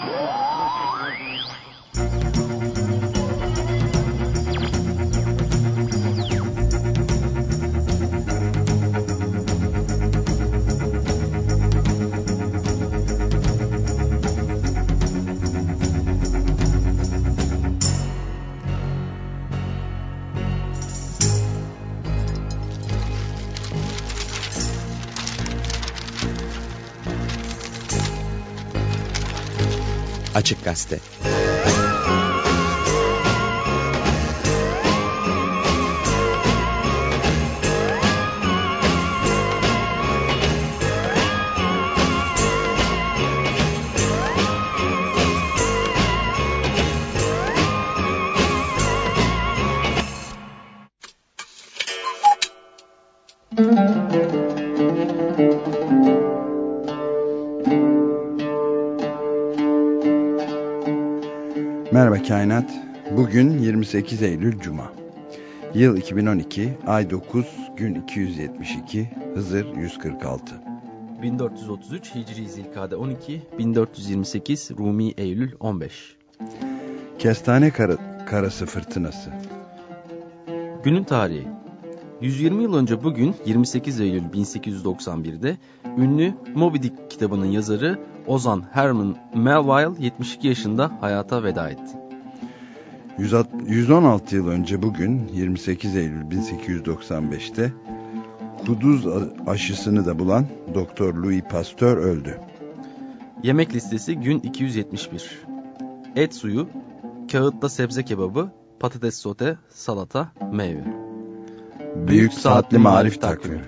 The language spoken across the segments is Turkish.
Whoa! Açık Gazete 28 Eylül Cuma. Yıl 2012, ay 9, gün 272, Hızır 146. 1433 Hicri Zilkade 12, 1428 Rumi Eylül 15. Kestane kara, karası fırtınası. Günün tarihi 120 yıl önce bugün 28 Eylül 1891'de ünlü Moby Dick kitabının yazarı Ozan Herman Melville 72 yaşında hayata veda etti. 116 yıl önce bugün 28 Eylül 1895'te kuduz aşısını da bulan Doktor Louis Pasteur öldü. Yemek listesi gün 271. Et suyu, kağıtta sebze kebabı, patates sote, salata, meyve. Büyük Saatli Marif Takvimi.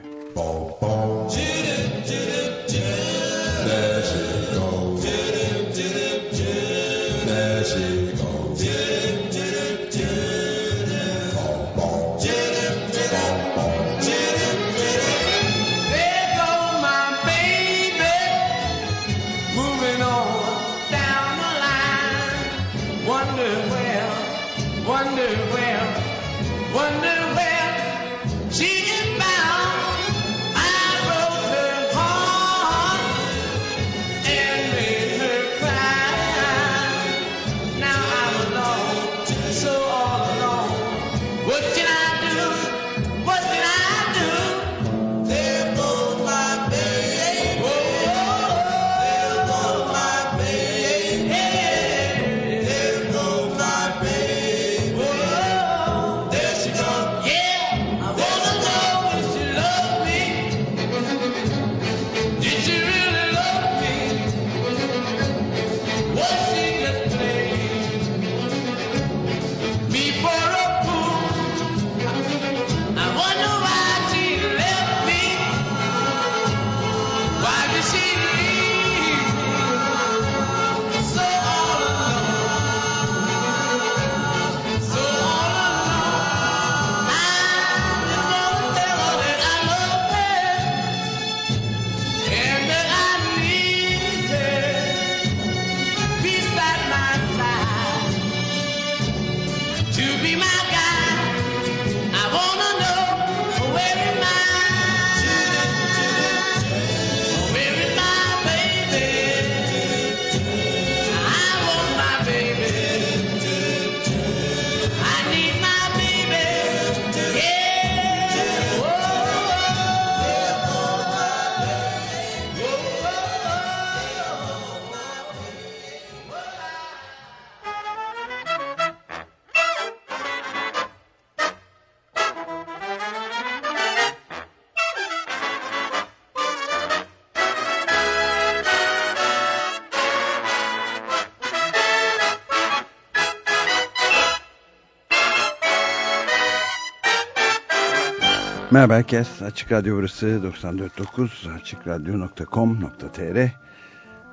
Merhaba herkes. Açık Radyo burası 94.9 açıkradyo.com.tr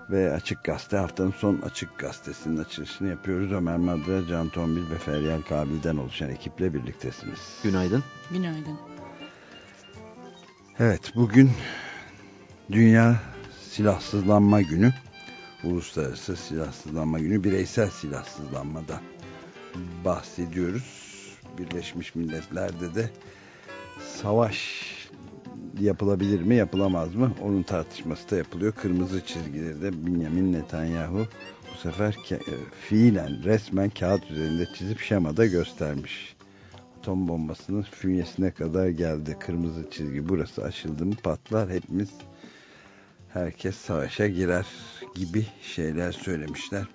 ve Açık Gazete haftanın son Açık Gazetesi'nin açılışını yapıyoruz. Ömer Madra, Can Tombil ve Feryal Kabil'den oluşan ekiple birliktesiniz. Günaydın. Günaydın. Evet bugün Dünya Silahsızlanma Günü. Uluslararası Silahsızlanma Günü. Bireysel silahsızlanmadan bahsediyoruz. Birleşmiş Milletler'de de savaş yapılabilir mi yapılamaz mı onun tartışması da yapılıyor. Kırmızı çizgileri de Benjamin Netanyahu bu sefer e, fiilen resmen kağıt üzerinde çizip şemada göstermiş. Atom bombasının fünyesine kadar geldi. Kırmızı çizgi burası aşıldı mı patlar hepimiz herkes savaşa girer gibi şeyler söylemişler.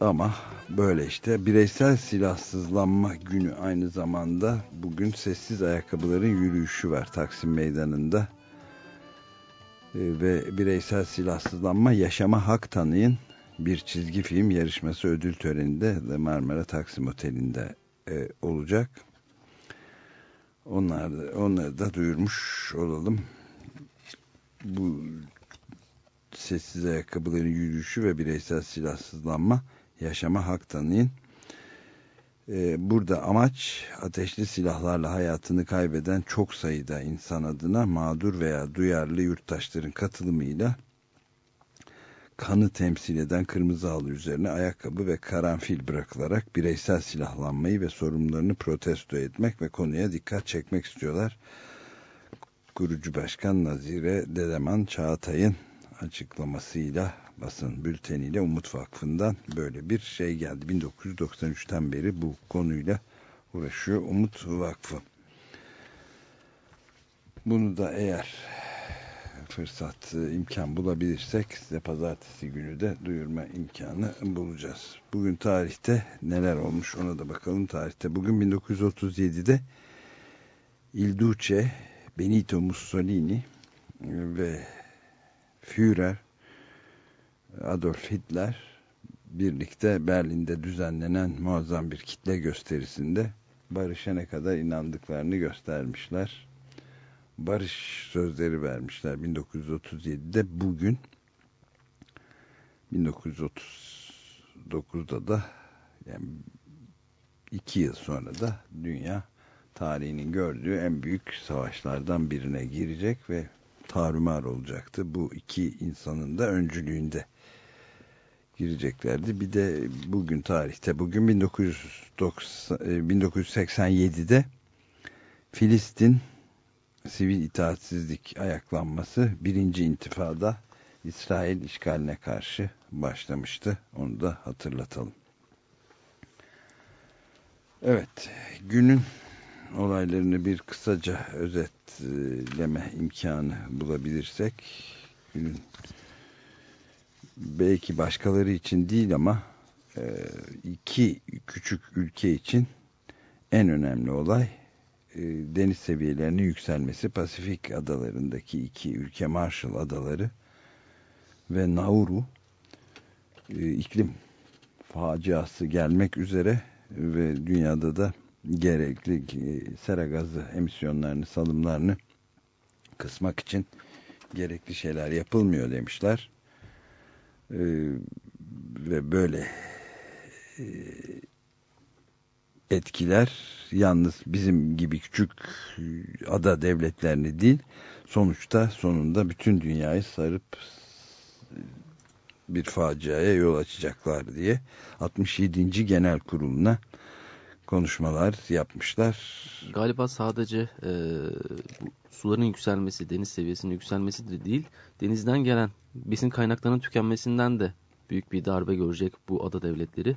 Ama böyle işte bireysel silahsızlanma günü aynı zamanda bugün sessiz ayakkabıların yürüyüşü var Taksim Meydanı'nda. Ee, ve bireysel silahsızlanma yaşama hak tanıyın bir çizgi film yarışması ödül töreninde de Marmara Taksim Oteli'nde e, olacak. Onlar da, onları da duyurmuş olalım. Bu sessiz ayakkabıların yürüyüşü ve bireysel silahsızlanma yaşama hak tanıyın. Ee, burada amaç ateşli silahlarla hayatını kaybeden çok sayıda insan adına mağdur veya duyarlı yurttaşların katılımıyla kanı temsil eden kırmızı halı üzerine ayakkabı ve karanfil bırakılarak bireysel silahlanmayı ve sorunlarını protesto etmek ve konuya dikkat çekmek istiyorlar. Kurucu Başkan Nazire Dedeman Çağatay'ın açıklamasıyla basın bülteniyle Umut Vakfı'ndan böyle bir şey geldi. 1993'ten beri bu konuyla uğraşıyor Umut Vakfı. Bunu da eğer fırsat, imkan bulabilirsek size pazartesi günü de duyurma imkanı bulacağız. Bugün tarihte neler olmuş ona da bakalım. Tarihte bugün 1937'de Il Benito Mussolini ve Führer Adolf Hitler birlikte Berlin'de düzenlenen muazzam bir kitle gösterisinde barışa ne kadar inandıklarını göstermişler. Barış sözleri vermişler 1937'de bugün 1939'da da yani iki yıl sonra da dünya tarihinin gördüğü en büyük savaşlardan birine girecek ve tarumar olacaktı. Bu iki insanın da öncülüğünde gireceklerdi. Bir de bugün tarihte, bugün 1990, 1987'de e, Filistin sivil itaatsizlik ayaklanması birinci intifada İsrail işgaline karşı başlamıştı. Onu da hatırlatalım. Evet, günün olaylarını bir kısaca özetleme imkanı bulabilirsek günün belki başkaları için değil ama e, iki küçük ülke için en önemli olay e, deniz seviyelerinin yükselmesi. Pasifik adalarındaki iki ülke Marshall adaları ve Nauru e, iklim faciası gelmek üzere ve dünyada da gerekli sera gazı emisyonlarını salımlarını kısmak için gerekli şeyler yapılmıyor demişler ee, ve böyle e, etkiler yalnız bizim gibi küçük ada devletlerini değil sonuçta sonunda bütün dünyayı sarıp bir faciaya yol açacaklar diye 67. Genel Kurulu'na konuşmalar yapmışlar. Galiba sadece e, suların yükselmesi, deniz seviyesinin yükselmesi de değil, denizden gelen besin kaynaklarının tükenmesinden de büyük bir darbe görecek bu ada devletleri.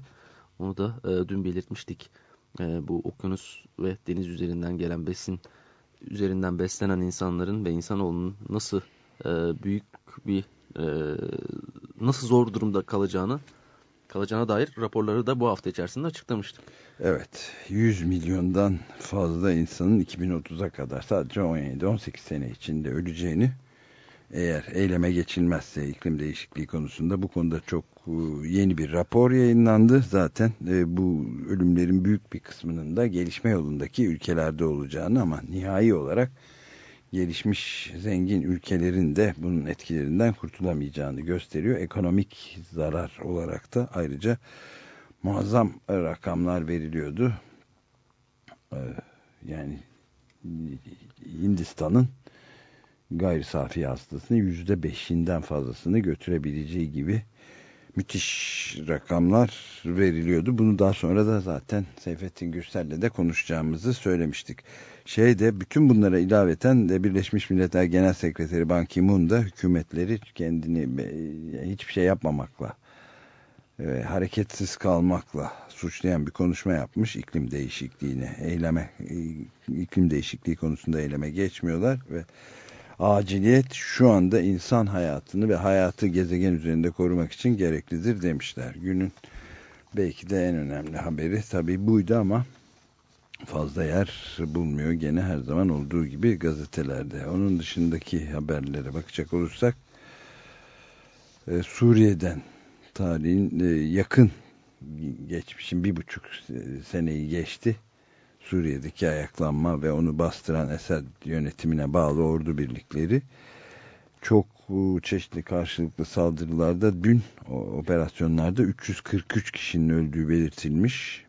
Onu da e, dün belirtmiştik. E, bu okyanus ve deniz üzerinden gelen besin üzerinden beslenen insanların ve insanoğlunun nasıl e, büyük bir e, nasıl zor durumda kalacağını kalacağına dair raporları da bu hafta içerisinde açıklamıştık. Evet 100 milyondan fazla insanın 2030'a kadar sadece 17-18 sene içinde öleceğini eğer eyleme geçilmezse iklim değişikliği konusunda bu konuda çok e, yeni bir rapor yayınlandı. Zaten e, bu ölümlerin büyük bir kısmının da gelişme yolundaki ülkelerde olacağını ama nihai olarak gelişmiş zengin ülkelerin de bunun etkilerinden kurtulamayacağını gösteriyor. Ekonomik zarar olarak da ayrıca muazzam rakamlar veriliyordu. Ee, yani Hindistan'ın gayri safi hastasını yüzde beşinden fazlasını götürebileceği gibi müthiş rakamlar veriliyordu. Bunu daha sonra da zaten Seyfettin Gürsel'le de konuşacağımızı söylemiştik. Şeyde bütün bunlara ilaveten de Birleşmiş Milletler Genel Sekreteri Ban Ki-moon da hükümetleri kendini hiçbir şey yapmamakla e, hareketsiz kalmakla suçlayan bir konuşma yapmış iklim değişikliğine eyleme e, iklim değişikliği konusunda eyleme geçmiyorlar ve aciliyet şu anda insan hayatını ve hayatı gezegen üzerinde korumak için gereklidir demişler. Günün belki de en önemli haberi tabii buydu ama fazla yer bulmuyor gene her zaman olduğu gibi gazetelerde. Onun dışındaki haberlere bakacak olursak e, Suriye'den tarihin e, yakın geçmişin bir buçuk seneyi geçti. Suriye'deki ayaklanma ve onu bastıran Esad yönetimine bağlı ordu birlikleri çok e, çeşitli karşılıklı saldırılarda dün operasyonlarda 343 kişinin öldüğü belirtilmiş.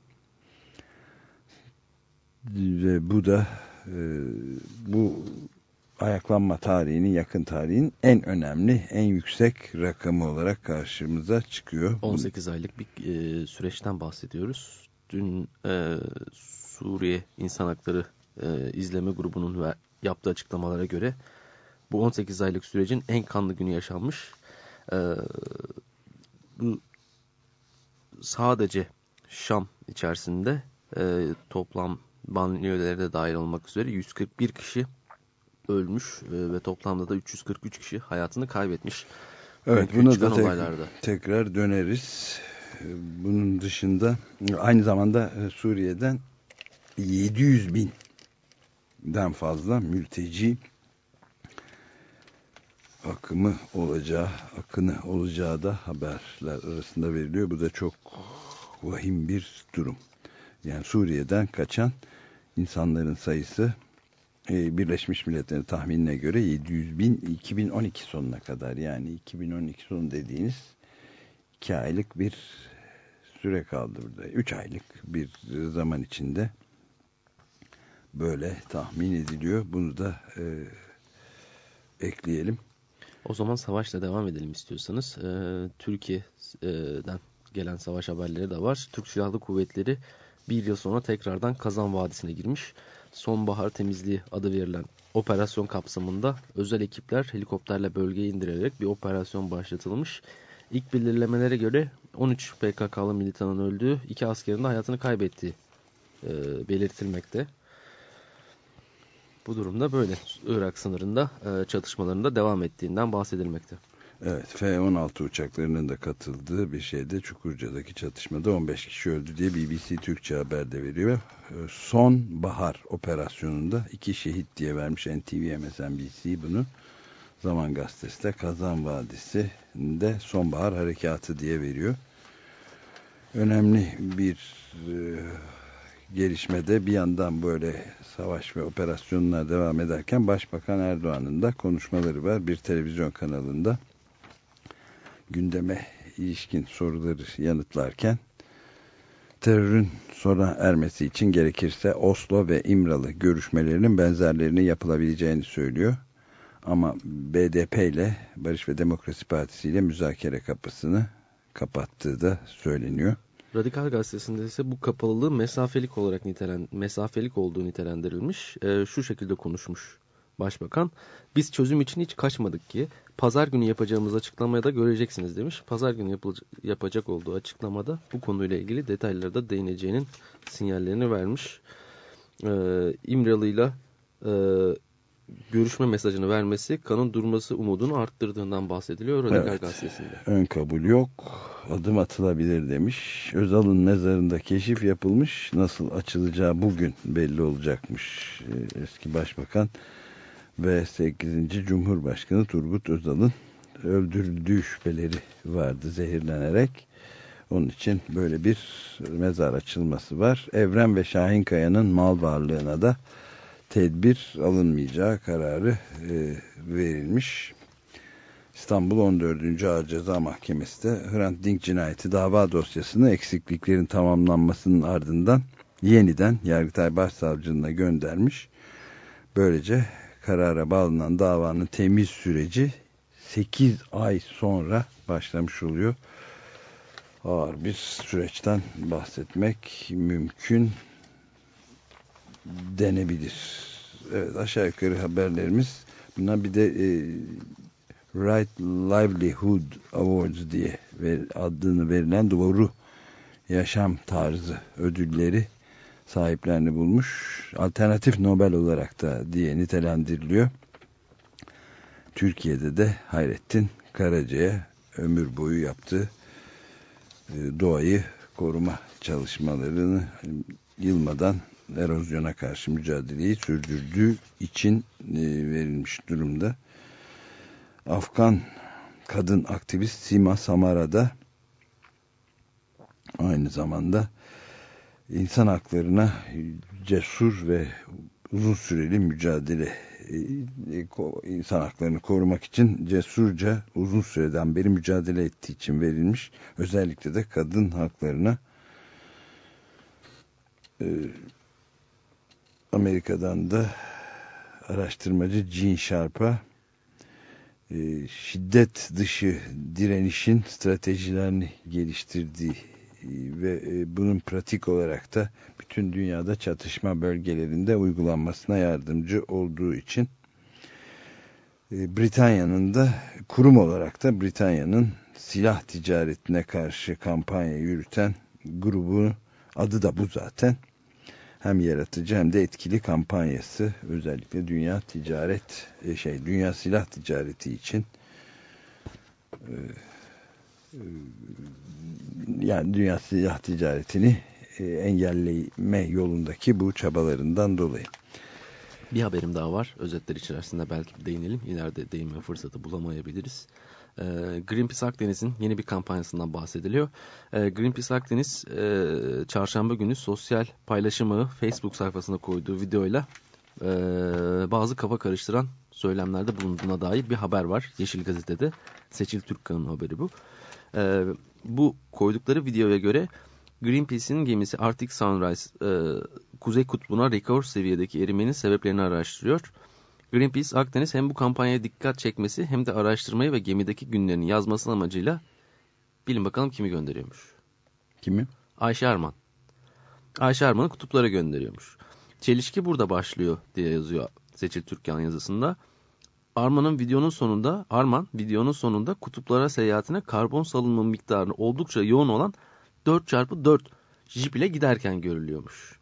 Ve bu da e, bu ayaklanma tarihinin yakın tarihin en önemli, en yüksek rakamı olarak karşımıza çıkıyor. 18 aylık bir e, süreçten bahsediyoruz. Dün e, Suriye İnsan Hakları e, İzleme Grubu'nun ve yaptığı açıklamalara göre bu 18 aylık sürecin en kanlı günü yaşanmış. E, bu sadece Şam içerisinde e, toplam banliyöleri de dahil olmak üzere 141 kişi ölmüş e, ve toplamda da 343 kişi hayatını kaybetmiş. Evet buna da tek, olaylarda. tekrar döneriz. E, bunun dışında aynı zamanda e, Suriye'den 700 binden fazla mülteci akımı olacağı, akını olacağı da haberler arasında veriliyor. Bu da çok vahim bir durum. Yani Suriye'den kaçan insanların sayısı e, Birleşmiş Milletler'in tahminine göre 700 bin 2012 sonuna kadar yani 2012 sonu dediğiniz 2 aylık bir süre kaldı burada. 3 aylık bir zaman içinde böyle tahmin ediliyor. Bunu da e, ekleyelim. O zaman savaşla devam edelim istiyorsanız. E, Türkiye'den gelen savaş haberleri de var. Türk Silahlı Kuvvetleri bir yıl sonra tekrardan Kazan Vadisi'ne girmiş. Sonbahar Temizliği adı verilen operasyon kapsamında özel ekipler helikopterle bölgeye indirerek bir operasyon başlatılmış. İlk belirlemelere göre 13 PKK'lı militanın öldüğü, iki askerin de hayatını kaybettiği e, belirtilmekte. Bu durumda böyle Irak sınırında e, çatışmalarında devam ettiğinden bahsedilmekte. Evet F-16 uçaklarının da katıldığı bir şeyde Çukurca'daki çatışmada 15 kişi öldü diye BBC Türkçe haberde veriyor. Ee, son bahar operasyonunda iki şehit diye vermiş NTV MSNBC bunu. Zaman Gazetesi de Kazan Vadisi'nde sonbahar harekatı diye veriyor. Önemli bir e, gelişmede bir yandan böyle savaş ve operasyonlar devam ederken Başbakan Erdoğan'ın da konuşmaları var bir televizyon kanalında gündeme ilişkin soruları yanıtlarken terörün sona ermesi için gerekirse Oslo ve İmralı görüşmelerinin benzerlerini yapılabileceğini söylüyor. Ama BDP ile Barış ve Demokrasi Partisi ile müzakere kapısını kapattığı da söyleniyor. Radikal Gazetesi'nde ise bu kapalılığı mesafelik olarak nitelen, mesafelik olduğu nitelendirilmiş. E, şu şekilde konuşmuş Başbakan. Biz çözüm için hiç kaçmadık ki pazar günü yapacağımız açıklamaya da göreceksiniz demiş. Pazar günü yapacak olduğu açıklamada bu konuyla ilgili detaylara da değineceğinin sinyallerini vermiş. Ee, İmralı'yla e, görüşme mesajını vermesi kanın durması umudunu arttırdığından bahsediliyor Radikal evet. Gazetesi'nde. Ön kabul yok, adım atılabilir demiş. Özal'ın mezarında keşif yapılmış, nasıl açılacağı bugün belli olacakmış ee, eski başbakan ve 8. Cumhurbaşkanı Turgut Özal'ın öldürüldüğü şüpheleri vardı zehirlenerek. Onun için böyle bir mezar açılması var. Evren ve Şahinkaya'nın mal varlığına da tedbir alınmayacağı kararı e, verilmiş. İstanbul 14. Ağır Ceza Mahkemesi de Hrant Dink cinayeti dava dosyasını eksikliklerin tamamlanmasının ardından yeniden Yargıtay Başsavcılığına göndermiş. Böylece karara bağlanan davanın temiz süreci 8 ay sonra başlamış oluyor. Ağır bir süreçten bahsetmek mümkün. denebilir. Evet aşağı yukarı haberlerimiz. Bunlar bir de e, Right Livelihood Awards diye ver, adını verilen doğru yaşam tarzı ödülleri sahiplerini bulmuş. Alternatif Nobel olarak da diye nitelendiriliyor. Türkiye'de de Hayrettin Karaca'ya ömür boyu yaptığı e, doğayı koruma çalışmalarını yılmadan erozyona karşı mücadeleyi sürdürdüğü için e, verilmiş durumda. Afgan kadın aktivist Sima Samara da aynı zamanda insan haklarına cesur ve uzun süreli mücadele e, insan haklarını korumak için cesurca uzun süreden beri mücadele ettiği için verilmiş. Özellikle de kadın haklarına e, Amerika'dan da araştırmacı Jean Sharp'a e, şiddet dışı direnişin stratejilerini geliştirdiği ve e, bunun pratik olarak da bütün dünyada çatışma bölgelerinde uygulanmasına yardımcı olduğu için e, Britanya'nın da kurum olarak da Britanya'nın silah ticaretine karşı kampanya yürüten grubu adı da bu zaten. Hem yaratıcı hem de etkili kampanyası özellikle dünya ticaret e, şey dünya silah ticareti için yani dünya silah ticaretini e, engelleme yolundaki bu çabalarından dolayı. Bir haberim daha var. Özetler içerisinde belki değinelim. İleride değinme fırsatı bulamayabiliriz. E, Greenpeace Akdeniz'in yeni bir kampanyasından bahsediliyor. E, Greenpeace Akdeniz e, çarşamba günü sosyal paylaşımı Facebook sayfasına koyduğu videoyla e, bazı kafa karıştıran söylemlerde bulunduğuna dair bir haber var. Yeşil Gazete'de. Seçil Türkkan'ın haberi bu. E, bu koydukları videoya göre Greenpeace'in gemisi Arctic Sunrise e, Kuzey Kutbu'na rekor seviyedeki erimenin sebeplerini araştırıyor. Greenpeace Akdeniz hem bu kampanyaya dikkat çekmesi hem de araştırmayı ve gemideki günlerini yazması amacıyla bilin bakalım kimi gönderiyormuş. Kimi? Ayşe Arman. Ayşe Arman'ı kutuplara gönderiyormuş. Çelişki burada başlıyor diye yazıyor Seçil Türkan yazısında. Arman'ın videonun sonunda Arman videonun sonunda kutuplara seyahatine karbon salınma miktarı oldukça yoğun olan 4x4 jip ile giderken görülüyormuş.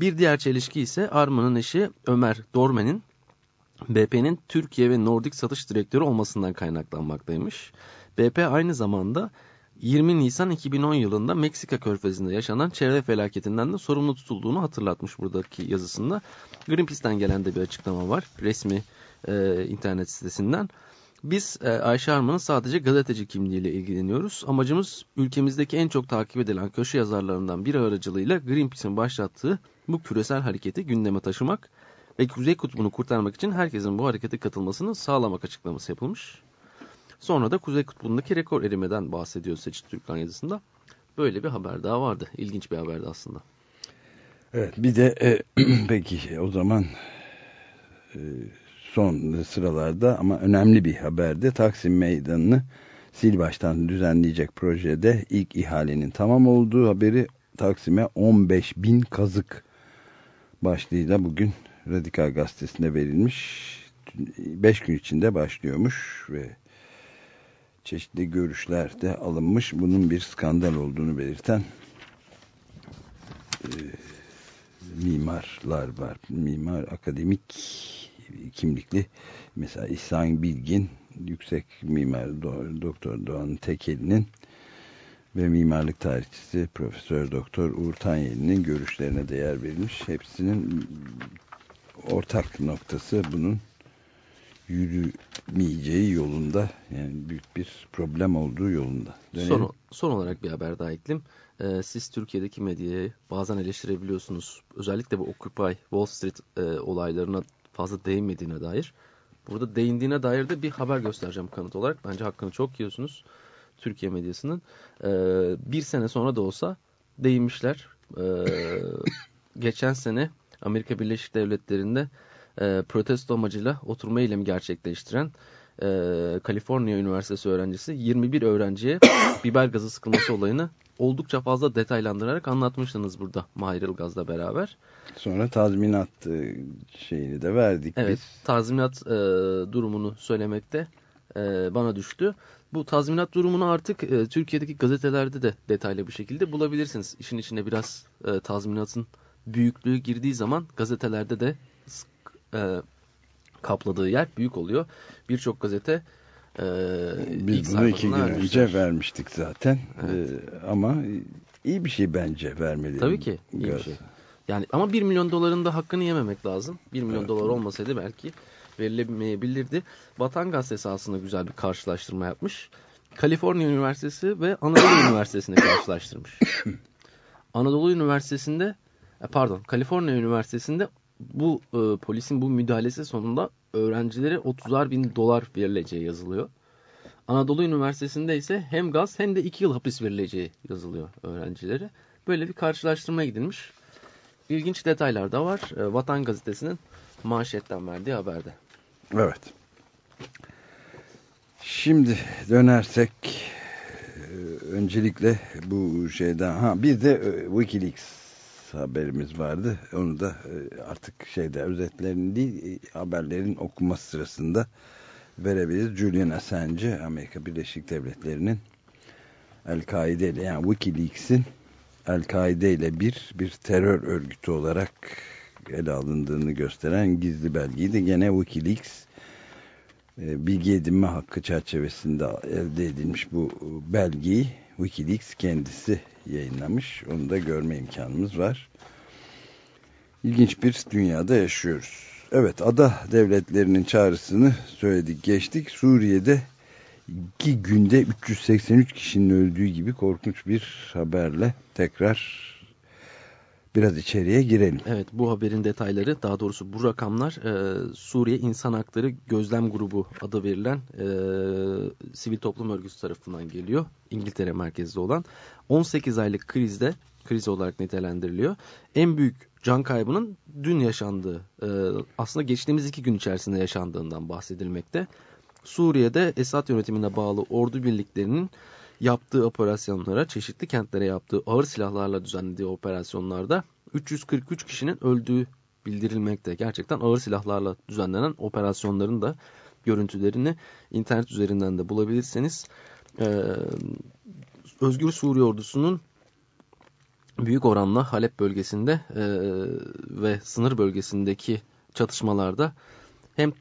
Bir diğer çelişki ise Arman'ın eşi Ömer Dormen'in BP'nin Türkiye ve Nordik satış direktörü olmasından kaynaklanmaktaymış. BP aynı zamanda 20 Nisan 2010 yılında Meksika körfezinde yaşanan çevre felaketinden de sorumlu tutulduğunu hatırlatmış buradaki yazısında. Greenpeace'ten gelen de bir açıklama var resmi e, internet sitesinden. Biz e, Ayşe Arman'ın sadece gazeteci kimliğiyle ilgileniyoruz. Amacımız ülkemizdeki en çok takip edilen köşe yazarlarından biri aracılığıyla Greenpeace'in başlattığı bu küresel hareketi gündeme taşımak ve Kuzey Kutbu'nu kurtarmak için herkesin bu harekete katılmasını sağlamak açıklaması yapılmış. Sonra da Kuzey Kutbu'ndaki rekor erimeden bahsediyor Seçit Türkkan yazısında. Böyle bir haber daha vardı. İlginç bir haberdi aslında. Evet bir de e, peki o zaman e, son sıralarda ama önemli bir haberde Taksim Meydanı'nı sil baştan düzenleyecek projede ilk ihalenin tamam olduğu haberi Taksim'e 15 bin kazık başlığıyla bugün Radikal Gazetesi'ne verilmiş. 5 gün içinde başlıyormuş ve çeşitli görüşler de alınmış. Bunun bir skandal olduğunu belirten e, mimarlar var. Mimar akademik kimlikli mesela İhsan Bilgin yüksek mimar doktor Doğan Tekeli'nin ve mimarlık tarihçisi Profesör Doktor Uğur Tanyeli'nin görüşlerine değer verilmiş. Hepsinin ortak noktası bunun yürümeyeceği yolunda yani büyük bir problem olduğu yolunda. Son, son olarak bir haber daha eklim. Ee, siz Türkiye'deki medyayı bazen eleştirebiliyorsunuz. Özellikle bu Occupy Wall Street e, olaylarına fazla değinmediğine dair. Burada değindiğine dair de bir haber göstereceğim kanıt olarak. Bence hakkını çok yiyorsunuz Türkiye medyasının. Ee, bir sene sonra da olsa değinmişler. Ee, geçen sene Amerika Birleşik Devletleri'nde e, protesto amacıyla oturma eylemi gerçekleştiren e, Kaliforniya Üniversitesi öğrencisi 21 öğrenciye biber gazı sıkılması olayını oldukça fazla detaylandırarak anlatmıştınız burada Mahir Ilgaz'la beraber. Sonra tazminat e, şeyini de verdik evet, biz. tazminat e, durumunu söylemekte e, bana düştü. Bu tazminat durumunu artık e, Türkiye'deki gazetelerde de detaylı bir şekilde bulabilirsiniz. İşin içine biraz e, tazminatın büyüklüğü girdiği zaman gazetelerde de e, kapladığı yer büyük oluyor. Birçok gazete e, Biz bunu iki gün önce vermiştik zaten. Evet. E, ama iyi bir şey bence vermeleri. Tabii ki iyi bir şey. Yani ama 1 milyon doların da hakkını yememek lazım. 1 milyon evet. dolar olmasaydı belki verilemeyebilirdi. Vatan Gazetesi aslında güzel bir karşılaştırma yapmış. Kaliforniya Üniversitesi ve Anadolu Üniversitesi'ni karşılaştırmış. Anadolu Üniversitesi'nde e, pardon Kaliforniya Üniversitesi'nde bu e, polisin bu müdahalesi sonunda öğrencilere 30'ar bin dolar verileceği yazılıyor. Anadolu Üniversitesi'nde ise hem gaz hem de 2 yıl hapis verileceği yazılıyor öğrencilere. Böyle bir karşılaştırma gidilmiş. İlginç detaylar da var. E, Vatan Gazetesi'nin manşetten verdiği haberde. Evet. Şimdi dönersek e, öncelikle bu şeyden ha bir de e, WikiLeaks haberimiz vardı. Onu da e, artık şeyde özetlerin değil haberlerin okunması sırasında verebiliriz. Julian Assange Amerika Birleşik Devletleri'nin El-Kaide ile yani Wikileaks'in El-Kaide ile bir bir terör örgütü olarak ele alındığını gösteren gizli belgeyi de gene Wikileaks e, bilgi edinme hakkı çerçevesinde elde edilmiş bu belgeyi Wikileaks kendisi yayınlamış. Onu da görme imkanımız var. İlginç bir dünyada yaşıyoruz. Evet ada devletlerinin çağrısını söyledik geçtik. Suriye'de iki günde 383 kişinin öldüğü gibi korkunç bir haberle tekrar biraz içeriye girelim. Evet bu haberin detayları daha doğrusu bu rakamlar e, Suriye İnsan Hakları Gözlem Grubu adı verilen e, sivil toplum örgütü tarafından geliyor. İngiltere merkezli olan 18 aylık krizde kriz olarak nitelendiriliyor. En büyük can kaybının dün yaşandığı e, aslında geçtiğimiz iki gün içerisinde yaşandığından bahsedilmekte. Suriye'de Esad yönetimine bağlı ordu birliklerinin yaptığı operasyonlara, çeşitli kentlere yaptığı ağır silahlarla düzenlediği operasyonlarda 343 kişinin öldüğü bildirilmekte. Gerçekten ağır silahlarla düzenlenen operasyonların da görüntülerini internet üzerinden de bulabilirseniz e, Özgür Suriye ordusunun büyük oranla Halep bölgesinde e, ve sınır bölgesindeki çatışmalarda hem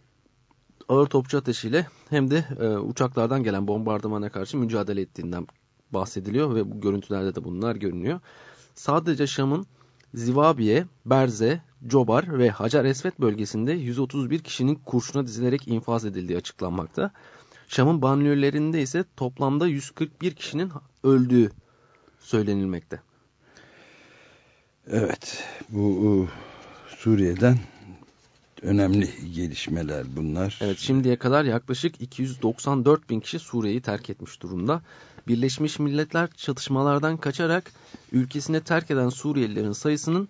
ağır topçu ateşiyle hem de e, uçaklardan gelen bombardımana karşı mücadele ettiğinden bahsediliyor ve bu görüntülerde de bunlar görünüyor. Sadece Şam'ın Zivabiye, Berze, Cobar ve Hacer Esvet bölgesinde 131 kişinin kurşuna dizilerek infaz edildiği açıklanmakta. Şam'ın banliyölerinde ise toplamda 141 kişinin öldüğü söylenilmekte. Evet, bu Suriye'den önemli gelişmeler bunlar. Evet şimdiye kadar yaklaşık 294 bin kişi Suriye'yi terk etmiş durumda. Birleşmiş Milletler çatışmalardan kaçarak ülkesine terk eden Suriyelilerin sayısının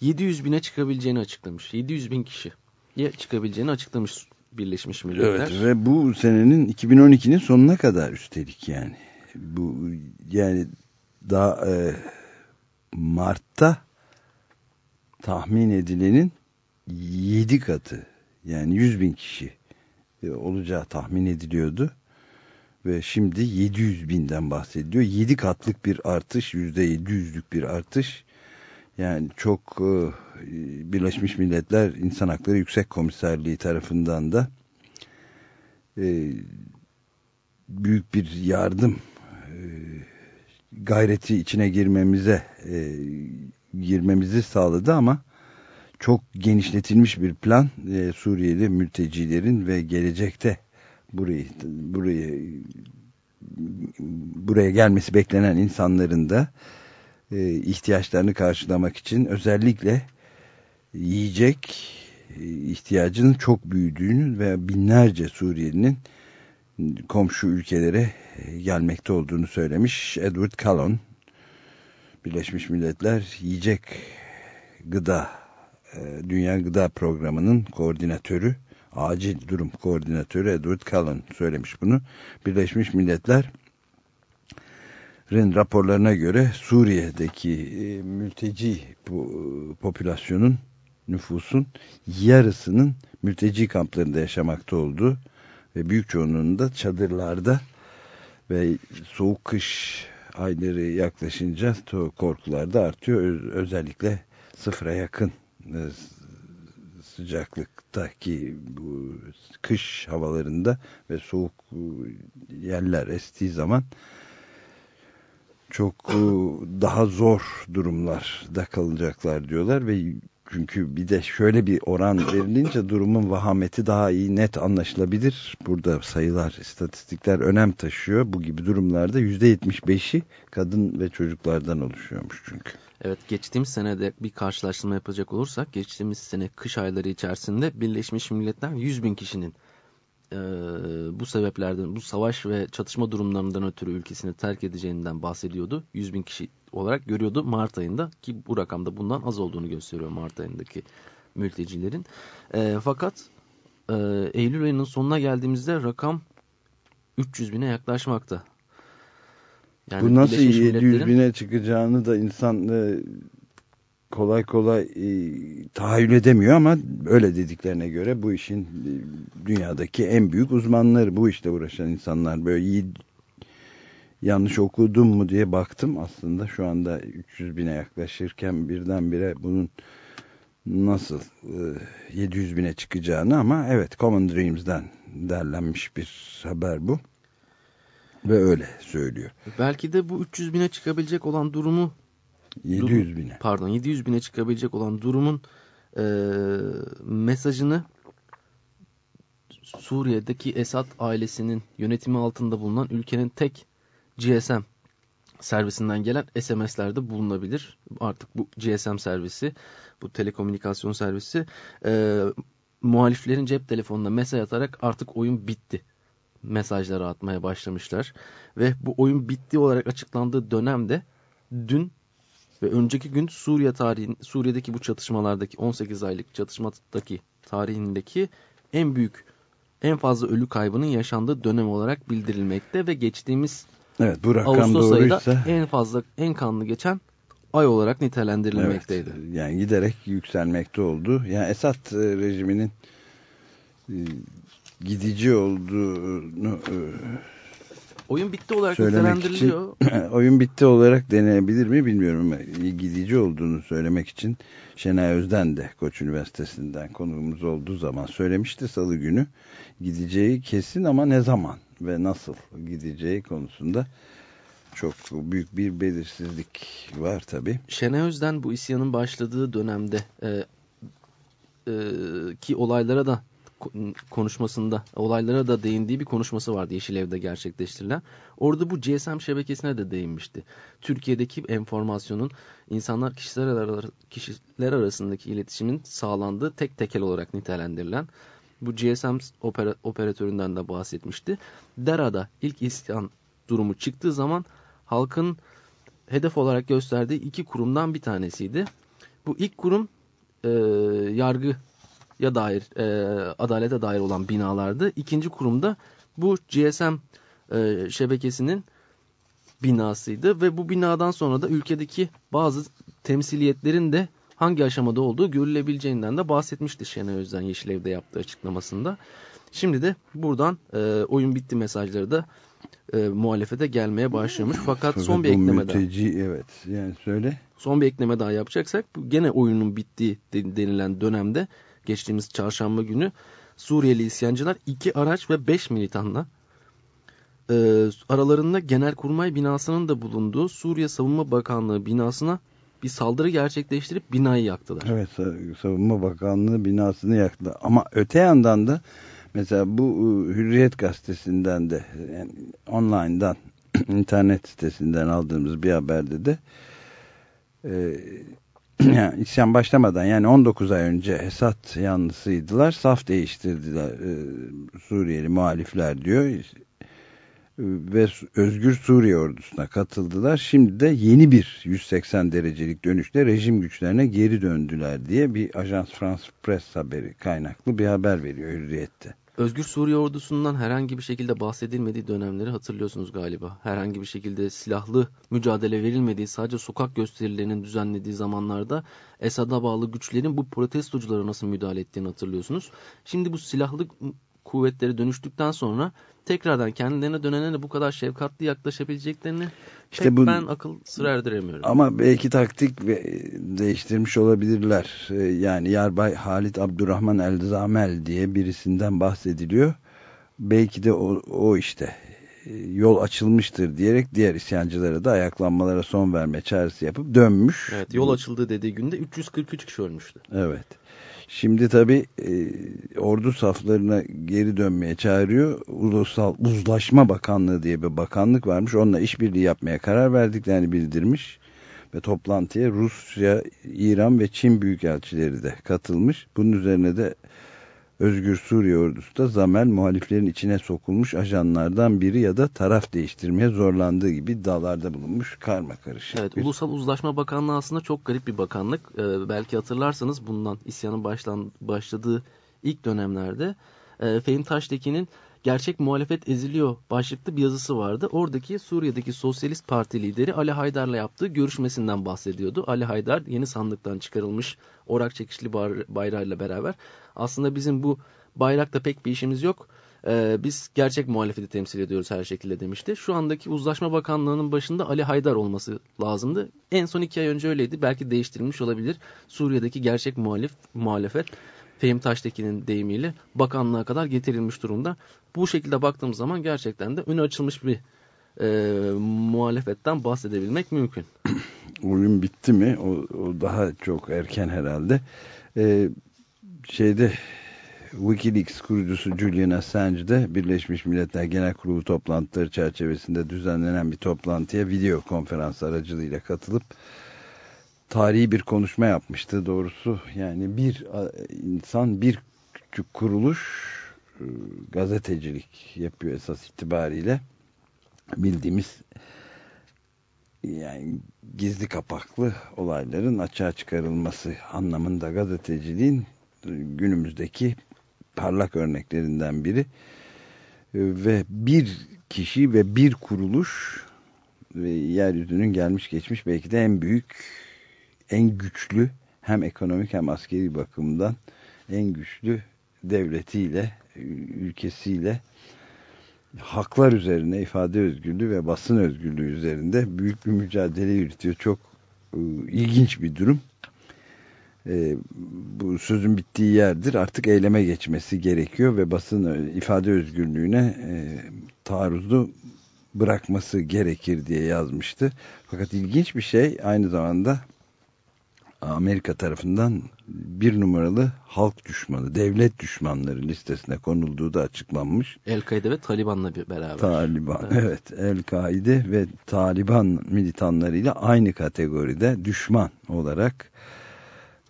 700 bine çıkabileceğini açıklamış. 700 bin kişiye çıkabileceğini açıklamış Birleşmiş Milletler. Evet ve bu senenin 2012'nin sonuna kadar üstelik yani. Bu yani daha e, Mart'ta tahmin edilenin 7 katı yani 100 bin kişi e, olacağı tahmin ediliyordu. Ve şimdi 700 binden bahsediliyor. 7 katlık bir artış, %700'lük bir artış. Yani çok e, Birleşmiş Milletler İnsan Hakları Yüksek Komiserliği tarafından da e, büyük bir yardım gayreti içine girmemize girmemizi sağladı ama çok genişletilmiş bir plan. E, Suriyeli mültecilerin ve gelecekte burayı burayı buraya gelmesi beklenen insanların da e, ihtiyaçlarını karşılamak için özellikle yiyecek e, ihtiyacının çok büyüdüğünü ve binlerce Suriyelinin komşu ülkelere gelmekte olduğunu söylemiş Edward Callon Birleşmiş Milletler Yiyecek Gıda Dünya Gıda Programı'nın koordinatörü acil durum koordinatörü Edward Cullen söylemiş bunu. Birleşmiş Milletler raporlarına göre Suriye'deki e, mülteci e, popülasyonun nüfusun yarısının mülteci kamplarında yaşamakta olduğu ve büyük çoğunluğunda çadırlarda ve soğuk kış ayları yaklaşınca korkular da artıyor. Özellikle sıfıra yakın e, sıcaklıktaki bu kış havalarında ve soğuk yerler estiği zaman çok e, daha zor durumlarda kalacaklar diyorlar ve çünkü bir de şöyle bir oran verilince durumun vahameti daha iyi net anlaşılabilir. Burada sayılar, istatistikler önem taşıyor. Bu gibi durumlarda %75'i kadın ve çocuklardan oluşuyormuş çünkü. Evet geçtiğimiz senede bir karşılaştırma yapacak olursak geçtiğimiz sene kış ayları içerisinde Birleşmiş Milletler 100 bin kişinin e, bu sebeplerden, bu savaş ve çatışma durumlarından ötürü ülkesini terk edeceğinden bahsediyordu. 100 bin kişi olarak görüyordu Mart ayında ki bu rakamda bundan az olduğunu gösteriyor Mart ayındaki mültecilerin. E, fakat e, Eylül ayının sonuna geldiğimizde rakam 300 bine yaklaşmakta. Yani bu nasıl 700 bine çıkacağını da insan e, kolay kolay e, tahayyül edemiyor ama öyle dediklerine göre bu işin e, dünyadaki en büyük uzmanları bu işte uğraşan insanlar böyle yanlış okudum mu diye baktım aslında şu anda 300 bine yaklaşırken birdenbire bunun nasıl e, 700 bine çıkacağını ama evet Common Dreams'den derlenmiş bir haber bu ve öyle söylüyor. Belki de bu 300 bine çıkabilecek olan durumu 700 bine. Pardon 700 bine çıkabilecek olan durumun e, mesajını Suriye'deki Esad ailesinin yönetimi altında bulunan ülkenin tek GSM servisinden gelen SMS'lerde bulunabilir. Artık bu GSM servisi, bu telekomünikasyon servisi e, muhaliflerin cep telefonuna mesaj atarak artık oyun bitti mesajları atmaya başlamışlar. Ve bu oyun bitti olarak açıklandığı dönemde dün ve önceki gün Suriye tarihin Suriye'deki bu çatışmalardaki 18 aylık çatışmadaki tarihindeki en büyük en fazla ölü kaybının yaşandığı dönem olarak bildirilmekte ve geçtiğimiz Evet bu rakam Ağustos doğruysa ayında en fazla en kanlı geçen ay olarak nitelendirilmekteydi. Evet, yani giderek yükselmekte oldu. Yani Esad e, rejiminin e, gidici olduğunu e, oyun bitti olarak nitelendiriliyor. Için, oyun bitti olarak deneyebilir mi bilmiyorum ama gidici olduğunu söylemek için Şenay Özden de Koç Üniversitesi'nden konuğumuz olduğu zaman söylemişti salı günü. Gideceği kesin ama ne zaman ve nasıl gideceği konusunda çok büyük bir belirsizlik var tabi. Şenay Özden bu isyanın başladığı dönemde e, e, ki olaylara da konuşmasında olaylara da değindiği bir konuşması vardı Yeşil Ev'de gerçekleştirilen. Orada bu GSM şebekesine de değinmişti. Türkiye'deki enformasyonun insanlar kişiler, ar kişiler arasındaki iletişimin sağlandığı tek tekel olarak nitelendirilen bu GSM opera, operatöründen de bahsetmişti. Dera'da ilk isyan durumu çıktığı zaman halkın hedef olarak gösterdiği iki kurumdan bir tanesiydi. Bu ilk kurum e, yargı ya dair e, adalete dair olan binalardı. İkinci kurumda bu GSM e, şebekesinin binasıydı ve bu binadan sonra da ülkedeki bazı temsiliyetlerin de hangi aşamada olduğu görülebileceğinden de bahsetmişti Şenay Özden Yeşilev'de yaptığı açıklamasında. Şimdi de buradan e, oyun bitti mesajları da e, muhalefete gelmeye başlamış. Fakat son bir ekleme mülteci, daha. Evet yani söyle. Son bir ekleme daha yapacaksak bu gene oyunun bittiği denilen dönemde geçtiğimiz çarşamba günü Suriyeli isyancılar iki araç ve beş militanla e, aralarında Genelkurmay binasının da bulunduğu Suriye Savunma Bakanlığı binasına bir saldırı gerçekleştirip binayı yaktılar. Evet Savunma Bakanlığı binasını yaktı ama öte yandan da mesela bu e, Hürriyet gazetesinden de yani online'dan internet sitesinden aldığımız bir haberde de e, yani isyan başlamadan yani 19 ay önce Esad yanlısıydılar. Saf değiştirdiler e, Suriyeli muhalifler diyor. Ve Özgür Suriye ordusuna katıldılar. Şimdi de yeni bir 180 derecelik dönüşle rejim güçlerine geri döndüler diye bir Ajans France Press haberi kaynaklı bir haber veriyor Hürriyet'te. Özgür Suriye ordusundan herhangi bir şekilde bahsedilmediği dönemleri hatırlıyorsunuz galiba. Herhangi bir şekilde silahlı mücadele verilmediği sadece sokak gösterilerinin düzenlediği zamanlarda Esad'a bağlı güçlerin bu protestoculara nasıl müdahale ettiğini hatırlıyorsunuz. Şimdi bu silahlı kuvvetleri dönüştükten sonra tekrardan kendilerine dönene bu kadar şefkatli yaklaşabileceklerini işte bu, ben akıl sır erdiremiyorum. Ama belki taktik ve değiştirmiş olabilirler. Ee, yani Yarbay Halit Abdurrahman Elzamel diye birisinden bahsediliyor. Belki de o, o işte e, yol açılmıştır diyerek diğer isyancılara da ayaklanmalara son verme çağrısı yapıp dönmüş. Evet yol açıldı dediği günde 343 kişi ölmüştü. Evet. Şimdi tabi e, ordu saflarına geri dönmeye çağırıyor. Ulusal Uzlaşma Bakanlığı diye bir bakanlık varmış. Onunla işbirliği yapmaya karar verdiklerini bildirmiş. Ve toplantıya Rusya, İran ve Çin büyükelçileri de katılmış. Bunun üzerine de Özgür Suriye ordusu da Zamel muhaliflerin içine sokulmuş ajanlardan biri ya da taraf değiştirmeye zorlandığı gibi dağlarda bulunmuş karma karışık. Evet, bir... Ulusal Uzlaşma Bakanlığı aslında çok garip bir bakanlık. Ee, belki hatırlarsanız bundan isyanın başlan, başladığı ilk dönemlerde e, Fehim Taştekin'in Gerçek Muhalefet Eziliyor başlıklı bir yazısı vardı. Oradaki Suriye'deki Sosyalist Parti lideri Ali Haydar'la yaptığı görüşmesinden bahsediyordu. Ali Haydar yeni sandıktan çıkarılmış orak çekişli bayrağıyla beraber aslında bizim bu bayrakta pek bir işimiz yok. Ee, biz gerçek muhalefeti temsil ediyoruz her şekilde demişti. Şu andaki Uzlaşma Bakanlığı'nın başında Ali Haydar olması lazımdı. En son iki ay önce öyleydi. Belki değiştirilmiş olabilir. Suriye'deki gerçek muhalif, muhalefet Fehim Taştekin'in deyimiyle bakanlığa kadar getirilmiş durumda. Bu şekilde baktığımız zaman gerçekten de önü açılmış bir e, muhalefetten bahsedebilmek mümkün. Oyun bitti mi? O, o daha çok erken herhalde. Ee, şeyde Wikileaks kurucusu Julian Assange de Birleşmiş Milletler Genel Kurulu toplantıları çerçevesinde düzenlenen bir toplantıya video konferans aracılığıyla katılıp tarihi bir konuşma yapmıştı doğrusu. Yani bir insan bir küçük kuruluş e, gazetecilik yapıyor esas itibariyle. Bildiğimiz yani gizli kapaklı olayların açığa çıkarılması anlamında gazeteciliğin günümüzdeki parlak örneklerinden biri ve bir kişi ve bir kuruluş ve yeryüzünün gelmiş geçmiş belki de en büyük en güçlü hem ekonomik hem askeri bakımdan en güçlü devletiyle ülkesiyle haklar üzerine ifade özgürlüğü ve basın özgürlüğü üzerinde büyük bir mücadele yürütüyor. Çok e, ilginç bir durum e, bu sözün bittiği yerdir. Artık eyleme geçmesi gerekiyor ve basın ifade özgürlüğüne e, taarruzu bırakması gerekir diye yazmıştı. Fakat ilginç bir şey aynı zamanda Amerika tarafından bir numaralı halk düşmanı, devlet düşmanları listesine konulduğu da açıklanmış. El-Kaide ve Taliban'la beraber. Taliban, evet. evet El-Kaide ve Taliban militanlarıyla aynı kategoride düşman olarak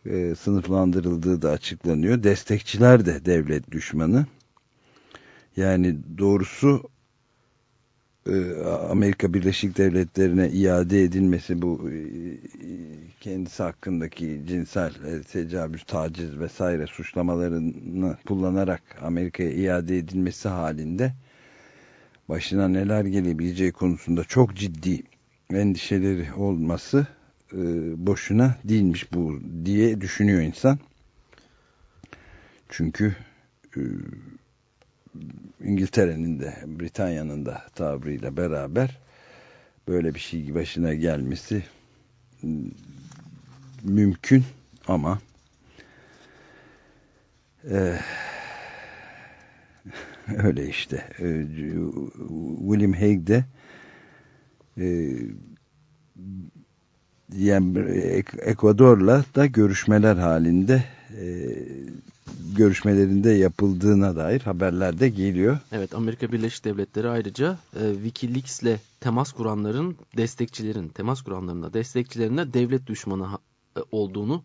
e, sınıflandırıldığı da açıklanıyor. Destekçiler de devlet düşmanı. Yani doğrusu Amerika Birleşik Devletleri'ne iade edilmesi bu e, kendisi hakkındaki cinsel e, tecavüz, taciz vesaire suçlamalarını kullanarak Amerika'ya iade edilmesi halinde başına neler gelebileceği konusunda çok ciddi endişeleri olması e, boşuna değilmiş bu diye düşünüyor insan. Çünkü e, İngiltere'nin de Britanya'nın da tabriyle beraber böyle bir şey başına gelmesi mümkün ama e, öyle işte. E, William Hague de e, Ekvador'la da görüşmeler halinde e, görüşmelerinde yapıldığına dair haberler de geliyor. Evet Amerika Birleşik Devletleri ayrıca e, Wikileaks'le temas kuranların destekçilerin temas kuranlarına destekçilerine devlet düşmanı e, olduğunu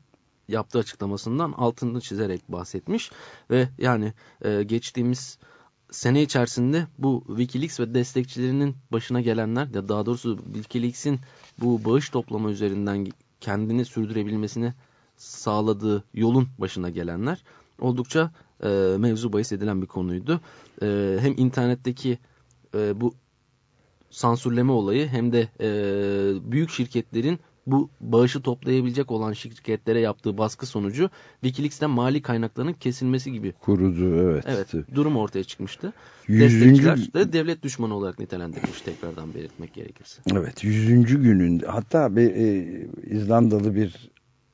yaptığı açıklamasından altını çizerek bahsetmiş ve yani e, geçtiğimiz sene içerisinde bu Wikileaks ve destekçilerinin başına gelenler ya daha doğrusu Wikileaks'in bu bağış toplama üzerinden kendini sürdürebilmesini sağladığı yolun başına gelenler oldukça e, mevzu bahis edilen bir konuydu. E, hem internetteki e, bu sansürleme olayı hem de e, büyük şirketlerin bu bağışı toplayabilecek olan şirketlere yaptığı baskı sonucu Wikileaks'ten mali kaynaklarının kesilmesi gibi. Kurudu evet. Evet durum ortaya çıkmıştı. Yüzüncü... Destekçiler de devlet düşmanı olarak nitelendirilmiş tekrardan belirtmek gerekirse. Evet yüzüncü gününde hatta bir e, İzlandalı bir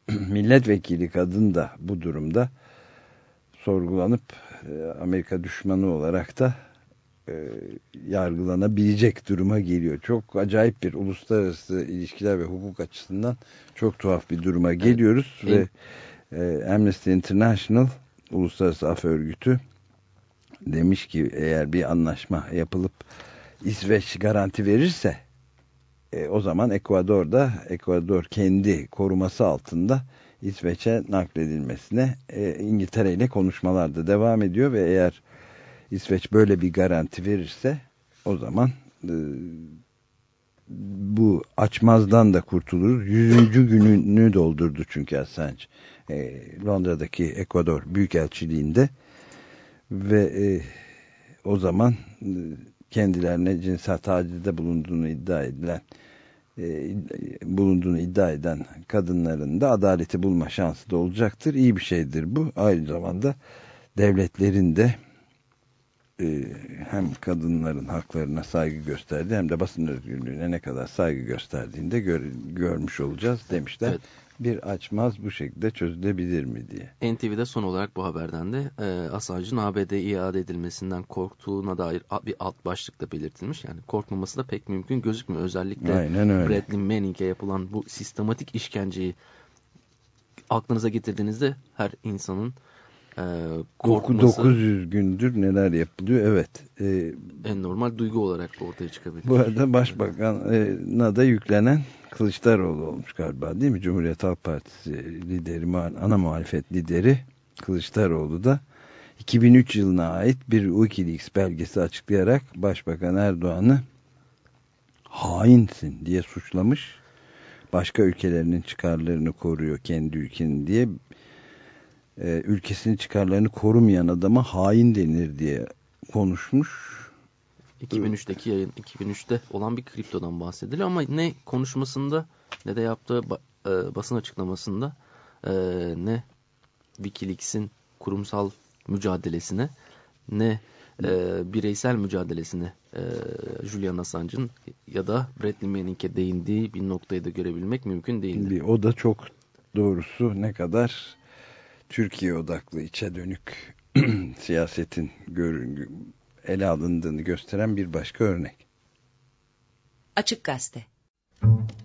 milletvekili kadın da bu durumda sorgulanıp e, Amerika düşmanı olarak da e, yargılanabilecek duruma geliyor. Çok acayip bir uluslararası ilişkiler ve hukuk açısından çok tuhaf bir duruma geliyoruz evet. ve e, Amnesty International Uluslararası Af Örgütü demiş ki eğer bir anlaşma yapılıp İsveç garanti verirse e, o zaman Ekvador'da Ekvador kendi koruması altında İsveç'e nakledilmesine e, İngiltere ile konuşmalar da devam ediyor ve eğer İsveç böyle bir garanti verirse o zaman e, bu açmazdan da kurtuluruz. Yüzüncü gününü doldurdu çünkü Assange e, Londra'daki Ekvador Büyükelçiliğinde ve o zaman kendilerine cinsel tacizde bulunduğunu iddia edilen e, bulunduğunu iddia eden kadınların da adaleti bulma şansı da olacaktır. İyi bir şeydir bu. Aynı zamanda devletlerin de e, hem kadınların haklarına saygı gösterdi hem de basın özgürlüğüne ne kadar saygı gösterdiğini de gör, görmüş olacağız demişler. Evet. Bir açmaz bu şekilde çözülebilir mi diye. NTV'de son olarak bu haberden de e, Assange'ın ABD'ye iade edilmesinden korktuğuna dair bir alt başlıkta belirtilmiş. Yani korkmaması da pek mümkün gözükmüyor. Özellikle Bradley Manning'e yapılan bu sistematik işkenceyi aklınıza getirdiğinizde her insanın e, korkması... 900 gündür neler yapılıyor evet. E, en normal duygu olarak ortaya çıkabilir. Bu arada başbakan'a da yüklenen Kılıçdaroğlu olmuş galiba değil mi? Cumhuriyet Halk Partisi lideri, ana muhalefet lideri Kılıçdaroğlu da 2003 yılına ait bir Wikileaks belgesi açıklayarak Başbakan Erdoğan'ı hainsin diye suçlamış. Başka ülkelerinin çıkarlarını koruyor kendi ülkenin diye e, ülkesinin çıkarlarını korumayan adama hain denir diye konuşmuş. 2003'teki yayın 2003'te olan bir kriptodan bahsediliyor ama ne konuşmasında ne de yaptığı e, basın açıklamasında e, ne Wikileaks'in kurumsal mücadelesine ne e, bireysel mücadelesine e, Julian Assange'ın ya da Bradley Manning'e değindiği bir noktayı da görebilmek mümkün değildi. O da çok doğrusu ne kadar Türkiye odaklı içe dönük siyasetin ele alındığını gösteren bir başka örnek. Açık Gazete When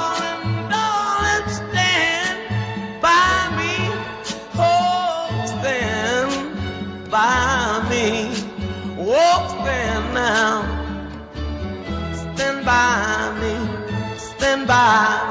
now. Stand by me, stand by me.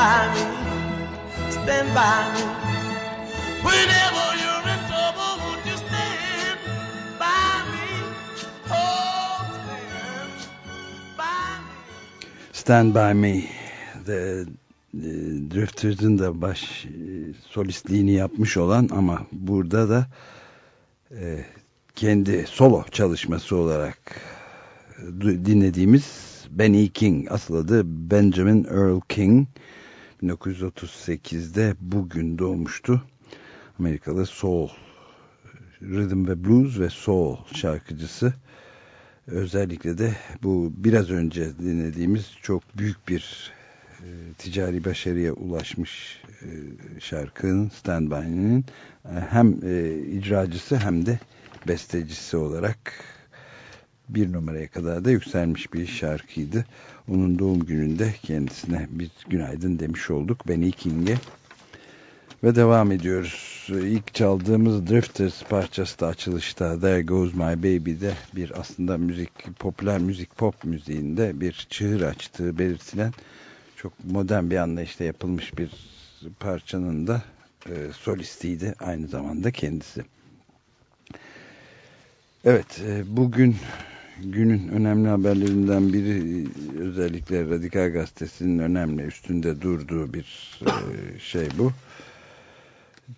By me. Stand by me. Whenever you're in trouble, won't you stand by me? Oh, stand by me. Stand By Me The e, Drifters'ın da baş e, solistliğini yapmış olan ama burada da e, kendi solo çalışması olarak du- dinlediğimiz Benny King asıl adı Benjamin Earl King 1938'de bugün doğmuştu Amerikalı soul rhythm ve blues ve soul şarkıcısı özellikle de bu biraz önce dinlediğimiz çok büyük bir e, ticari başarıya ulaşmış e, şarkının Stand By'nin e, hem icracısı hem de bestecisi olarak bir numaraya kadar da yükselmiş bir şarkıydı. Onun doğum gününde kendisine bir günaydın demiş olduk. Benny King'e ve devam ediyoruz. İlk çaldığımız Drifters parçası da açılışta There Goes My Baby'de bir aslında müzik, popüler müzik pop müziğinde bir çığır açtığı belirtilen çok modern bir anlayışla yapılmış bir parçanın da e, solistiydi aynı zamanda kendisi. Evet, e, bugün günün önemli haberlerinden biri özellikle Radikal Gazetesi'nin önemli üstünde durduğu bir e, şey bu.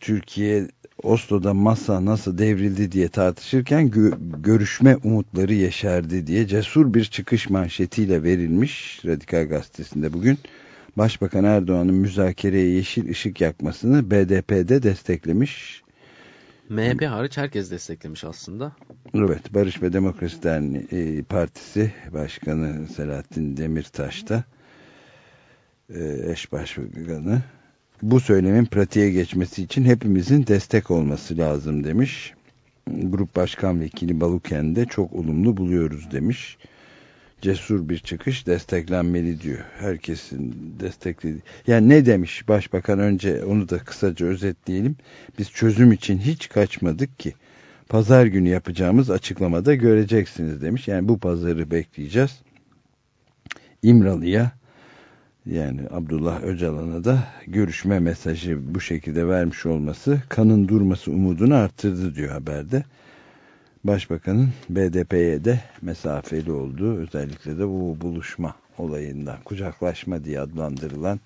Türkiye Oslo'da masa nasıl devrildi diye tartışırken gö görüşme umutları yeşerdi diye cesur bir çıkış manşetiyle verilmiş Radikal Gazetesi'nde bugün. Başbakan Erdoğan'ın müzakereye yeşil ışık yakmasını BDP'de desteklemiş. MHP hariç herkes desteklemiş aslında. Evet, Barış ve Demokrasi Derneği e, Partisi Başkanı Selahattin Demirtaş da e, eş başbakanı bu söylemin pratiğe geçmesi için hepimizin destek olması lazım demiş. Grup Başkan Vekili Baluken de çok olumlu buluyoruz demiş. Cesur bir çıkış desteklenmeli diyor. Herkesin desteklediği. Yani ne demiş Başbakan önce onu da kısaca özetleyelim. Biz çözüm için hiç kaçmadık ki. Pazar günü yapacağımız açıklamada göreceksiniz demiş. Yani bu pazarı bekleyeceğiz. İmralı'ya yani Abdullah Öcalan'a da görüşme mesajı bu şekilde vermiş olması kanın durması umudunu arttırdı diyor haberde. Başbakanın BDP'ye de mesafeli olduğu özellikle de bu buluşma olayından kucaklaşma diye adlandırılan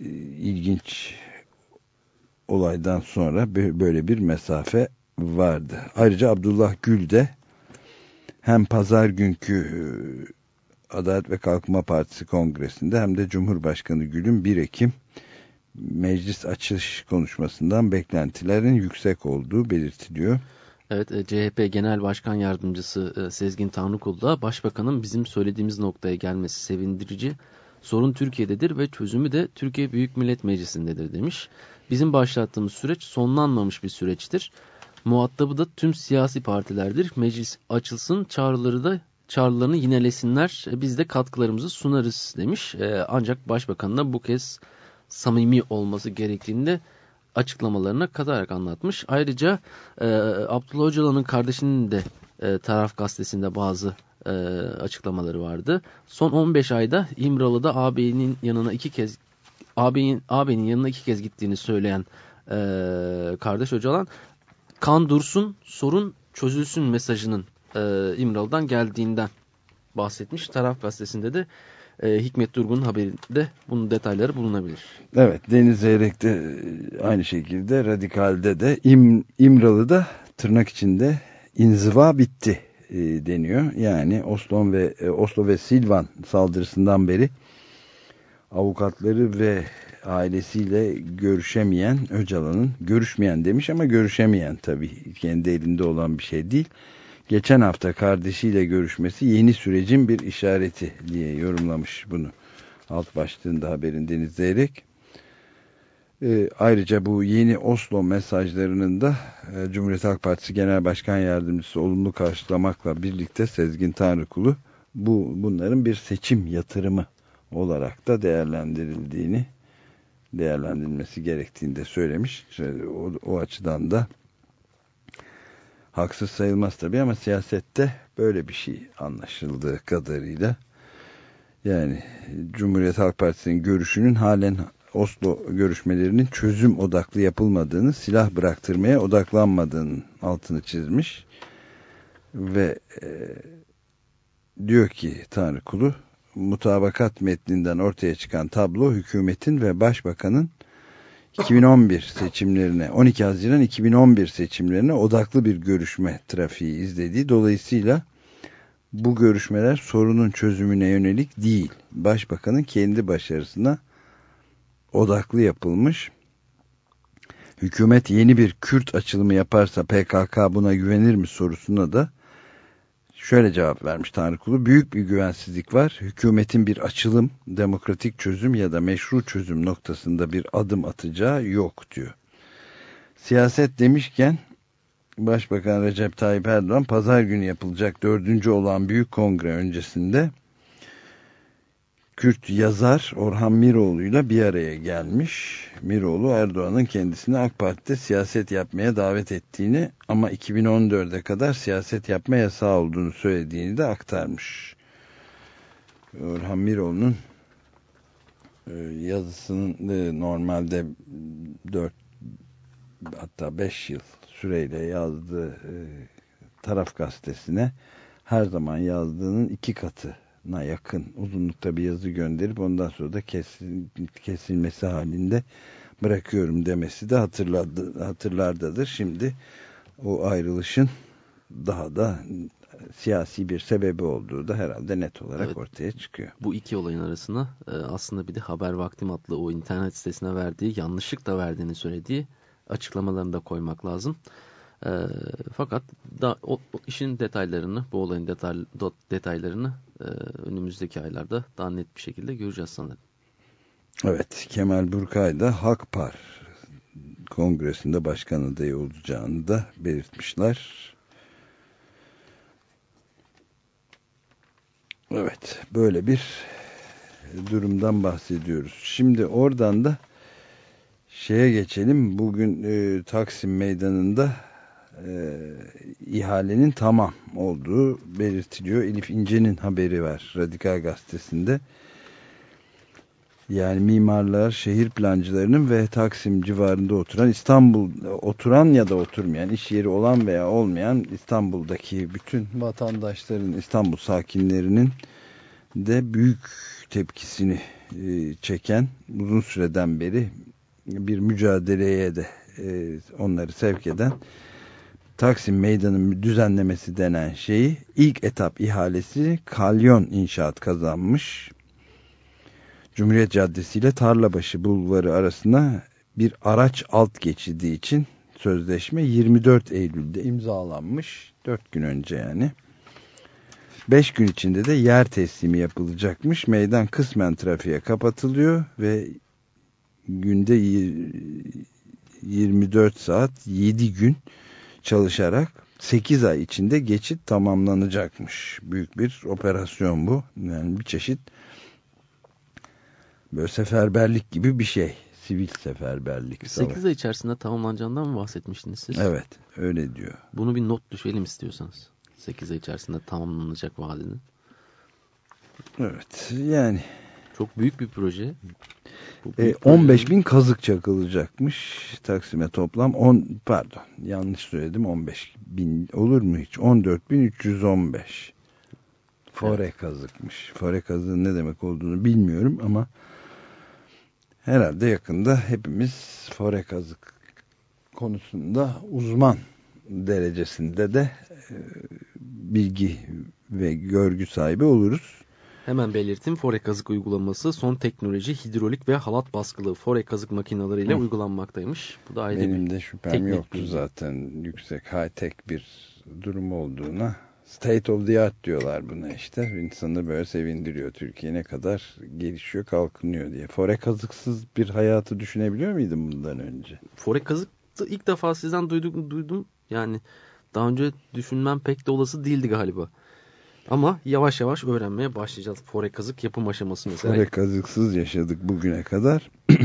e, ilginç olaydan sonra böyle bir mesafe vardı. Ayrıca Abdullah Gül de hem pazar günkü e, Adalet ve Kalkınma Partisi kongresinde hem de Cumhurbaşkanı Gül'ün 1 Ekim meclis açılış konuşmasından beklentilerin yüksek olduğu belirtiliyor. Evet, e, CHP Genel Başkan Yardımcısı e, Sezgin Tanrıkul da Başbakanın bizim söylediğimiz noktaya gelmesi sevindirici. Sorun Türkiye'dedir ve çözümü de Türkiye Büyük Millet Meclisi'ndedir demiş. Bizim başlattığımız süreç sonlanmamış bir süreçtir. Muhatabı da tüm siyasi partilerdir. Meclis açılsın, çağrıları da çağrılarını yinelesinler. E, biz de katkılarımızı sunarız demiş. Ancak Başbakan da bu kez samimi olması gerektiğinde açıklamalarına katarak anlatmış. Ayrıca e, Abdullah Öcalan'ın kardeşinin de e, taraf gazetesinde bazı e, açıklamaları vardı. Son 15 ayda İmralı'da ağabeyinin yanına iki kez ağabeyin, ağabeyinin yanına iki kez gittiğini söyleyen e, kardeş Öcalan kan dursun sorun çözülsün mesajının e, İmralı'dan geldiğinden bahsetmiş. Taraf gazetesinde de e, Hikmet Durgun'un haberinde bunun detayları bulunabilir. Evet Deniz Zeyrek'te e, aynı şekilde Radikal'de de İm, İmralı'da tırnak içinde inziva bitti e, deniyor. Yani Oslo ve e, Oslo ve Silvan saldırısından beri avukatları ve ailesiyle görüşemeyen Öcalan'ın görüşmeyen demiş ama görüşemeyen tabii kendi elinde olan bir şey değil geçen hafta kardeşiyle görüşmesi yeni sürecin bir işareti diye yorumlamış bunu. Alt başlığında haberin denizleyerek. E, ayrıca bu yeni Oslo mesajlarının da e, Cumhuriyet Halk Partisi Genel Başkan Yardımcısı olumlu karşılamakla birlikte Sezgin Tanrıkulu bu bunların bir seçim yatırımı olarak da değerlendirildiğini değerlendirilmesi gerektiğini de söylemiş. O, o açıdan da Haksız sayılmaz tabii ama siyasette böyle bir şey anlaşıldığı kadarıyla. Yani Cumhuriyet Halk Partisi'nin görüşünün halen Oslo görüşmelerinin çözüm odaklı yapılmadığını, silah bıraktırmaya odaklanmadığının altını çizmiş. Ve e, diyor ki Tanrı kulu, mutabakat metninden ortaya çıkan tablo hükümetin ve başbakanın 2011 seçimlerine 12 Haziran 2011 seçimlerine odaklı bir görüşme trafiği izlediği dolayısıyla bu görüşmeler sorunun çözümüne yönelik değil. Başbakanın kendi başarısına odaklı yapılmış. Hükümet yeni bir Kürt açılımı yaparsa PKK buna güvenir mi sorusuna da şöyle cevap vermiş Tanrı Kulu. Büyük bir güvensizlik var. Hükümetin bir açılım, demokratik çözüm ya da meşru çözüm noktasında bir adım atacağı yok diyor. Siyaset demişken Başbakan Recep Tayyip Erdoğan pazar günü yapılacak dördüncü olan büyük kongre öncesinde Kürt yazar Orhan Miroğlu ile bir araya gelmiş. Miroğlu Erdoğan'ın kendisini AK Parti'de siyaset yapmaya davet ettiğini ama 2014'e kadar siyaset yapma yasağı olduğunu söylediğini de aktarmış. Orhan Miroğlu'nun e, yazısının e, normalde 4 hatta 5 yıl süreyle yazdığı e, taraf gazetesine her zaman yazdığının iki katına yakın uzunlukta bir yazı gönderip ondan sonra da kesin, kesilmesi halinde bırakıyorum demesi de hatırladı, hatırlardadır. Şimdi o ayrılışın daha da siyasi bir sebebi olduğu da herhalde net olarak evet, ortaya çıkıyor. Bu iki olayın arasına e, aslında bir de Haber Vaktim adlı o internet sitesine verdiği yanlışlıkla verdiğini söylediği açıklamalarını da koymak lazım. E, fakat da, o, işin detaylarını, bu olayın detay, detaylarını e, önümüzdeki aylarda daha net bir şekilde göreceğiz sanırım. Evet, Kemal Burkay da Hakpar kongresinde başkan adayı olacağını da belirtmişler. Evet, böyle bir durumdan bahsediyoruz. Şimdi oradan da şeye geçelim. Bugün e, Taksim Meydanı'nda e, ihalenin tamam olduğu belirtiliyor. Elif İnce'nin haberi var Radikal Gazetesi'nde. Yani mimarlar, şehir plancılarının ve Taksim civarında oturan İstanbul oturan ya da oturmayan, iş yeri olan veya olmayan İstanbul'daki bütün vatandaşların, İstanbul sakinlerinin de büyük tepkisini e, çeken uzun süreden beri bir mücadeleye de e, onları sevk eden Taksim Meydanı düzenlemesi denen şeyi ilk etap ihalesi Kalyon İnşaat kazanmış. Cumhuriyet Caddesi ile Tarlabaşı Bulvarı arasında bir araç alt geçidi için sözleşme 24 Eylül'de imzalanmış. 4 gün önce yani. 5 gün içinde de yer teslimi yapılacakmış. Meydan kısmen trafiğe kapatılıyor ve günde 24 saat 7 gün çalışarak 8 ay içinde geçit tamamlanacakmış. Büyük bir operasyon bu. Yani bir çeşit böyle seferberlik gibi bir şey. Sivil seferberlik. 8 ay içerisinde tamamlanacağından mı bahsetmiştiniz siz? Evet öyle diyor. Bunu bir not düşelim istiyorsanız. 8 ay içerisinde tamamlanacak vadinin. Evet yani. Çok büyük bir proje. E, 15 bin kazık çakılacakmış Taksim'e toplam 10 pardon yanlış söyledim 15 bin olur mu hiç 14 bin 315 fore evet. kazıkmış fore kazığın ne demek olduğunu bilmiyorum ama herhalde yakında hepimiz fore kazık konusunda uzman derecesinde de e, bilgi ve görgü sahibi oluruz. Hemen belirttim. Fore kazık uygulaması son teknoloji hidrolik ve halat baskılı fore kazık makineleriyle Hı. uygulanmaktaymış. Bu da ayrı Benim de şüphem yoktu bilgi. zaten yüksek high tech bir durum olduğuna. State of the art diyorlar buna işte. İnsanı böyle sevindiriyor. Türkiye ne kadar gelişiyor kalkınıyor diye. Fore kazıksız bir hayatı düşünebiliyor muydun bundan önce? Fore kazık ilk defa sizden duydum. duydum. Yani daha önce düşünmem pek de olası değildi galiba. Ama yavaş yavaş öğrenmeye başlayacağız. Fore kazık yapım aşaması mesela. Fore kazıksız yaşadık bugüne kadar.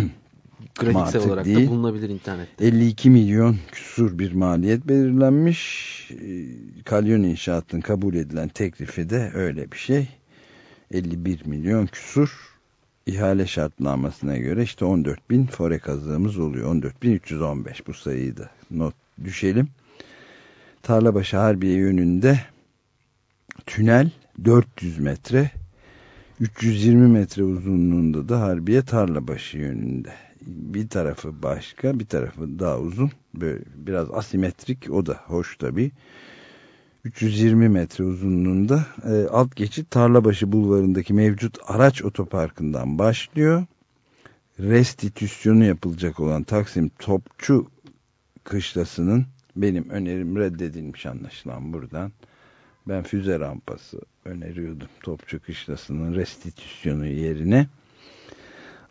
Grafiksel olarak değil. da bulunabilir internette. 52 milyon küsur bir maliyet belirlenmiş. Kalyon İnşaat'ın kabul edilen teklifi de öyle bir şey. 51 milyon küsur ihale şartnamasına göre işte 14 bin fore kazığımız oluyor. 14.315 bu sayıyı da not düşelim. Tarlabaşı Harbiye yönünde tünel 400 metre 320 metre uzunluğunda da Harbiye Tarlabaşı yönünde. Bir tarafı başka bir tarafı daha uzun. Böyle biraz asimetrik o da hoş tabii. 320 metre uzunluğunda e, alt geçit Tarlabaşı bulvarındaki mevcut araç otoparkından başlıyor. Restitüsyonu yapılacak olan Taksim Topçu Kışlası'nın benim önerim reddedilmiş anlaşılan buradan. Ben füze rampası öneriyordum Topçu Kışlası'nın restitüsyonu yerine.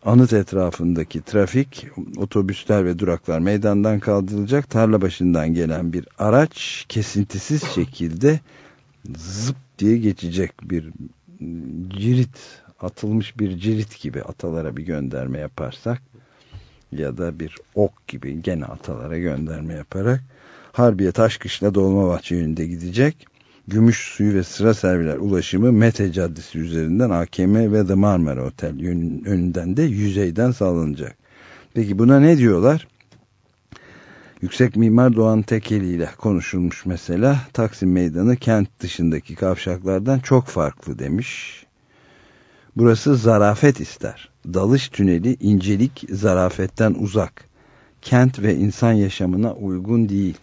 Anıt etrafındaki trafik, otobüsler ve duraklar meydandan kaldırılacak. Tarla başından gelen bir araç kesintisiz şekilde zıp diye geçecek bir cirit, atılmış bir cirit gibi atalara bir gönderme yaparsak ya da bir ok gibi gene atalara gönderme yaparak Harbiye Taşkışla Dolmabahçe yönünde gidecek. Gümüş suyu ve sıra serviler ulaşımı Mete Caddesi üzerinden AKM ve The Marmara Otel önünden de yüzeyden sağlanacak. Peki buna ne diyorlar? Yüksek Mimar Doğan Tekeli ile konuşulmuş mesela Taksim Meydanı kent dışındaki kavşaklardan çok farklı demiş. Burası zarafet ister. Dalış tüneli incelik zarafetten uzak. Kent ve insan yaşamına uygun değil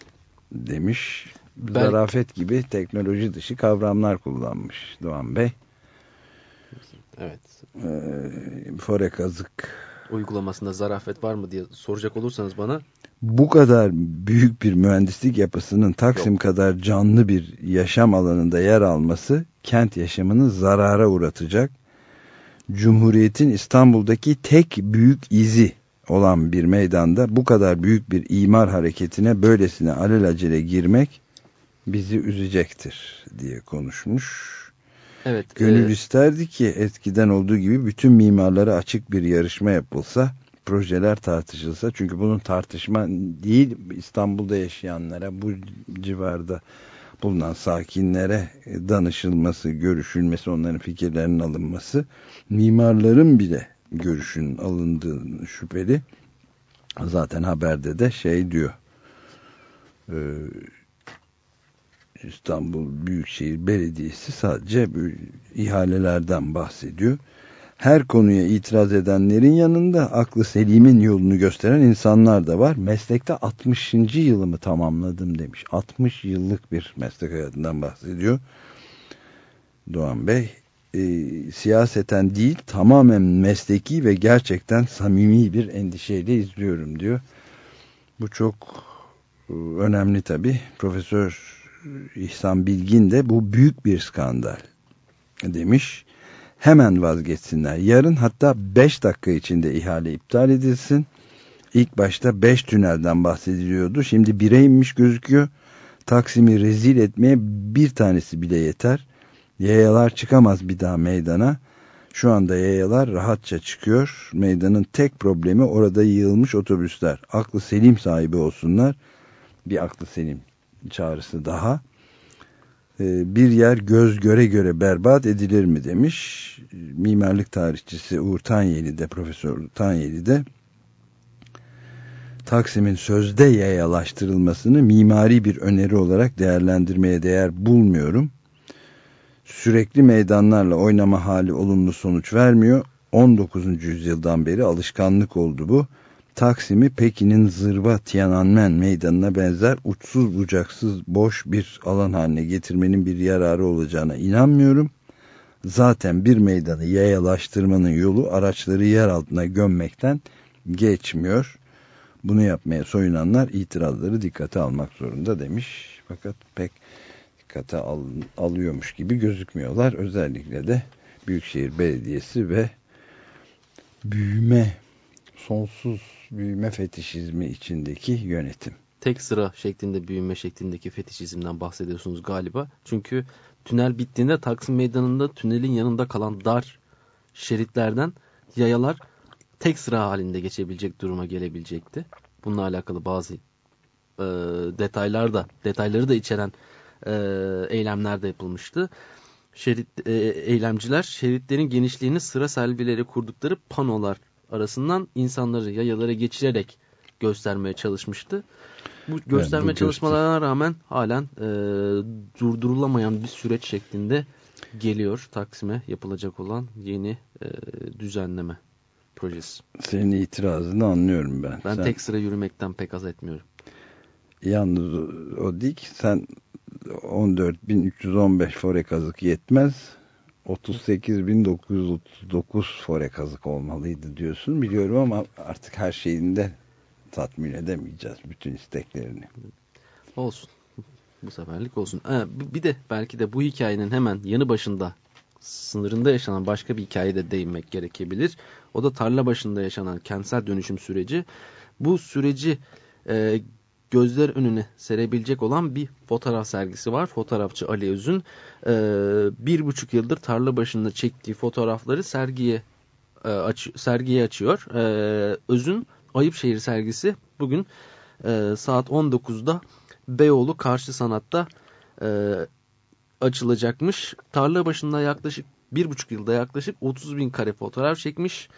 demiş. Bel Zarafet gibi teknoloji dışı kavramlar kullanmış Doğan Bey. Evet. Ee, fore kazık. Uygulamasında zarafet var mı diye soracak olursanız bana. Bu kadar büyük bir mühendislik yapısının Taksim Yok. kadar canlı bir yaşam alanında yer alması kent yaşamını zarara uğratacak. Cumhuriyetin İstanbul'daki tek büyük izi olan bir meydanda bu kadar büyük bir imar hareketine böylesine alelacele girmek bizi üzecektir diye konuşmuş. Evet. Gönül e, isterdi ki eskiden olduğu gibi bütün mimarlara açık bir yarışma yapılsa, projeler tartışılsa. Çünkü bunun tartışma değil İstanbul'da yaşayanlara, bu civarda bulunan sakinlere danışılması, görüşülmesi, onların fikirlerinin alınması, mimarların bile görüşün alındığı şüpheli. Zaten haberde de şey diyor. İstanbul Büyükşehir Belediyesi sadece ihalelerden bahsediyor. Her konuya itiraz edenlerin yanında aklı selimin yolunu gösteren insanlar da var. Meslekte 60. yılımı tamamladım demiş. 60 yıllık bir meslek hayatından bahsediyor. Doğan Bey e, siyaseten değil tamamen mesleki ve gerçekten samimi bir endişeyle izliyorum diyor. Bu çok e, önemli tabi. Profesör İhsan Bilgin de bu büyük bir skandal demiş. Hemen vazgeçsinler. Yarın hatta 5 dakika içinde ihale iptal edilsin. İlk başta 5 tünelden bahsediliyordu. Şimdi 1'e inmiş gözüküyor. Taksim'i rezil etmeye bir tanesi bile yeter. Yayalar çıkamaz bir daha meydana. Şu anda yayalar rahatça çıkıyor. Meydanın tek problemi orada yığılmış otobüsler. Aklı selim sahibi olsunlar. Bir aklı selim çağrısı daha. Ee, bir yer göz göre göre berbat edilir mi demiş. Mimarlık tarihçisi Uğur Tanyeli de Profesör Tanyeli de Taksim'in sözde yayalaştırılmasını mimari bir öneri olarak değerlendirmeye değer bulmuyorum. Sürekli meydanlarla oynama hali olumlu sonuç vermiyor. 19. yüzyıldan beri alışkanlık oldu bu. Taksim'i Pekin'in zırva Tiananmen meydanına benzer uçsuz bucaksız boş bir alan haline getirmenin bir yararı olacağına inanmıyorum. Zaten bir meydanı yayalaştırmanın yolu araçları yer altına gömmekten geçmiyor. Bunu yapmaya soyunanlar itirazları dikkate almak zorunda demiş. Fakat pek dikkate al, alıyormuş gibi gözükmüyorlar. Özellikle de Büyükşehir Belediyesi ve büyüme, sonsuz büyüme fetişizmi içindeki yönetim. tek sıra şeklinde büyüme şeklindeki fetişizmden bahsediyorsunuz galiba. Çünkü tünel bittiğinde Taksim Meydanı'nda tünelin yanında kalan dar şeritlerden yayalar tek sıra halinde geçebilecek duruma gelebilecekti. Bununla alakalı bazı e, detaylar da detayları da içeren e, eylemler de yapılmıştı. Şerit, e, eylemciler şeritlerin genişliğini sıra selvileri kurdukları panolar arasından insanları yayalara geçirerek göstermeye çalışmıştı. Bu gösterme evet, bu çalışmalarına göster rağmen halen e, durdurulamayan bir süreç şeklinde geliyor Taksim'e yapılacak olan yeni e, düzenleme projesi. Senin itirazını anlıyorum ben. Ben sen... tek sıra yürümekten pek az etmiyorum. Yalnız o değil ki sen 14.315 fore kazık yetmez. 38.939 fore kazık olmalıydı diyorsun biliyorum ama artık her şeyinde tatmin edemeyeceğiz bütün isteklerini. Olsun. Bu seferlik olsun. Ha, bir de belki de bu hikayenin hemen yanı başında sınırında yaşanan başka bir hikayede değinmek gerekebilir. O da tarla başında yaşanan kentsel dönüşüm süreci. Bu süreci e, gözler önüne serebilecek olan bir fotoğraf sergisi var. Fotoğrafçı Ali Öz'ün e, bir buçuk yıldır tarla başında çektiği fotoğrafları sergiye e, aç, sergiye açıyor. E, Öz'ün Ayıpşehir sergisi bugün e, saat 19'da Beyoğlu Karşı Sanat'ta e, açılacakmış. Tarla başında yaklaşık bir buçuk yılda yaklaşık 30 bin kare fotoğraf çekmiş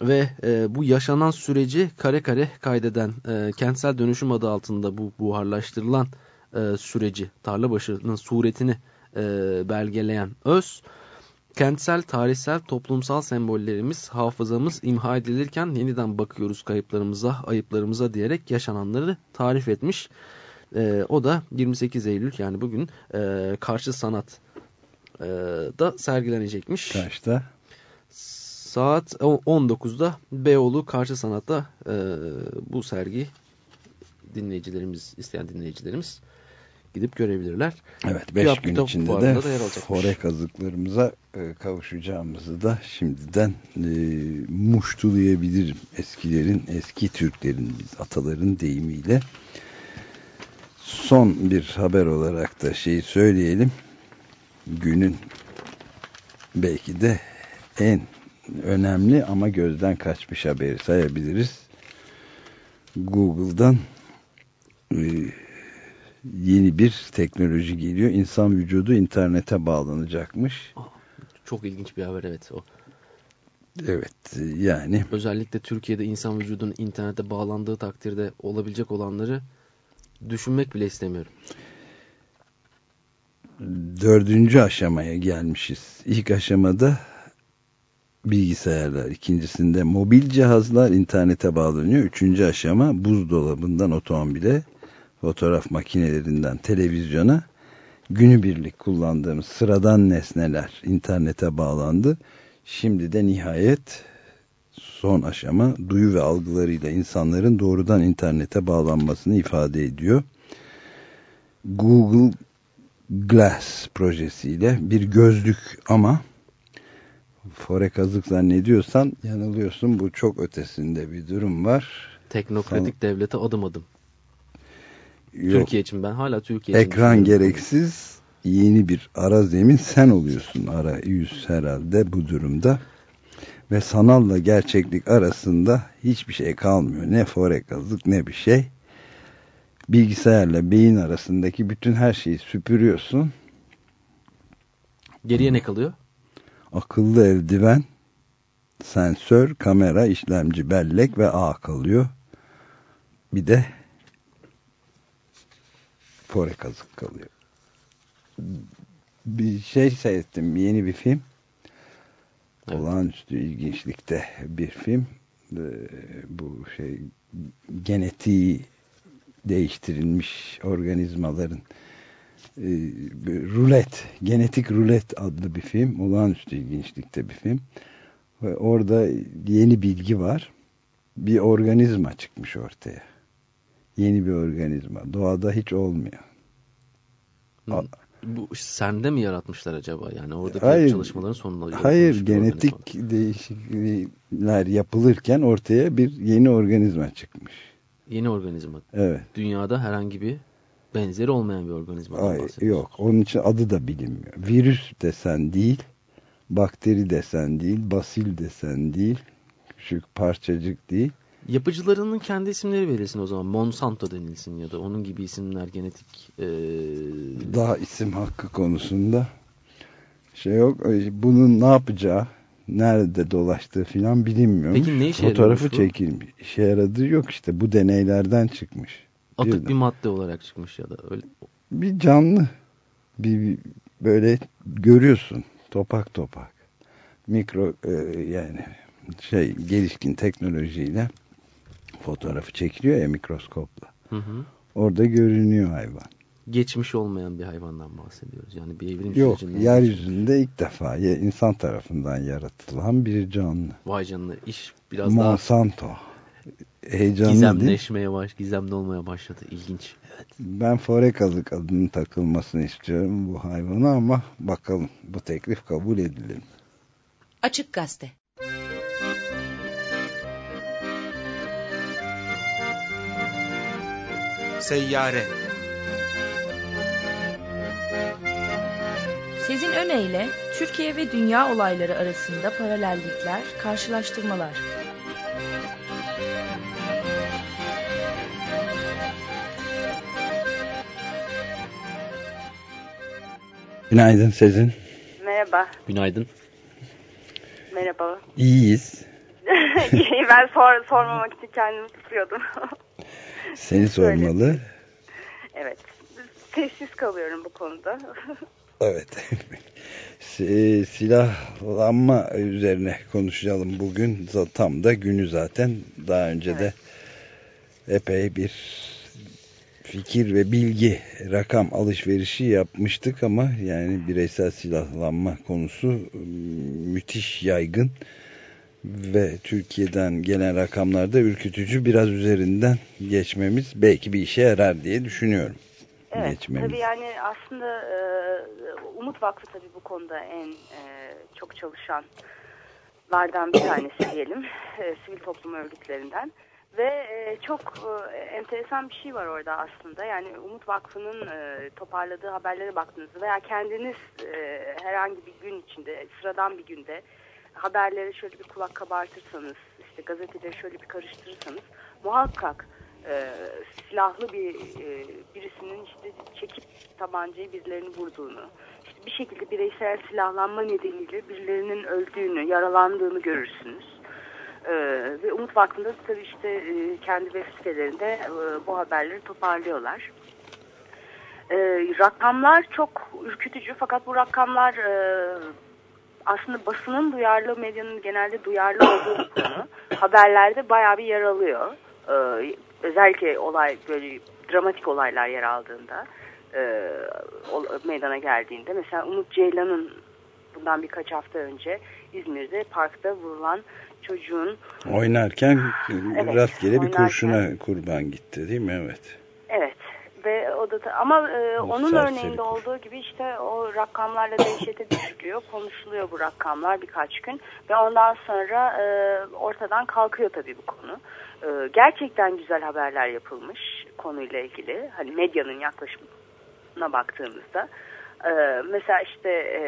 ve e, bu yaşanan süreci kare kare kaydeden e, kentsel dönüşüm adı altında bu buharlaştırılan e, süreci tarla başının suretini e, belgeleyen öz kentsel, tarihsel, toplumsal sembollerimiz, hafızamız imha edilirken yeniden bakıyoruz kayıplarımıza, ayıplarımıza diyerek yaşananları tarif etmiş. E, o da 28 Eylül yani bugün e, Karşı Sanat e, da sergilenecekmiş. Kaçta? Saat 19'da Beyoğlu Karşı Sanat'ta e, bu sergi dinleyicilerimiz, isteyen dinleyicilerimiz gidip görebilirler. Evet 5 gün içinde de, fore kazıklarımıza e, kavuşacağımızı da şimdiden e, muştulayabilirim. Eskilerin, eski Türklerin, ataların deyimiyle. Son bir haber olarak da şeyi söyleyelim. Günün belki de en önemli ama gözden kaçmış haberi sayabiliriz. Google'dan e, yeni bir teknoloji geliyor. İnsan vücudu internete bağlanacakmış. Çok ilginç bir haber evet o. Evet yani. Özellikle Türkiye'de insan vücudunun internete bağlandığı takdirde olabilecek olanları düşünmek bile istemiyorum. Dördüncü aşamaya gelmişiz. İlk aşamada bilgisayarlar, ikincisinde mobil cihazlar internete bağlanıyor. Üçüncü aşama buzdolabından otomobile, fotoğraf makinelerinden televizyona günübirlik kullandığımız sıradan nesneler internete bağlandı. Şimdi de nihayet son aşama duyu ve algılarıyla insanların doğrudan internete bağlanmasını ifade ediyor. Google Glass projesiyle bir gözlük ama fore kazık zannediyorsan yanılıyorsun. Bu çok ötesinde bir durum var. Teknokratik San... devlete adım adım. Yok. Türkiye için ben hala Türkiye için Ekran gereksiz yeni bir ara zemin sen oluyorsun ara yüz herhalde bu durumda. Ve sanalla gerçeklik arasında hiçbir şey kalmıyor. Ne fore kazık ne bir şey. Bilgisayarla beyin arasındaki bütün her şeyi süpürüyorsun. Geriye ne kalıyor? Akıllı eldiven, sensör, kamera, işlemci, bellek ve ağ kalıyor. Bir de fore kazık kalıyor. Bir şey seyrettim. Yeni bir film. Evet. Olağanüstü ilginçlikte bir film. Ee, bu şey genetiği değiştirilmiş organizmaların e, rulet, genetik rulet adlı bir film. Olağanüstü ilginçlikte bir film. Ve orada yeni bilgi var. Bir organizma çıkmış ortaya Yeni bir organizma. Doğada hiç olmuyor. Bu sende mi yaratmışlar acaba? Yani oradaki hayır, çalışmaların sonunda. Hayır, genetik değişiklikler yapılırken ortaya bir yeni organizma çıkmış. Yeni organizma. Evet. Dünyada herhangi bir benzeri olmayan bir organizma. Hayır, yok. Onun için adı da bilinmiyor. Virüs desen değil, bakteri desen değil, basil desen değil, küçük parçacık değil. Yapıcılarının kendi isimleri verilsin o zaman. Monsanto denilsin ya da onun gibi isimler genetik... E... Daha isim hakkı konusunda şey yok. Bunun ne yapacağı, nerede dolaştığı filan bilinmiyor. Peki ne işe Fotoğrafı çekilmiş. İşe yaradığı yok işte. Bu deneylerden çıkmış. Atık Birden. bir madde olarak çıkmış ya da öyle. Bir canlı. Bir, bir böyle görüyorsun. Topak topak. Mikro e, yani şey gelişkin teknolojiyle fotoğrafı çekiliyor ya mikroskopla. Hı hı. Orada görünüyor hayvan. Geçmiş olmayan bir hayvandan bahsediyoruz. Yani bir evrim Yok, yeryüzünde ilk defa insan tarafından yaratılan bir canlı. Vay canına iş biraz Monsanto. daha... Heyecanlı Gizemleşmeye baş, gizemli olmaya başladı. İlginç. Evet. Ben forekazık adının takılmasını istiyorum bu hayvana ama bakalım bu teklif kabul edilir mi? Açık Gazete Seyyare Sezin Öne Türkiye ve dünya olayları arasında paralellikler, karşılaştırmalar. Günaydın Sezin. Merhaba. Günaydın. Merhaba. İyiyiz. ben sor, sormamak için kendimi tutuyordum. Seni sormalı. Evet. Sessiz kalıyorum bu konuda. evet. Silahlanma üzerine konuşalım bugün. Tam da günü zaten. Daha önce evet. de epey bir fikir ve bilgi rakam alışverişi yapmıştık ama yani bireysel silahlanma konusu ıı, müthiş yaygın ve Türkiye'den gelen rakamlarda ürkütücü biraz üzerinden geçmemiz belki bir işe yarar diye düşünüyorum. Evet geçmemiz. tabii yani aslında e, Umut Vakfı tabii bu konuda en e, çok çalışanlardan bir tanesi diyelim e, sivil toplum örgütlerinden. Ve e, çok e, enteresan bir şey var orada aslında. Yani Umut Vakfı'nın e, toparladığı haberlere baktığınızda veya kendiniz e, herhangi bir gün içinde, sıradan bir günde haberlere şöyle bir kulak kabartırsanız, işte gazeteleri şöyle bir karıştırırsanız muhakkak e, silahlı bir e, birisinin işte çekip tabancayı birilerini vurduğunu, işte bir şekilde bireysel silahlanma nedeniyle birilerinin öldüğünü, yaralandığını görürsünüz. Ee, ve Umut Vakfı'nda tabii işte e, kendi web sitelerinde e, bu haberleri toparlıyorlar. E, rakamlar çok ürkütücü fakat bu rakamlar e, aslında basının duyarlı, medyanın genelde duyarlı olduğu bir konu. Haberlerde bayağı bir yer alıyor. E, özellikle olay böyle dramatik olaylar yer aldığında e, meydana geldiğinde mesela Umut Ceylan'ın bundan birkaç hafta önce İzmir'de parkta vurulan çocuğun oynarken evet, rastgele bir kurşuna kurban gitti değil mi? Evet. Evet. Ve o da ama e, onun örneğinde olduğu gibi işte o rakamlarla dehşete düşülüyor, konuşuluyor bu rakamlar birkaç gün ve ondan sonra e, ortadan kalkıyor tabii bu konu. E, gerçekten güzel haberler yapılmış konuyla ilgili. Hani medyanın yaklaşımına baktığımızda. E, mesela işte e,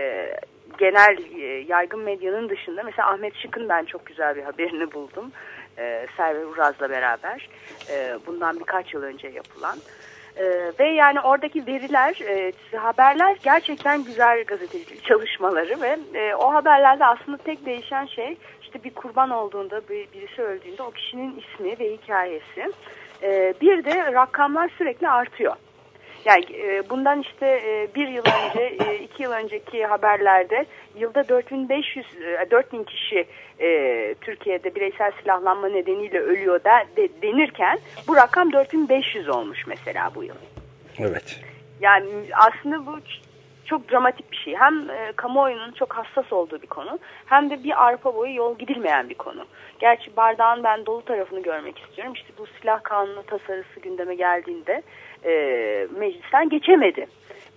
genel e, yaygın medyanın dışında mesela Ahmet Şık'ın ben çok güzel bir haberini buldum. E, Server Uraz'la beraber e, bundan birkaç yıl önce yapılan. E, ve yani oradaki veriler, e, haberler gerçekten güzel gazetecilik çalışmaları ve e, o haberlerde aslında tek değişen şey işte bir kurban olduğunda, bir, birisi öldüğünde o kişinin ismi ve hikayesi. E, bir de rakamlar sürekli artıyor. Yani e, bundan işte e, bir yıl önce, e, iki yıl önceki haberlerde yılda 4500, e, 4000 kişi e, Türkiye'de bireysel silahlanma nedeniyle ölüyor da de, denirken bu rakam 4500 olmuş mesela bu yıl. Evet. Yani aslında bu çok dramatik bir şey. Hem e, kamuoyunun çok hassas olduğu bir konu hem de bir arpa boyu yol gidilmeyen bir konu. Gerçi bardağın ben dolu tarafını görmek istiyorum. İşte bu silah kanunu tasarısı gündeme geldiğinde e, meclisten geçemedi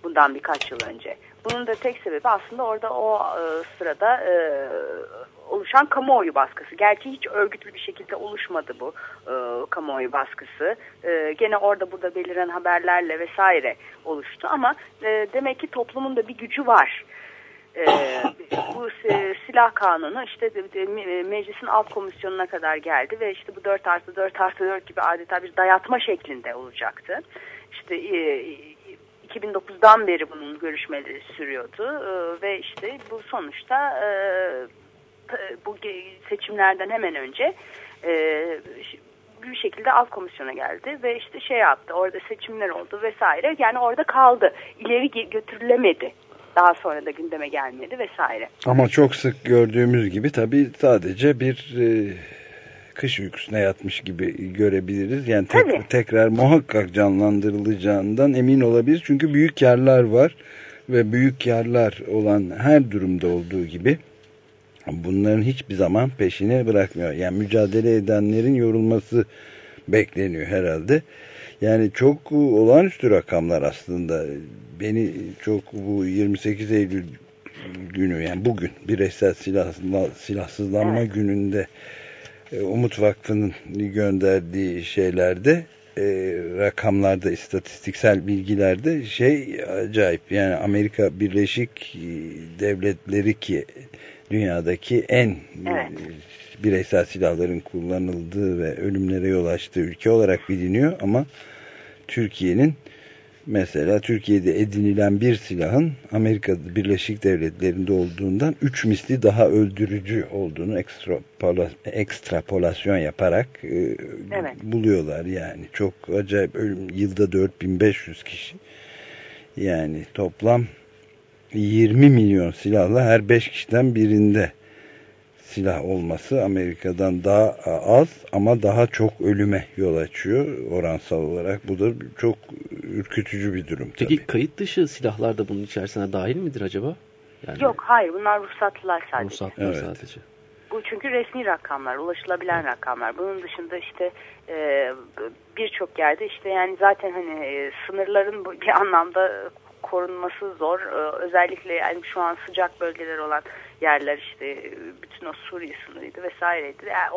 bundan birkaç yıl önce. Bunun da tek sebebi aslında orada o e, sırada e, oluşan kamuoyu baskısı. Gerçi hiç örgütlü bir şekilde oluşmadı bu e, kamuoyu baskısı. E, gene orada burada beliren haberlerle vesaire oluştu ama e, demek ki toplumun da bir gücü var. bu e, silah kanunu işte de- meclisin alt komisyonuna kadar geldi ve işte bu 4 artı 4 artı 4 gibi adeta bir dayatma şeklinde olacaktı. İşte e, 2009'dan beri bunun görüşmeleri sürüyordu E, ve işte bu sonuçta e, bu seçimlerden hemen önce e, bir şekilde alt komisyona geldi ve işte şey yaptı orada seçimler oldu vesaire yani orada kaldı ileri götürülemedi daha sonra da gündeme gelmedi vesaire. Ama çok sık gördüğümüz gibi tabii sadece bir e, kış uykusuna yatmış gibi görebiliriz. Yani tek- Tabii. tekrar muhakkak canlandırılacağından emin olabiliriz. Çünkü büyük yerler var ve büyük yerler olan her durumda olduğu gibi bunların hiçbir zaman peşini bırakmıyor. Yani mücadele edenlerin yorulması bekleniyor herhalde. Yani çok olağanüstü rakamlar aslında. Beni çok bu 28 Eylül günü yani bugün bireysel silahsızla, silahsızlanma Evet. gününde e, Umut Vakfı'nın gönderdiği şeylerde e, rakamlarda istatistiksel bilgilerde şey acayip yani Amerika Birleşik Devletleri ki dünyadaki en Evet. bireysel silahların kullanıldığı ve ölümlere yol açtığı ülke olarak biliniyor ama Türkiye'nin mesela Türkiye'de edinilen bir silahın Amerika Birleşik Devletleri'nde olduğundan 3 misli daha öldürücü olduğunu ekstrapola, ekstrapolasyon yaparak e, Evet. buluyorlar yani. Çok acayip ölüm yılda 4500 kişi yani toplam 20 milyon silahla her 5 kişiden birinde silah olması Amerika'dan daha az ama daha çok ölüme yol açıyor oransal olarak. Bu da çok ürkütücü bir durum Peki tabii. kayıt dışı silahlar da bunun içerisine dahil midir acaba? Yani Yok hayır bunlar ruhsatlılar sadece. ruhsatlar Evet. sadece. Bu çünkü resmi rakamlar, ulaşılabilen rakamlar. Bunun dışında işte e, birçok yerde işte yani zaten hani e, sınırların bu- bir anlamda korunması zor. E, özellikle yani şu an sıcak bölgeler olan yerler işte bütün o Suriye sınırıydı vesaireydi. Yani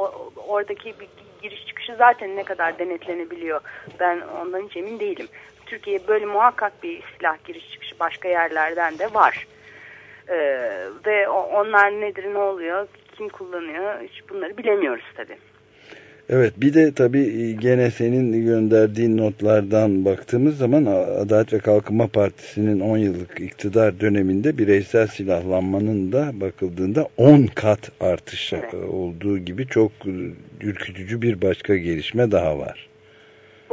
oradaki bir giriş çıkışı zaten ne kadar denetlenebiliyor ben ondan hiç emin değilim. Türkiye böyle muhakkak bir silah giriş çıkışı başka yerlerden de var. Ee, ve onlar nedir ne oluyor kim kullanıyor hiç bunları bilemiyoruz tabi. Evet bir de tabii gene senin gönderdiğin notlardan baktığımız zaman Adalet ve Kalkınma Partisi'nin 10 yıllık iktidar döneminde bireysel silahlanmanın da bakıldığında 10 kat artış Evet. olduğu gibi çok ürkütücü bir başka gelişme daha var.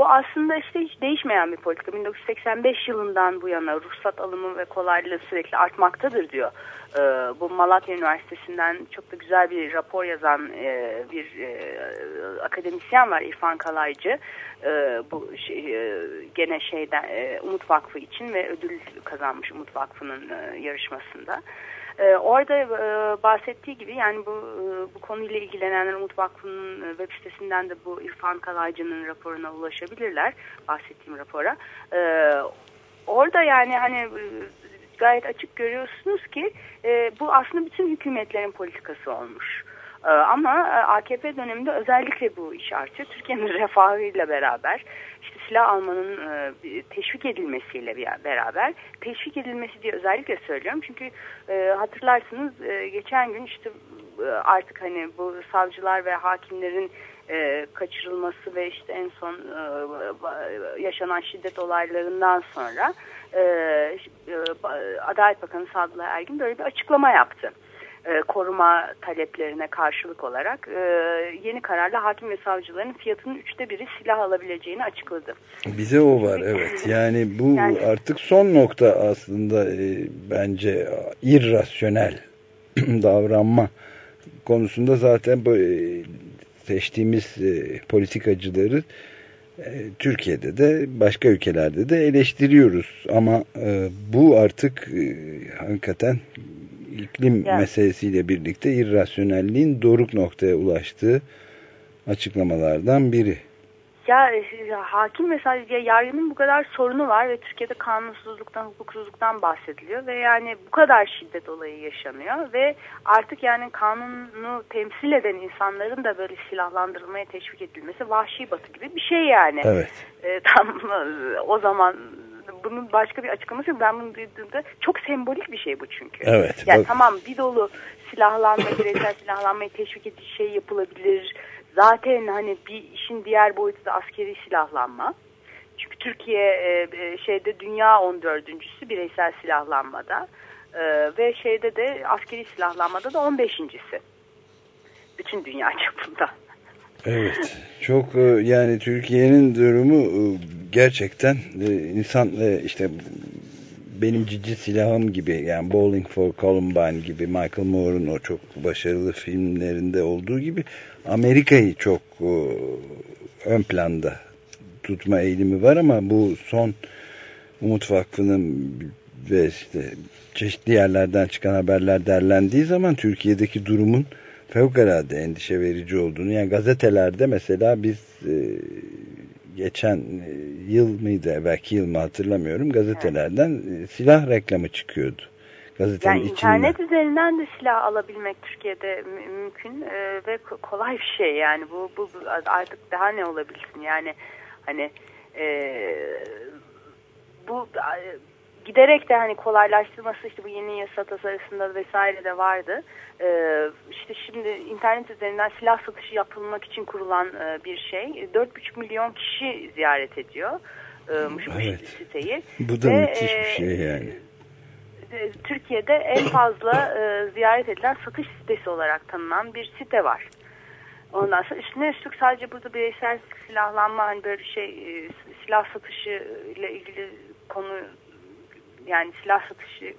Bu aslında işte hiç değişmeyen bir politika. 1985 yılından bu yana ruhsat alımı ve kolaylığı sürekli artmaktadır diyor. Ee, bu Malatya Üniversitesi'nden çok da güzel bir rapor yazan e, bir e, akademisyen var İrfan Kalaycı. Ee, bu şey, e, gene şeyden e, Umut Vakfı için ve ödül kazanmış Umut Vakfı'nın e, yarışmasında. Ee, orada e, bahsettiği gibi yani bu e, bu konuyla ilgilenenler Umut Vakfı'nın e, web sitesinden de bu İrfan Kalaycı'nın raporuna ulaşabilirler. Bahsettiğim rapora. Ee, orada yani hani gayet açık görüyorsunuz ki bu aslında bütün hükümetlerin politikası olmuş. Ee, ama AKP döneminde özellikle bu iş artıyor. Türkiye'nin refahıyla beraber işte silah almanın e, teşvik edilmesiyle beraber teşvik edilmesi diye özellikle söylüyorum. Çünkü e, hatırlarsınız e, geçen gün işte e, artık hani bu savcılar ve hakimlerin e, kaçırılması ve işte en son e, yaşanan şiddet olaylarından sonra e, e, Adalet Bakanı Sadullah Ergin böyle bir açıklama yaptı e, koruma taleplerine karşılık olarak e, yeni kararla hakim ve savcıların fiyatının üçte biri silah alabileceğini açıkladı. Bize o var evet. Yani bu Yani- artık son nokta aslında e, bence irrasyonel davranma konusunda zaten bu e, seçtiğimiz e, politikacıları Türkiye'de de başka ülkelerde de eleştiriyoruz ama e, bu artık e, hakikaten iklim Yani. meselesiyle birlikte irrasyonelliğin doruk noktaya ulaştığı açıklamalardan biri. Ya e, hakim ve sadece yargının bu kadar sorunu var ve Türkiye'de kanunsuzluktan, hukuksuzluktan bahsediliyor ve yani bu kadar şiddet olayı yaşanıyor ve artık yani kanunu temsil eden insanların da böyle silahlandırılmaya teşvik edilmesi vahşi batı gibi bir şey yani. Evet. E, tam e, o zaman bunun başka bir açıklaması yok. Ben bunu duyduğumda çok sembolik bir şey bu çünkü. Evet. Yani bak- tamam bir dolu silahlanma, bireysel silahlanmayı teşvik edici şey yapılabilir. Zaten hani bir işin diğer boyutu da askeri silahlanma. Çünkü Türkiye e, e, şeyde dünya 14.sü bireysel silahlanmada E, ve şeyde de askeri silahlanmada da 15.si. Bütün dünya çapında. Evet. Çok e, yani Türkiye'nin durumu e, gerçekten e, insan işte benim cici silahım gibi yani Bowling for Columbine gibi Michael Moore'un o çok başarılı filmlerinde olduğu gibi Amerika'yı çok ön planda tutma eğilimi var ama bu son Umut Vakfı'nın ve işte çeşitli yerlerden çıkan haberler derlendiği zaman Türkiye'deki durumun fevkalade endişe verici olduğunu yani gazetelerde mesela biz e, geçen e, yıl mıydı evvelki yıl mı hatırlamıyorum gazetelerden e, silah reklamı çıkıyordu. Gazetenin Yani içinden. internet üzerinden de silah alabilmek Türkiye'de mü- mümkün e, ve ko- kolay bir şey yani bu, bu artık daha ne olabilsin yani hani e, bu giderek de hani kolaylaştırması işte bu yeni yasa tasarısında vesaire de vardı. E, işte şimdi internet üzerinden silah satışı yapılmak için kurulan e, bir şey. 4,5 milyon kişi ziyaret ediyor. E, bu Evet. siteyi. Bu da Ve, müthiş bir e, şey yani. e, Türkiye'de en fazla e, ziyaret edilen satış sitesi olarak tanınan bir site var. Ondan sonra üstüne üstlük sadece burada bireysel silahlanma hani böyle şey e, silah satışı ile ilgili konu yani silah satışı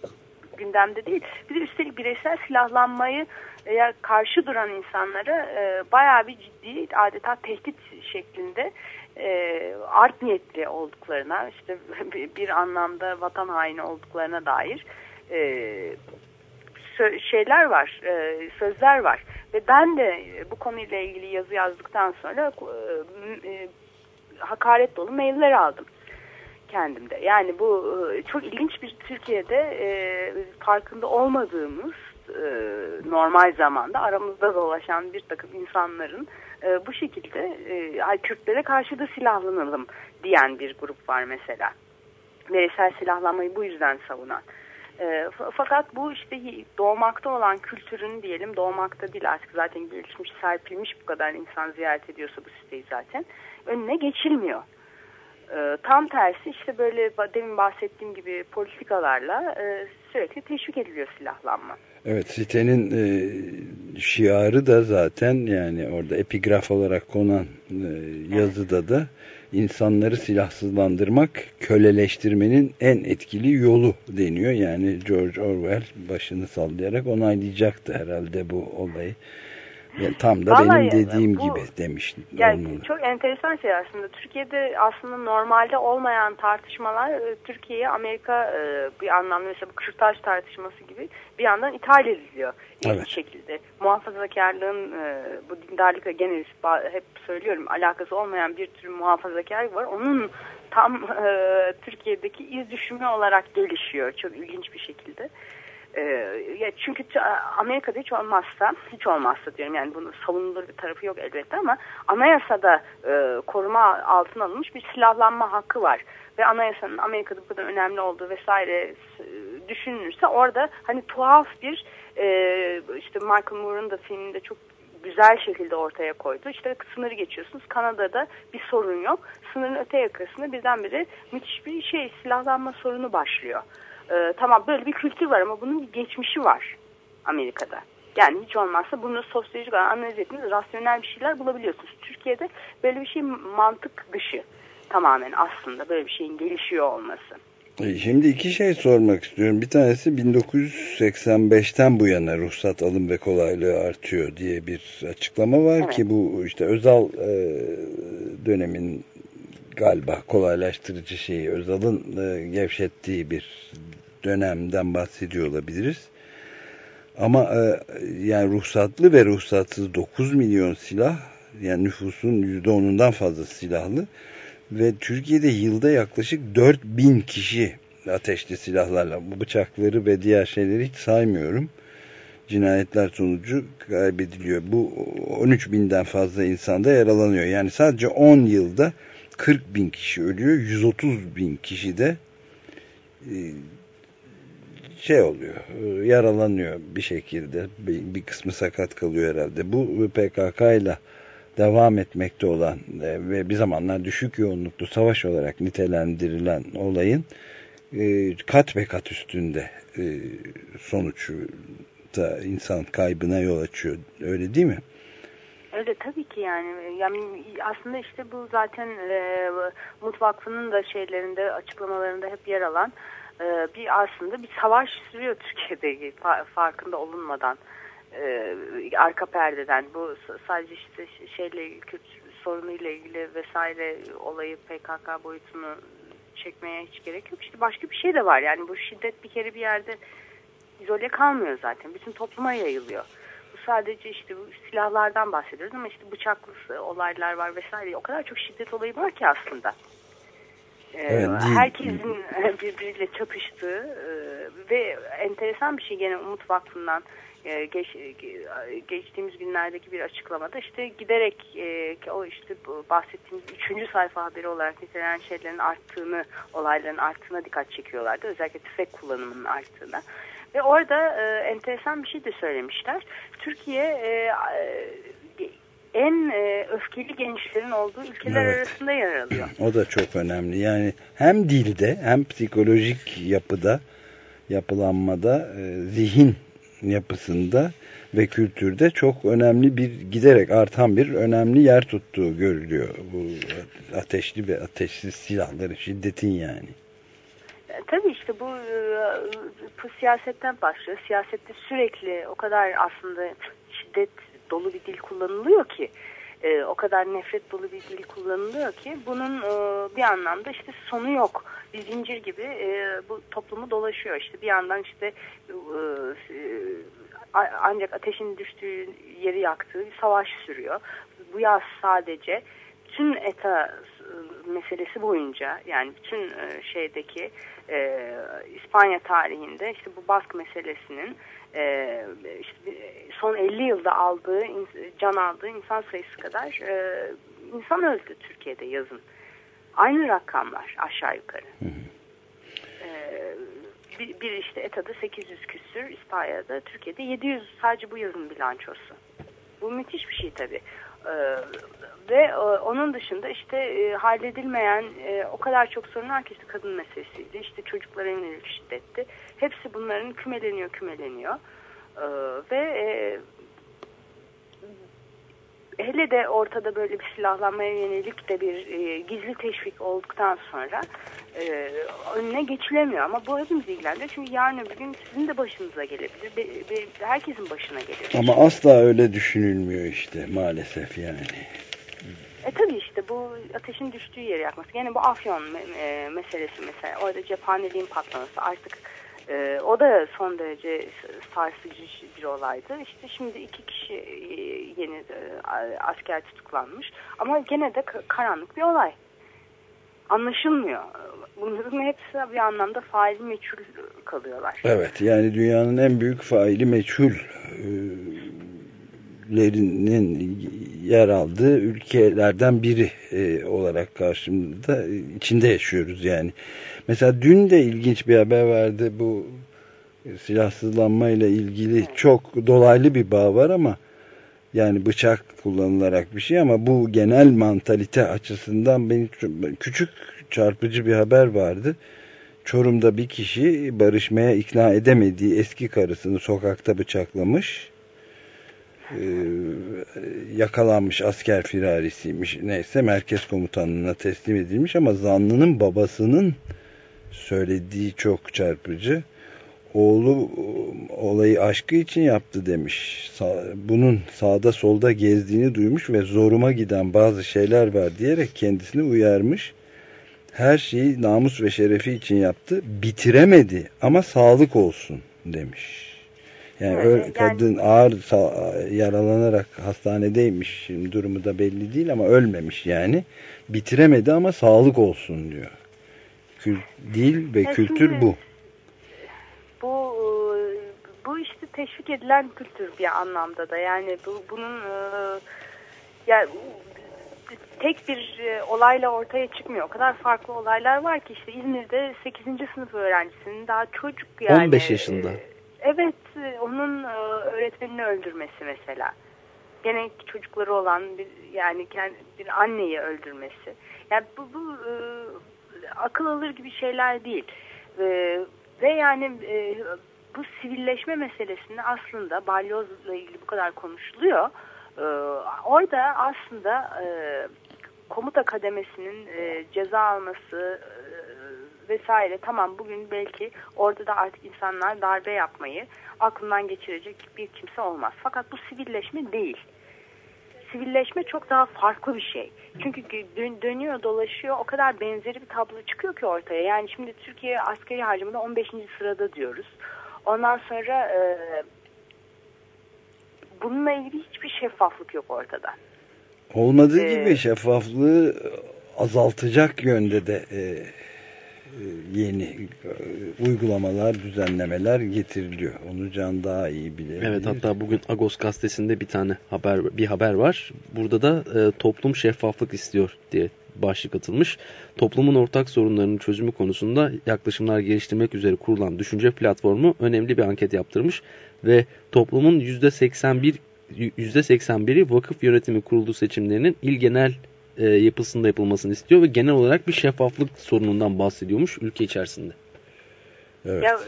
gündemde değil. Bir de üstelik bireysel silahlanmayı eğer karşı duran insanlara e, bayağı bir ciddi adeta tehdit şeklinde e, art niyetli olduklarına işte bir, anlamda vatan haini olduklarına dair e, şeyler var, e, sözler var. Ve ben de bu konuyla ilgili yazı yazdıktan sonra e, e, hakaret dolu mailler aldım kendimde. Yani bu e, çok ilginç bir Türkiye'de e, farkında olmadığımız e, normal zamanda aramızda dolaşan bir takım insanların bu şekilde e, "Ay, Kürtlere karşı da silahlanalım diyen bir grup var mesela. Bireysel silahlanmayı bu yüzden savunan. Fa- fakat bu işte doğmakta olan kültürün diyelim doğmakta değil artık zaten gelişmiş serpilmiş bu kadar insan ziyaret ediyorsa bu siteyi zaten önüne geçilmiyor. E, tam tersi işte böyle demin bahsettiğim gibi politikalarla e, sürekli teşvik ediliyor silahlanma. Evet sitenin e, şiarı da zaten yani orada epigraf olarak konan e, yazıda da insanları silahsızlandırmak köleleştirmenin en etkili yolu deniyor. Yani George Orwell başını sallayarak onaylayacaktı herhalde bu olayı. Yani tam da Vallahi benim dediğim bu- gibi demiş. Yani olmalı. çok enteresan şey aslında. Türkiye'de aslında normalde olmayan tartışmalar e, Türkiye'ye Amerika e, bir anlamda mesela bu kürtaj tartışması gibi bir yandan ithal ediliyor. İlginç Evet. şekilde. Muhafazakarlığın e, bu dindarlıkla gene ba- hep söylüyorum alakası olmayan bir tür muhafazakarlık var. Onun tam e, Türkiye'deki iz düşümü olarak gelişiyor. Çok ilginç bir şekilde. Ee, ya çünkü Amerika'da hiç olmazsa, hiç olmazsa diyorum yani bunun savunulur bir tarafı yok elbette ama anayasada e, koruma altına alınmış bir silahlanma hakkı var. Ve anayasanın Amerika'da bu kadar önemli olduğu vesaire düşünülürse orada hani tuhaf bir e, işte Michael Moore'un da filminde çok güzel şekilde ortaya koydu. İşte sınırı geçiyorsunuz. Kanada'da bir sorun yok. Sınırın öte yakasında birdenbire müthiş bir şey silahlanma sorunu başlıyor. Ee, tamam böyle bir kültür var ama bunun bir geçmişi var Amerika'da. Yani hiç olmazsa bunu sosyolojik analiz ettiğiniz rasyonel bir şeyler bulabiliyorsunuz. Türkiye'de böyle bir şey mantık dışı tamamen aslında böyle bir şeyin gelişiyor olması. E, Şimdi iki şey sormak istiyorum. Bir tanesi 1985'ten bu yana ruhsat alım ve kolaylığı artıyor diye bir açıklama var Evet. ki bu işte Özal e, dönemin galiba kolaylaştırıcı şeyi Özal'ın e, gevşettiği bir dönemden bahsediyor olabiliriz. Ama e, yani ruhsatlı ve ruhsatsız 9 milyon silah yani nüfusun %10'undan fazla silahlı ve Türkiye'de yılda yaklaşık 4000 kişi ateşli silahlarla bıçakları ve diğer şeyleri hiç saymıyorum cinayetler sonucu kaybediliyor. Bu 13 binden fazla insanda yaralanıyor. Yani sadece 10 yılda 40 bin kişi ölüyor. 130 bin kişi de e, şey oluyor, e, yaralanıyor bir şekilde. Bir, bir kısmı sakat kalıyor herhalde. Bu PKK ile devam etmekte olan e, ve bir zamanlar düşük yoğunluklu savaş olarak nitelendirilen olayın e, kat ve kat üstünde sonuç da insan kaybına yol açıyor. Öyle değil mi? Öyle tabii ki yani. yani aslında işte bu zaten e, Vakfı'nın da şeylerinde açıklamalarında hep yer alan e, bir aslında bir savaş sürüyor Türkiye'de farkında olunmadan e, arka perdeden bu sadece işte şeyle Kürt sorunuyla ilgili vesaire olayı PKK boyutunu çekmeye hiç gerek yok. İşte başka bir şey de var. Yani bu şiddet bir kere bir yerde izole kalmıyor zaten. Bütün topluma yayılıyor. Bu sadece işte bu silahlardan bahsediyoruz ama işte bıçaklı olaylar var vesaire. O kadar çok şiddet olayı var ki aslında. Ee, evet, herkesin birbiriyle çatıştığı e, ve enteresan bir şey gene Umut Vakfı'ndan e, geç, geçtiğimiz günlerdeki bir açıklamada işte giderek e, o işte bahsettiğimiz üçüncü sayfa haberi olarak nitelenen şeylerin arttığını, olayların arttığına dikkat çekiyorlardı. Özellikle tüfek kullanımının arttığına. Ve orada e, enteresan bir şey de söylemişler. Türkiye e, en e, öfkeli gençlerin olduğu ülkeler evet. arasında yer alıyor. O da çok önemli. Yani hem dilde hem psikolojik yapıda yapılanmada e, zihin yapısında ve kültürde çok önemli bir giderek artan bir önemli yer tuttuğu görülüyor. Bu ateşli ve ateşsiz silahların şiddetin yani. E, tabii işte bu, e, bu siyasetten başlıyor. Siyasette sürekli o kadar aslında şiddet dolu bir dil kullanılıyor ki e, o kadar nefret dolu bir dil kullanılıyor ki bunun e, bir anlamda işte sonu yok. Bir zincir gibi e, bu toplumu dolaşıyor. İşte bir yandan işte e, e, ancak ateşin düştüğü yeri yaktığı bir savaş sürüyor. Bu yaz sadece tüm ETA meselesi boyunca yani bütün e, şeydeki e, İspanya tarihinde işte bu baskı meselesinin e, işte son 50 yılda aldığı can aldığı insan sayısı kadar e, insan öldü Türkiye'de yazın. Aynı rakamlar aşağı yukarı. Hı hı. E, bir, bir işte ETA'da 800 küsür, İspanya'da, Türkiye'de 700 sadece bu yazın bilançosu. Bu müthiş bir şey tabii. Ee, ve e, onun dışında işte e, halledilmeyen e, o kadar çok sorun var ki işte kadın meselesiydi, işte çocuklara yönelik şiddetti. Hepsi bunların kümeleniyor kümeleniyor. Ve e, hele de ortada böyle bir silahlanmaya yönelik de bir e, gizli teşvik olduktan sonra e, önüne geçilemiyor. Ama bu hepimizi ilgilendiriyor. Çünkü yarın öbür gün sizin de başınıza gelebilir. Be, be, herkesin başına gelebilir. Ama asla öyle düşünülmüyor işte maalesef yani. E tabii işte bu ateşin düştüğü yeri yakması. Yine bu afyon me e, meselesi mesela. Orada cephaneliğin patlaması artık e, o da son derece sarsıcı bir olaydı. İşte şimdi iki kişi e, yeni e, asker tutuklanmış. Ama gene de karanlık bir olay. Anlaşılmıyor. Bunların hepsi bir anlamda faili meçhul kalıyorlar. Evet yani dünyanın en büyük faili meçhul lerinin yer aldığı ülkelerden biri e, olarak karşımda içinde yaşıyoruz yani. Mesela dün de ilginç bir haber verdi bu silahsızlanma ile ilgili çok dolaylı bir bağ var ama yani bıçak kullanılarak bir şey ama bu genel mantalite açısından beni küçük çarpıcı bir haber vardı. Çorum'da bir kişi barışmaya ikna edemediği eski karısını sokakta bıçaklamış e, yakalanmış asker firarisiymiş. Neyse merkez komutanlığına teslim edilmiş ama zanlının babasının söylediği çok çarpıcı. Oğlu olayı aşkı için yaptı demiş. Bunun sağda solda gezdiğini duymuş ve zoruma giden bazı şeyler var diyerek kendisini uyarmış. Her şeyi namus ve şerefi için yaptı. Bitiremedi ama sağlık olsun demiş yani, yani kadın ağır yaralanarak hastanedeymiş. Şimdi durumu da belli değil ama ölmemiş yani. Bitiremedi ama sağlık olsun diyor. Kül, dil ve ya kültür şimdi, bu. Bu bu işte teşvik edilen kültür bir anlamda da. Yani bu bunun yani tek bir e, olayla ortaya çıkmıyor. O kadar farklı olaylar var ki işte İzmir'de 8. sınıf öğrencisinin daha çocuk yani. 15 yaşında. E, evet e, onun e, öğretmenini öldürmesi mesela. Gene çocukları olan bir yani kendi, bir anneyi öldürmesi. Yani bu, bu e, akıl alır gibi şeyler değil. Ve yani bu sivilleşme meselesinde aslında balyozla ilgili bu kadar konuşuluyor. E, orada aslında komuta kademesinin ceza alması vesaire tamam bugün belki orada da artık insanlar darbe yapmayı aklından geçirecek bir kimse olmaz. Fakat bu sivilleşme değil. Sivilleşme çok daha farklı bir şey. Çünkü dön, dönüyor dolaşıyor o kadar benzeri bir tablo çıkıyor ki ortaya. Yani şimdi Türkiye askeri harcamada 15. sırada diyoruz. Ondan sonra e, bununla ilgili hiçbir şeffaflık yok ortada. Olmadığı Ee, gibi şeffaflığı azaltacak yönde de e, yeni e, uygulamalar, düzenlemeler getiriliyor. Onu Can daha iyi bilebilir. Evet hatta bugün Agos gazetesinde bir tane haber bir haber var. Burada da e, toplum şeffaflık istiyor diye başlık atılmış. Toplumun ortak sorunlarının çözümü konusunda yaklaşımlar geliştirmek üzere kurulan düşünce platformu önemli bir anket yaptırmış ve toplumun %81 %81'i vakıf yönetimi kurulu seçimlerinin il genel e, yapısında yapılmasını istiyor ve genel olarak bir şeffaflık sorunundan bahsediyormuş ülke içerisinde. Evet. Ya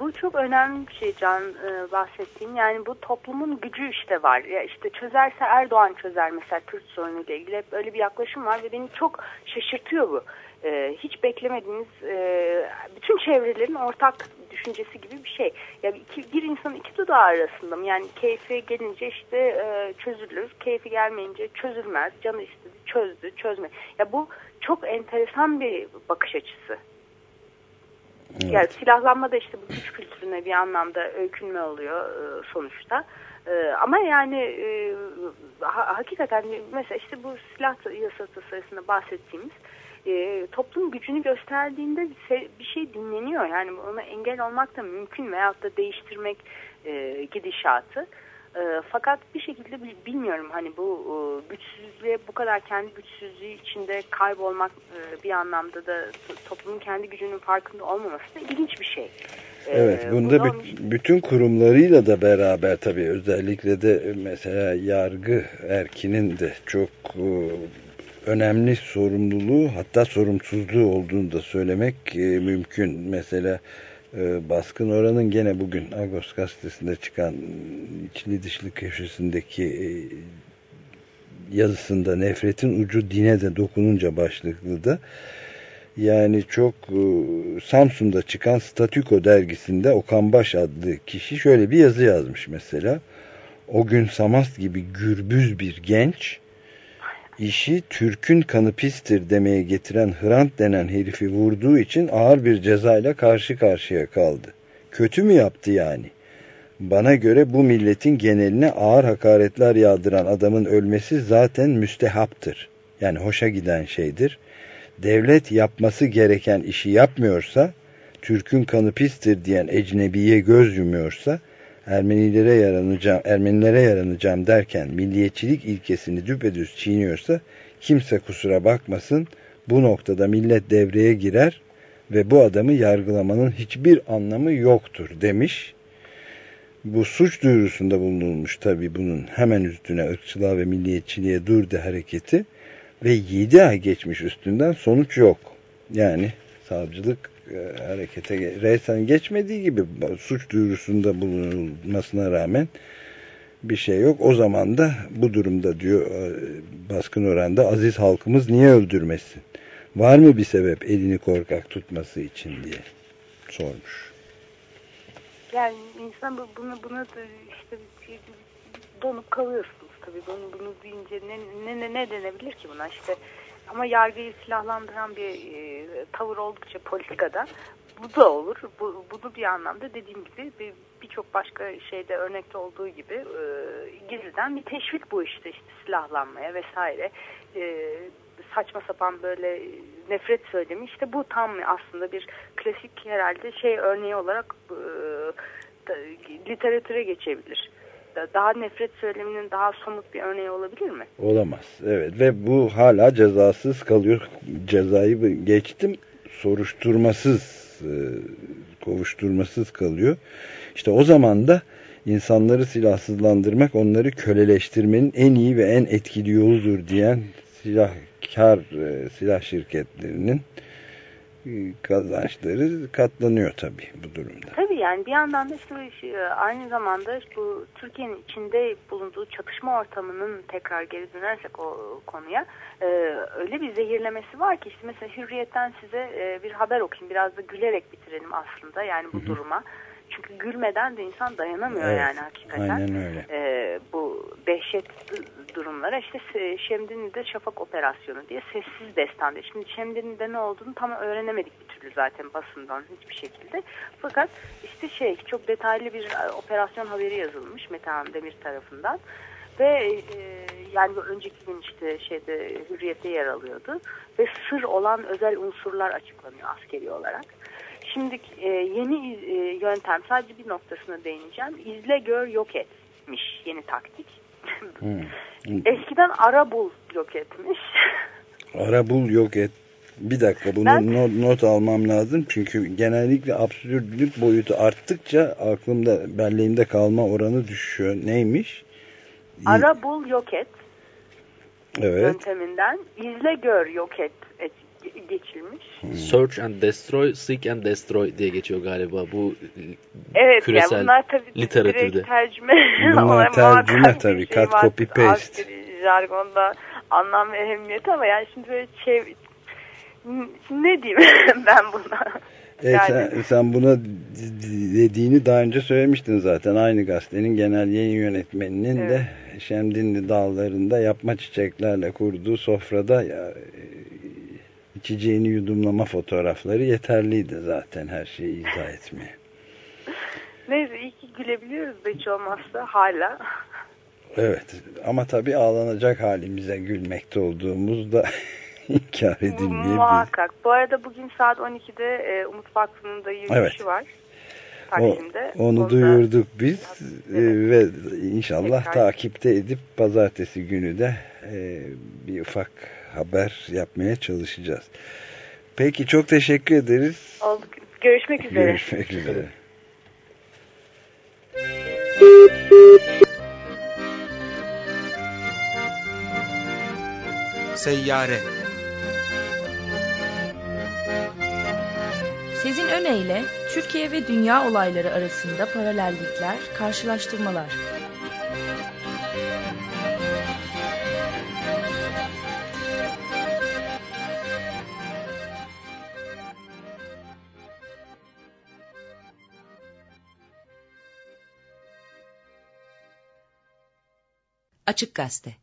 bu çok önemli bir şey Can e, bahsettiğin. Yani bu toplumun gücü işte var. Ya işte çözerse Erdoğan çözer mesela Kürt sorunuyla ilgili. Hep böyle bir yaklaşım var ve beni çok şaşırtıyor bu. E, hiç beklemediğiniz e, bütün çevrelerin ortak düşüncesi gibi bir şey. Ya iki, bir insanın iki dudağı arasında mı? Yani keyfi gelince işte e, çözülür. Keyfi gelmeyince çözülmez. Canı istedi çözdü çözme. Ya bu çok enteresan bir bakış açısı. Evet. Yani silahlanma da işte bu güç kültürüne bir anlamda öykünme oluyor e, sonuçta. E, ama yani e, ha- hakikaten mesela işte bu silah yasa tasarısında bahsettiğimiz e, toplum gücünü gösterdiğinde bir şey, dinleniyor. Yani ona engel olmak da mümkün veyahut da değiştirmek e, gidişatı. E, fakat bir şekilde bil- bilmiyorum hani bu e, güçsüzlüğe bu kadar kendi güçsüzlüğü içinde kaybolmak e, bir anlamda da to- toplumun kendi gücünün farkında olmaması da ilginç bir şey. E, Evet, bu bunda onun- bütün kurumlarıyla da beraber tabii özellikle de mesela yargı erkinin de çok önemli sorumluluğu hatta sorumsuzluğu olduğunu da söylemek e, mümkün. Mesela e, baskın oranın gene bugün Agos gazetesinde çıkan içli dışlı köşesindeki e, yazısında nefretin ucu dine de dokununca başlıklı da yani çok Samsun'da çıkan Statüko dergisinde Okan Baş adlı kişi şöyle bir yazı yazmış mesela. O gün Samast gibi gürbüz bir genç işi Türk'ün kanı pistir demeye getiren Hrant denen herifi vurduğu için ağır bir cezayla karşı karşıya kaldı. Kötü mü yaptı yani? Bana göre bu milletin geneline ağır hakaretler yağdıran adamın ölmesi zaten müstehaptır. Yani hoşa giden şeydir devlet yapması gereken işi yapmıyorsa, Türk'ün kanı pistir diyen ecnebiye göz yumuyorsa, Ermenilere yaranacağım, Ermenilere yaranacağım derken milliyetçilik ilkesini düpedüz çiğniyorsa, kimse kusura bakmasın, bu noktada millet devreye girer ve bu adamı yargılamanın hiçbir anlamı yoktur demiş. Bu suç duyurusunda bulunulmuş tabi bunun hemen üstüne ırkçılığa ve milliyetçiliğe dur de hareketi ve 7 ay geçmiş üstünden sonuç yok. Yani savcılık e, harekete resmen geçmediği gibi suç duyurusunda bulunulmasına rağmen bir şey yok. O zaman da bu durumda diyor e, baskın oranda aziz halkımız niye öldürmesin? Var mı bir sebep elini korkak tutması için diye sormuş. Yani insan bu- bunu buna da işte donup kalıyorsunuz tabii. Bunu bunu deyince ne ne, ne denebilir ki buna işte ama yargıyı silahlandıran bir e, tavır oldukça politikada bu da olur. Bu, bunu bir anlamda dediğim gibi bir- birçok başka şeyde örnekte olduğu gibi e, gizliden bir teşvik bu işte işte silahlanmaya vesaire. E, saçma sapan böyle nefret söylemi işte bu tam aslında bir klasik herhalde şey örneği olarak e, literatüre geçebilir. Daha nefret söyleminin daha somut bir örneği olabilir mi? Olamaz. Evet ve bu hala cezasız kalıyor. Cezayı geçtim soruşturmasız e, kovuşturmasız kalıyor. İşte o zaman da insanları silahsızlandırmak onları köleleştirmenin en iyi ve en etkili yoludur diyen silahkar e, silah şirketlerinin kazançları katlanıyor tabii bu durumda. Tabii yani bir yandan da işte aynı zamanda bu Türkiye'nin içinde bulunduğu çatışma ortamının tekrar geri dönersek o konuya e, öyle bir zehirlemesi var ki işte mesela Hürriyet'ten size e, bir haber okuyayım biraz da gülerek bitirelim aslında yani bu duruma. Çünkü gülmeden de insan dayanamıyor Evet, yani hakikaten. aynen öyle. E, bu dehşet durumlara işte Şemdinli'de şafak operasyonu diye sessiz destan diye. Şimdi Şemdinli'de ne olduğunu tam öğrenemedik bir türlü zaten basından hiçbir şekilde. Fakat işte şey çok detaylı bir e, operasyon haberi yazılmış Metehan Demir tarafından. Ve e, yani önceki gün işte şeyde hürriyette yer alıyordu. Ve sır olan özel unsurlar açıklanıyor askeri olarak. Şimdi e, yeni e, yöntem sadece bir noktasına değineceğim. İzle gör yok etmiş yeni taktik. Hmm. Eskiden ara bul yok etmiş. Ara bul yok et. Bir dakika bunu Ben- not, not almam lazım. Çünkü genellikle absürtlük boyutu arttıkça aklımda belleğimde kalma oranı düşüyor. Neymiş? ara bul yok et Evet. yönteminden izle gör yok et, et geçilmiş. Search and Destroy, Seek and Destroy diye geçiyor galiba bu Evet küresel yani bunlar tabii literatürde. tercüme Bunlar tercüme tabii, şey cut, copy, paste. Jargonda anlam ve ehemmiyeti ama yani şimdi böyle çev... ne diyeyim ben buna? E, Yani- sen, sen buna dediğini daha önce söylemiştin zaten. Aynı gazetenin genel yayın yönetmeninin de Şemdinli dağlarında yapma çiçeklerle kurduğu sofrada ya, e, içeceğini yudumlama fotoğrafları yeterliydi zaten her şeyi izah etmeye. Neyse iyi ki gülebiliyoruz da hiç olmazsa hala. Evet ama tabii ağlanacak halimize gülmekte olduğumuz da inkar edilmeyebilir. Muhakkak. Bu arada bugün saat 12'de e, Umut Vakfı'nın da yürüyüşü Evet. var. O, Taksim'de. onu da- duyurduk biz Evet. e, ve inşallah Tekrar. takipte edip pazartesi günü de e, bir ufak haber yapmaya çalışacağız. Peki çok teşekkür ederiz. Oldu. Görüşmek üzere. Görüşmek üzere. Seyyare Sezin Öne Türkiye ve dünya olayları arasında paralellikler, karşılaştırmalar. Açık Gazete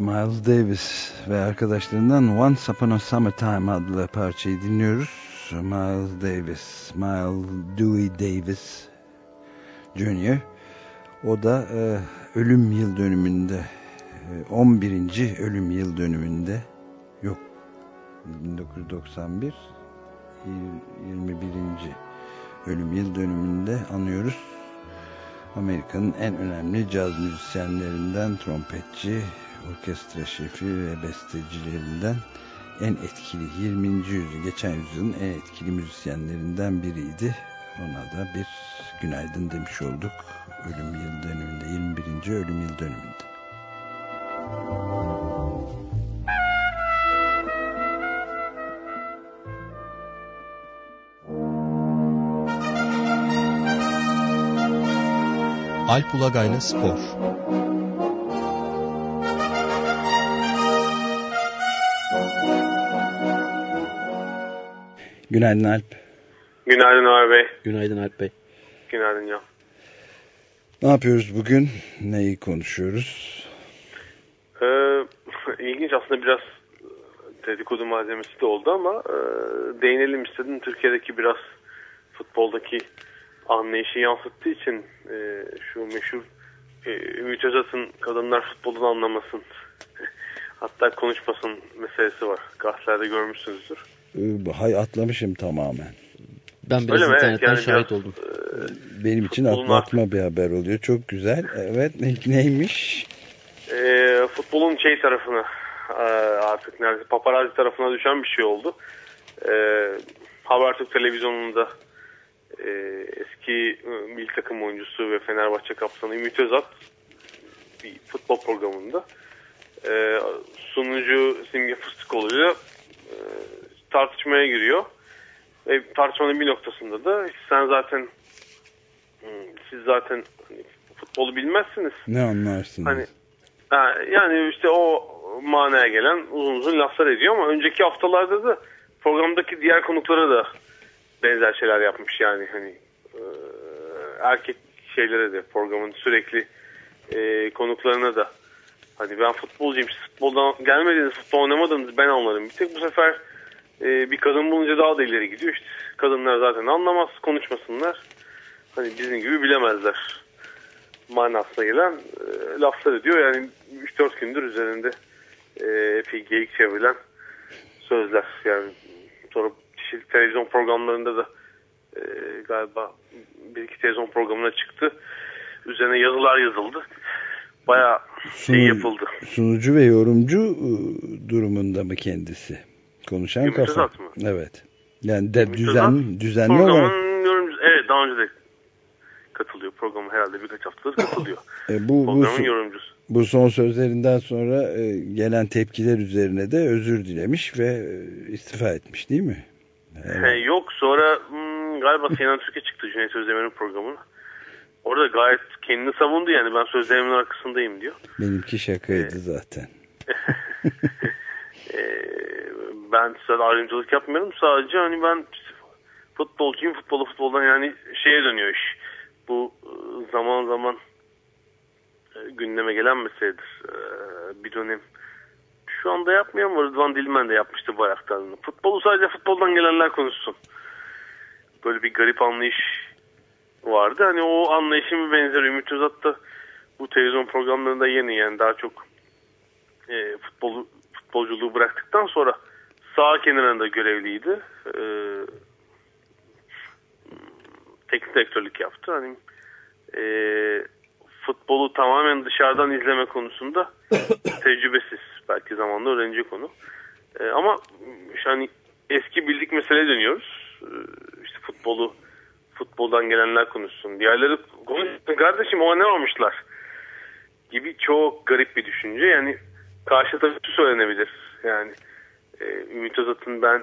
Miles Davis ve arkadaşlarından Once Upon a Summertime adlı parçayı dinliyoruz. Miles Davis, Miles Dewey Davis Jr. O da e, ölüm yıl dönümünde e, 11. ölüm yıl dönümünde yok 1991 21. ölüm yıl dönümünde anıyoruz. Amerika'nın en önemli caz müzisyenlerinden trompetçi, orkestra şefi ve bestecilerinden en etkili 20. yüzyıl geçen yüzyılın en etkili müzisyenlerinden biriydi. Ona da bir günaydın demiş olduk. Ölüm yıl dönümünde 21. ölüm yıl dönümünde. Alp Ulagay'la Spor Günaydın Alp. Günaydın Ömer Bey. Günaydın Alp Bey. Günaydın Can. Ne yapıyoruz bugün? Neyi konuşuyoruz? Ee, ilginç aslında biraz dedikodu malzemesi de oldu ama e, değinelim istedim. Türkiye'deki biraz futboldaki anlayışı yansıttığı için e, şu meşhur e, Ümit Özat'ın kadınlar futbolunu anlamasın hatta konuşmasın meselesi var. Gazetelerde görmüşsünüzdür. Hay atlamışım tamamen. Ben biraz Öyle internetten Yani şahit biraz, oldum. e, Benim için Futbolun atlatma bir haber oluyor. Çok güzel. Evet ne- neymiş? e, futbolun şey tarafına e, artık neredeyse paparazzi tarafına düşen bir şey oldu. E, Habertürk televizyonunda e, eski e, milli takım oyuncusu ve Fenerbahçe kaptanı Ümit Özat bir futbol programında e, sunucu Simge Fıstıkoğlu'yla e, tartışmaya giriyor. Ve tartışmanın bir noktasında da sen zaten siz zaten hani futbolu bilmezsiniz. Ne anlarsınız? Hani ha, yani işte o manaya gelen uzun uzun laflar ediyor ama önceki haftalarda da programdaki diğer konuklara da benzer şeyler yapmış yani hani e, erkek şeylere de programın sürekli e, konuklarına da hani ben futbolcuyum futboldan gelmediniz futbol oynamadınız ben anlarım bir tek bu sefer e, bir kadın bulunca daha da ileri gidiyor işte kadınlar zaten anlamaz konuşmasınlar hani bizim gibi bilemezler manasına gelen e, laflar ediyor. Yani 3-4 gündür üzerinde e, epey geyik çevrilen sözler. Yani sonra kişilik televizyon programlarında da e, galiba bir iki televizyon programına çıktı. Üzerine yazılar yazıldı. Bayağı şey yapıldı. Sunucu ve yorumcu e, durumunda mı kendisi? Konuşan kafa. Özat mı? Evet. Yani de Ümit düzen, düzenli olarak. Evet daha önce de katılıyor. Programı herhalde birkaç haftadır katılıyor. e, bu, Programın su- yorumcusu. bu son sözlerinden sonra e, gelen tepkiler üzerine de özür dilemiş ve e, istifa etmiş değil mi? He, yok sonra hmm, galiba Sinan Türkiye çıktı Cüneyt Özdemir'in programına. Orada gayet kendini savundu yani ben sözlerimin arkasındayım diyor. Benimki şakaydı zaten. Ee, ben size ayrımcılık yapmıyorum sadece hani ben futbolcuyum futbolu futboldan yani şeye dönüyor iş. Bu e, zaman zaman e, gündeme gelen meseledir. Ee, bir dönem şu anda yapmıyor ama Rıdvan Dilmen de yapmıştı bu ayaklarını. Futbolu sadece futboldan gelenler konuşsun. Böyle bir garip anlayış vardı. Hani o anlayışın bir benzeri Ümit Özat da bu televizyon programlarında yeni yani daha çok e, futbolu futbolculuğu bıraktıktan sonra sağ kenarında görevliydi. E, teknik direktörlük yaptı. Hani e, futbolu tamamen dışarıdan izleme konusunda tecrübesiz. Belki zamanla öğrenecek onu. E, ama hani eski bildik meseleye dönüyoruz. E, işte futbolu futboldan gelenler konuşsun. Diğerleri konuşsun. Kardeşim o ne olmuşlar? Gibi çok garip bir düşünce. Yani karşı tarafı söylenebilir. Yani e, Ümit Özat'ın ben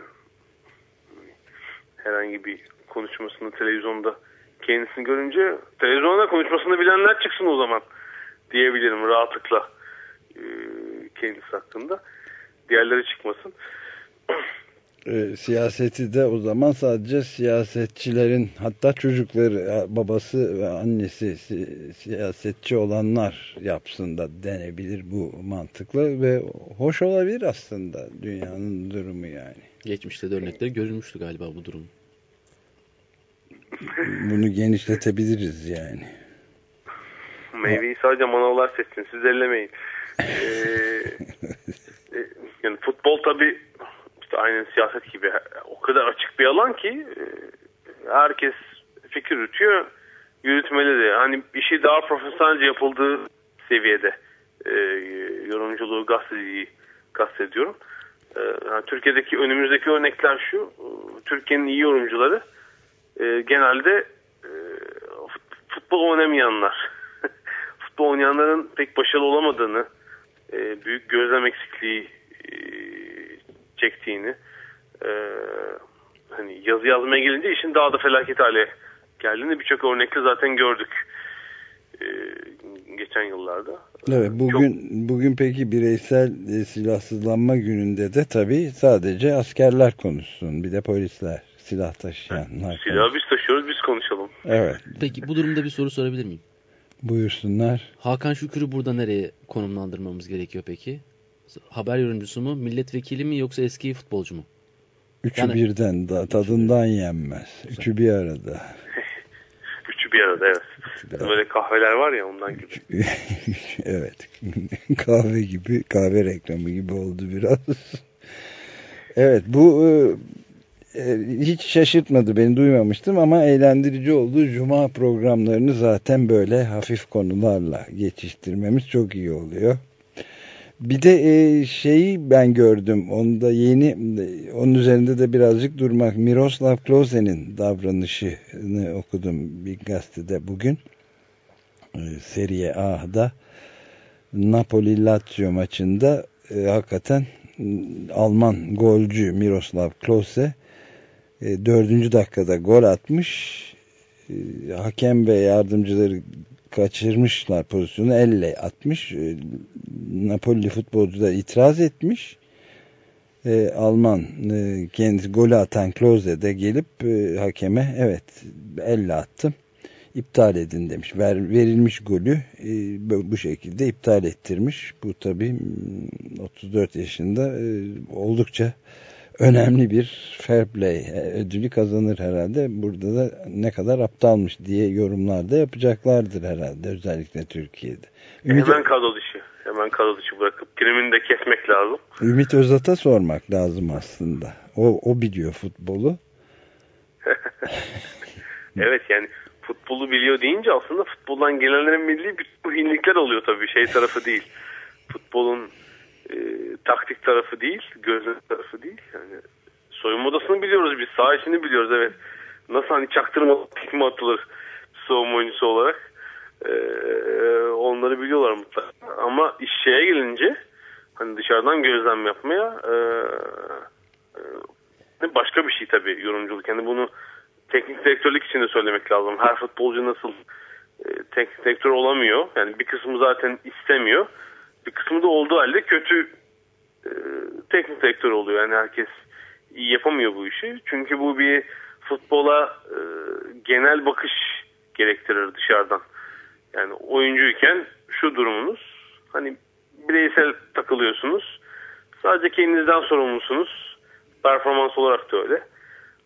herhangi bir konuşmasını televizyonda kendisini görünce televizyonda konuşmasını bilenler çıksın o zaman diyebilirim rahatlıkla e, kendisi hakkında. Diğerleri çıkmasın. E, siyaseti de o zaman sadece siyasetçilerin hatta çocukları e, babası ve annesi si- siyasetçi olanlar yapsın da denebilir bu mantıkla ve hoş olabilir aslında dünyanın durumu yani. Geçmişte de örnekleri görülmüştü galiba bu durum. Bunu genişletebiliriz yani. Meyveyi sadece manavlar seçsin. Siz ellemeyin. Ee, e, yani futbol tabii işte aynen siyaset gibi o kadar açık bir alan ki e, herkes fikir yürütüyor yürütmeli de. Hani işi daha profesyonelce yapıldığı seviyede e, yorumculuğu gazeteciliği kastediyorum. E, yani Türkiye'deki önümüzdeki örnekler şu. e, Türkiye'nin iyi yorumcuları e, genelde e, fut- futbol oynamayanlar. futbol oynayanların pek başarılı olamadığını, e, büyük gözlem eksikliği çektiğini, e, hani yazı yazmaya gelince işin daha da felaket hale geldiğini birçok örnekle zaten gördük e, geçen yıllarda. Evet bugün bugün peki bireysel e, silahsızlanma gününde de tabii sadece askerler konuşsun. Bir de polisler, silah taşıyanlar. Silahı biz taşıyoruz biz konuşalım. Evet Peki bu durumda bir soru sorabilir miyim? buyursunlar. Hakan Şükür'ü burada nereye konumlandırmamız gerekiyor peki? Haber yorumcusu mu, milletvekili mi yoksa eski futbolcu mu? Üçü Yani- birden da tadından yenmez. Üçü bir arada. Üçü bir arada evet. Üçü bir arada. Böyle kahveler var ya ondan gibi. evet. kahve gibi, kahve reklamı gibi oldu biraz. evet bu e, e, hiç şaşırtmadı beni duymamıştım ama eğlendirici oldu. Cuma programlarını zaten böyle hafif konularla geçiştirmemiz çok iyi oluyor. Bir de e, şeyi ben gördüm. Onu da yeni onun üzerinde de birazcık durmak. Miroslav Klose'nin davranışını okudum bir gazetede bugün. E, Serie A'da Napoli Lazio maçında e, hakikaten Alman golcü Miroslav Klose e, dördüncü dakikada gol atmış. E, hakem ve yardımcıları kaçırmışlar pozisyonu elle atmış. E, Napoli futbolcu da itiraz etmiş. E, Alman e, kendisi golü atan Klose de gelip e, hakeme evet elle attım iptal edin demiş. Ver, verilmiş golü e, bu şekilde iptal ettirmiş. Bu tabii mm, 34 yaşında e, oldukça önemli bir fair play e, ödülü kazanır herhalde. Burada da ne kadar aptalmış diye yorumlarda yapacaklardır herhalde özellikle Türkiye'de. Ümit, Hemen kadro dışı. Hemen kadro dışı bırakıp primini de kesmek lazım. Ümit Özat'a sormak lazım aslında. O, o biliyor futbolu. Evet yani futbolu biliyor deyince aslında futboldan gelenlerin bildiği bir hinlikler oluyor tabii şey tarafı değil. Futbolun e, taktik tarafı değil, gözlem tarafı değil. Yani soyunma odasını biliyoruz biz, sağ işini biliyoruz evet. Nasıl hani çaktırma tekme atılır savunma oyuncusu olarak. E, onları biliyorlar mutlaka. Ama iş şeye gelince hani dışarıdan gözlem yapmaya e, e, başka bir şey tabii yorumculuk. Yani bunu teknik direktörlük için de söylemek lazım. Her futbolcu nasıl e, teknik direktör olamıyor. Yani bir kısmı zaten istemiyor. Bir kısmı da olduğu halde kötü e, teknik direktör oluyor. Yani herkes iyi yapamıyor bu işi. Çünkü bu bir futbola e, genel bakış gerektirir dışarıdan. Yani oyuncuyken şu durumunuz hani bireysel takılıyorsunuz. Sadece kendinizden sorumlusunuz. Performans olarak da öyle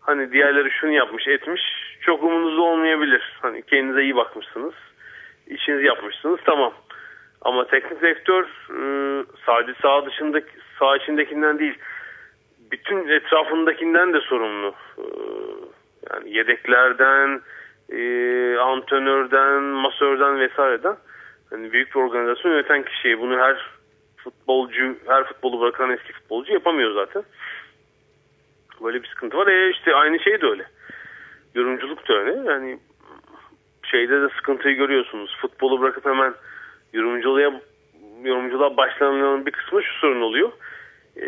hani diğerleri şunu yapmış etmiş çok umurunuzda olmayabilir. Hani kendinize iyi bakmışsınız. işinizi yapmışsınız tamam. Ama teknik direktör e, sadece sağ dışındaki sağ içindekinden değil bütün etrafındakinden de sorumlu. Yani yedeklerden e, antrenörden masörden vesaireden hani büyük bir organizasyon yöneten kişi bunu her futbolcu her futbolu bırakan eski futbolcu yapamıyor zaten. Böyle bir sıkıntı var. E işte aynı şey de öyle. Yorumculuk da öyle. Yani şeyde de sıkıntıyı görüyorsunuz. Futbolu bırakıp hemen yorumculuğa yorumculuğa başlamanın bir kısmı şu sorun oluyor. Ee,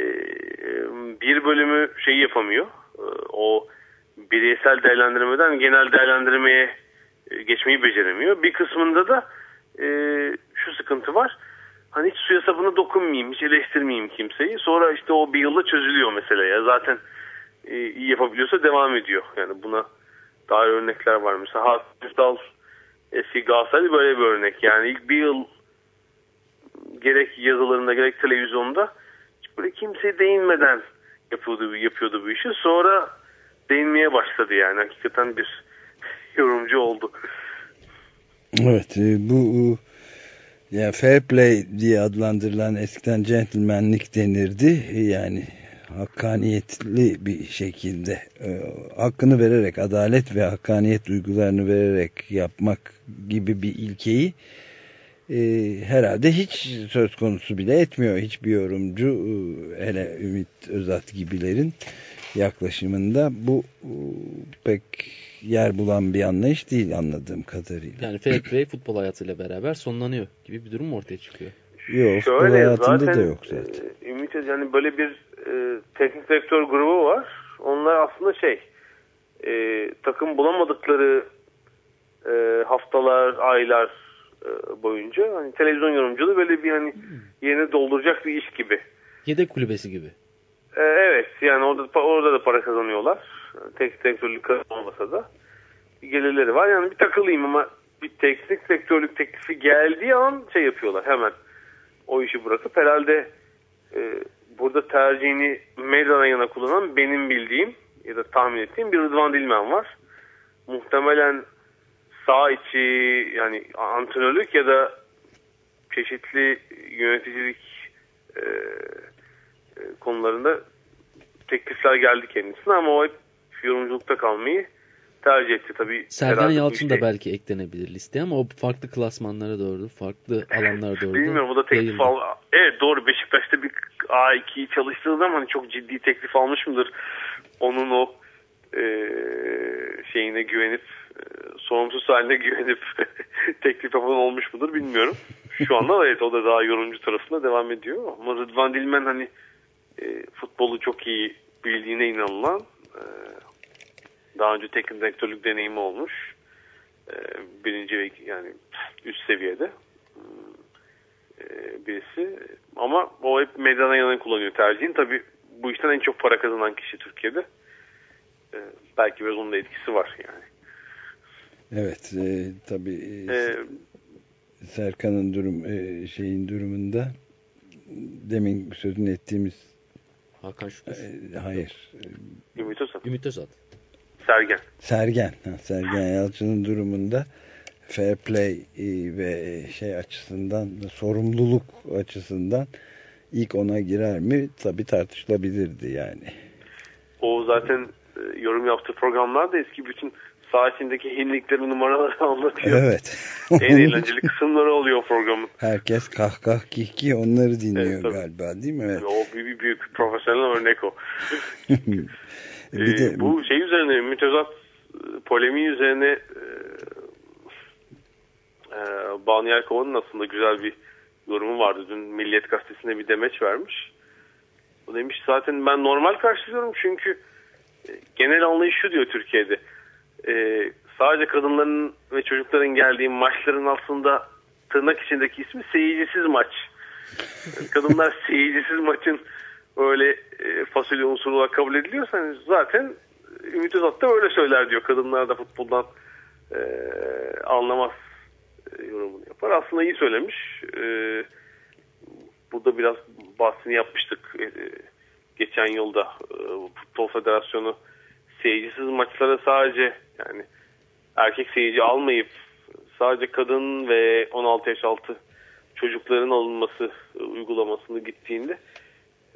bir bölümü şeyi yapamıyor. Ee, o bireysel değerlendirmeden genel değerlendirmeye e, geçmeyi beceremiyor. Bir kısmında da e, şu sıkıntı var. Hani hiç suya sabuna dokunmayayım, hiç eleştirmeyeyim kimseyi. Sonra işte o bir yılda çözülüyor mesela ya. Zaten e, iyi yapabiliyorsa devam ediyor. Yani buna daha örnekler var. Mesela Hakan Üstal eski Galatasaray'da böyle bir örnek. Yani ilk bir yıl gerek yazılarında gerek televizyonda hiç böyle kimseye değinmeden yapıyordu, yapıyordu bu işi. Sonra değinmeye başladı yani. Hakikaten bir yorumcu oldu. Evet e, bu yani fair play diye adlandırılan eskiden gentlemanlik denirdi. Yani hakkaniyetli bir şekilde e, hakkını vererek adalet ve hakkaniyet duygularını vererek yapmak gibi bir ilkeyi e, herhalde hiç söz konusu bile etmiyor hiçbir yorumcu e, hele Ümit Özat gibilerin yaklaşımında bu e, pek yer bulan bir anlayış değil anladığım kadarıyla. Yani fair play futbol hayatıyla beraber sonlanıyor gibi bir durum mu ortaya çıkıyor? Yok futbol hayatında zaten, da yok zaten. E, Ümit yani böyle bir e, teknik direktör grubu var. Onlar aslında şey e, takım bulamadıkları e, haftalar, aylar boyunca hani televizyon yorumculuğu böyle bir hani yerine dolduracak bir iş gibi. Yedek kulübesi gibi. E, evet yani orada orada da para kazanıyorlar. Tek direktörlük olmasa da bir gelirleri var. Yani bir takılayım ama bir teknik direktörlük teklifi geldiği an şey yapıyorlar hemen o işi bırakıp herhalde e, burada tercihini Meydana yana kullanan benim bildiğim ya da tahmin ettiğim bir Rıdvan Dilmen var. Muhtemelen sağ içi yani antrenörlük ya da çeşitli yöneticilik e, e, konularında teklifler geldi kendisine ama o hep yorumculukta kalmayı tercih etti tabii. Sergen Yalçın şey. da belki eklenebilir listeye ama o farklı klasmanlara doğru, farklı alanlara doğru. Bilmiyorum o da teklif al. Evet doğru Beşiktaş'ta bir A2'yi çalıştığı zaman hani çok ciddi teklif almış mıdır? Onun o e, şeyine güvenip e, sorumsuz haline güvenip teklif yapan olmuş mudur bilmiyorum. Şu anda evet o da daha yorumcu tarafında devam ediyor. Ama Rıdvan Dilmen hani e, futbolu çok iyi bildiğine inanılan e, daha önce teknik direktörlük deneyimi olmuş. E, birinci ve yani üst seviyede e, birisi. Ama o hep meydana yanı kullanıyor tercihin. Tabi bu işten en çok para kazanan kişi Türkiye'de. E, belki biraz onun da etkisi var yani. Evet e, tabii e, e, Serkan'ın durum e, şeyin durumunda demin sözünü ettiğimiz Hakan Şükür. E, hayır. Ümit Özat. Ümit Özat. Sergen. Sergen. Ha, Sergen Yalçın'ın durumunda fair play e, ve şey açısından sorumluluk açısından ilk ona girer mi tabi tartışılabilirdi yani. O zaten yorum yaptığı programlarda eski bütün saat içindeki hinlikleri numaraları anlatıyor. Evet. en eğlenceli kısımları oluyor programın. Herkes kahkah kihki onları dinliyor evet, galiba değil mi? Evet. O büyük, büyük profesyonel örnek o. bir ee, de, bu şey üzerine mütezat e, polemiği üzerine e, e, Banu Yelkova'nın aslında güzel bir yorumu vardı. Dün Milliyet Gazetesi'ne bir demeç vermiş. O demiş zaten ben normal karşılıyorum çünkü e, genel anlayış şu diyor Türkiye'de. E, sadece kadınların ve çocukların geldiği maçların aslında tırnak içindeki ismi seyircisiz maç. Kadınlar seyircisiz maçın öyle e, fasulye unsuru olarak kabul ediliyorsa hani zaten Ümit Özat da öyle söyler diyor. Kadınlar da futboldan e, anlamaz e, yorumunu yapar. Aslında iyi söylemiş. E, burada biraz bahsini yapmıştık. E, geçen yılda e, Futbol Federasyonu seyircisiz maçlara sadece yani erkek seyirci almayıp sadece kadın ve 16 yaş altı çocukların alınması e, uygulamasını gittiğinde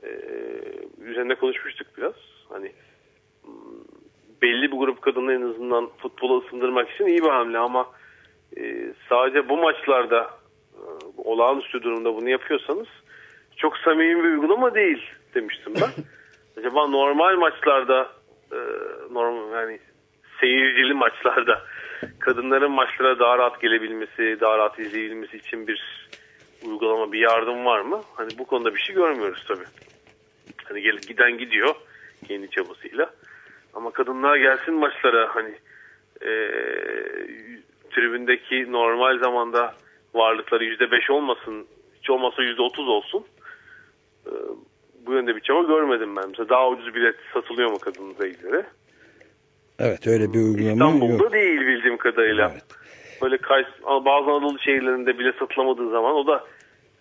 e, üzerinde konuşmuştuk biraz. Hani belli bir grup kadını en azından futbola ısındırmak için iyi bir hamle ama e, sadece bu maçlarda e, olağanüstü durumda bunu yapıyorsanız çok samimi bir uygulama değil demiştim ben. Acaba normal maçlarda e, normal yani seyircili maçlarda kadınların maçlara daha rahat gelebilmesi, daha rahat izleyebilmesi için bir uygulama, bir yardım var mı? Hani bu konuda bir şey görmüyoruz tabii. Hani gel, giden gidiyor kendi çabasıyla. Ama kadınlar gelsin maçlara hani e, tribündeki normal zamanda varlıkları yüzde beş olmasın, hiç olmazsa yüzde otuz olsun. E, bu yönde bir çaba görmedim ben. Mesela daha ucuz bilet satılıyor mu kadın seyircilere? Evet öyle bir uygulama İstanbul'da yok. değil bildiğim kadarıyla. Evet. Böyle Kays bazı Anadolu şehirlerinde bile satılamadığı zaman o da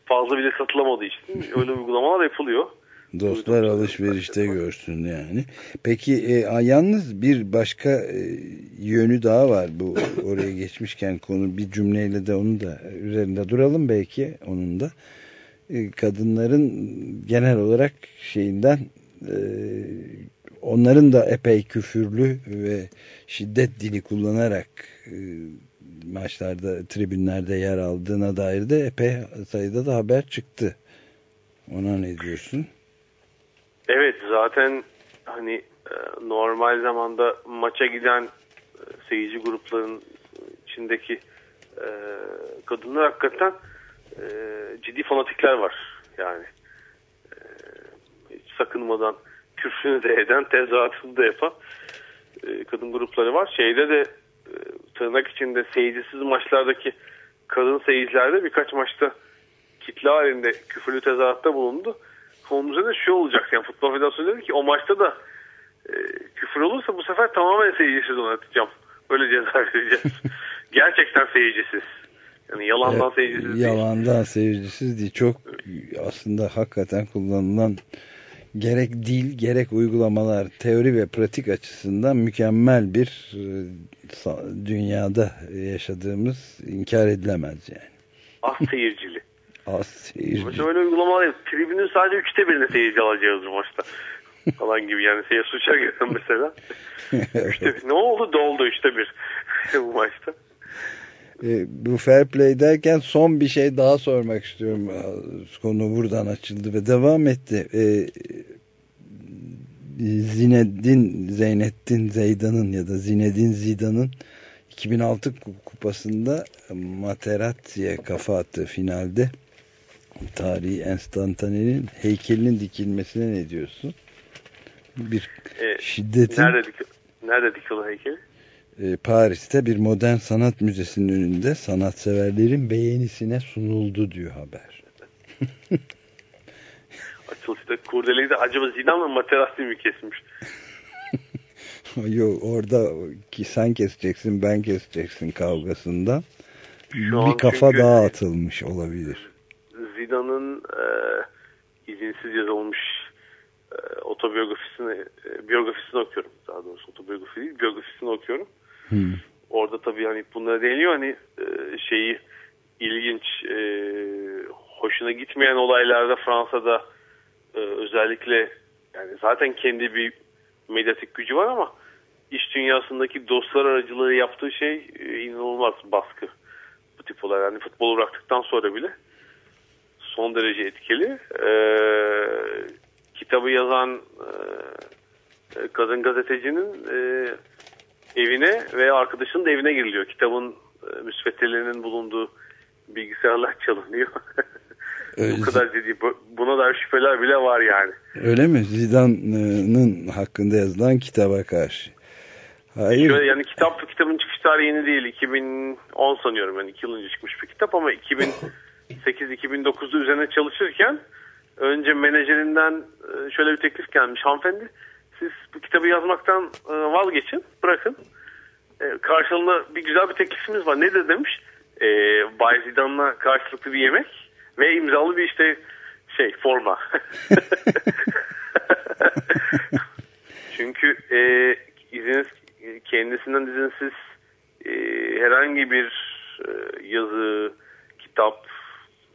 fazla bile satılamadığı için öyle uygulamalar yapılıyor. Dostlar alışverişte görsün yani. Peki e, yalnız bir başka e, yönü daha var bu oraya geçmişken konu bir cümleyle de onu da üzerinde duralım belki onun da. E, kadınların genel olarak şeyinden e, onların da epey küfürlü ve şiddet dili kullanarak e, maçlarda, tribünlerde yer aldığına dair de epey sayıda da haber çıktı. Ona ne diyorsun? Evet zaten hani normal zamanda maça giden seyirci grupların içindeki kadınlar hakikaten e, ciddi fanatikler var. Yani e, hiç sakınmadan küfrünü de eden, tezahüratını da yapan e, kadın grupları var. Şeyde de e, tırnak içinde seyircisiz maçlardaki kadın seyircilerde birkaç maçta kitle halinde küfürlü tezahüratta bulundu. Onun üzerine şu olacak yani futbol federasyonu dedi ki o maçta da e, küfür olursa bu sefer tamamen seyircisiz oynatacağım. Böyle ceza vereceğiz. Gerçekten seyircisiz. Yani yalandan Evet, seyircisiz değil. Yalandan seyircisiz değil. Çok aslında hakikaten kullanılan gerek dil gerek uygulamalar teori ve pratik açısından mükemmel bir e, dünyada yaşadığımız inkar edilemez yani. Az seyircili. Az seyirci. Mesela öyle uygulamalar yok. Tribünün sadece üçte birine seyirci alacağız bu maçta. falan gibi yani seyir suça giren mesela. Üçte bir. Ne oldu? Doldu üçte bir bu maçta. E, bu fair play derken son bir şey daha sormak istiyorum. Konu buradan açıldı ve devam etti. E, Zinedin Zeynettin Zeydan'ın ya da Zinedin Zidan'ın 2006 kupasında Materazzi'ye kafa attığı finalde tarihi enstantanenin heykelinin dikilmesine ne diyorsun? Bir Ee, şiddetin Nerede, dik nerede dikili heykeli? E, Paris'te bir modern sanat müzesinin önünde sanatseverlerin beğenisine sunuldu diyor haber. Açılışta kurdeleyi de acaba Zidane mı Materazzi mi kesmiş? Yok orada ki sen keseceksin ben keseceksin kavgasında Şu bir kafa daha atılmış olabilir. Zidane'ın e, izinsiz yazılmış e, otobiyografisini e, biyografisini okuyorum. Daha doğrusu otobiyografi değil, biyografisini okuyorum. Orada tabii hani bunlara değiniyor hani e, şeyi ilginç e, hoşuna gitmeyen olaylarda Fransa'da e, özellikle yani zaten kendi bir medyatik gücü var ama iş dünyasındaki dostlar aracılığı yaptığı şey inanılmaz baskı bu tip olay. Yani futbolu bıraktıktan sonra bile son derece etkili. E, kitabı yazan e, kadın gazetecinin e, evine veya arkadaşının da evine giriliyor. Kitabın e, müsveddelerinin bulunduğu bilgisayarlar çalınıyor. Öyle- bu kadar ciddi. Bu- Buna dair şüpheler bile var yani. Öyle mi? Zidane'ın hakkında yazılan kitaba karşı. Hayır. Şöyle yani kitap kitabın çıkış tarihi yeni değil. 2010 sanıyorum yani 2 yıl önce çıkmış bir kitap ama 2008-2009'da üzerine çalışırken önce menajerinden e, şöyle bir teklif gelmiş. Hanımefendi siz bu kitabı yazmaktan e, vazgeçin, bırakın. E, Karşılığında bir güzel bir teklifimiz var. Nedir demiş. E, Bay Zidane'la karşılıklı bir yemek ve imzalı bir işte şey forma. Çünkü e, iziniz kendisinden izinsiz e, herhangi bir e, yazı, kitap,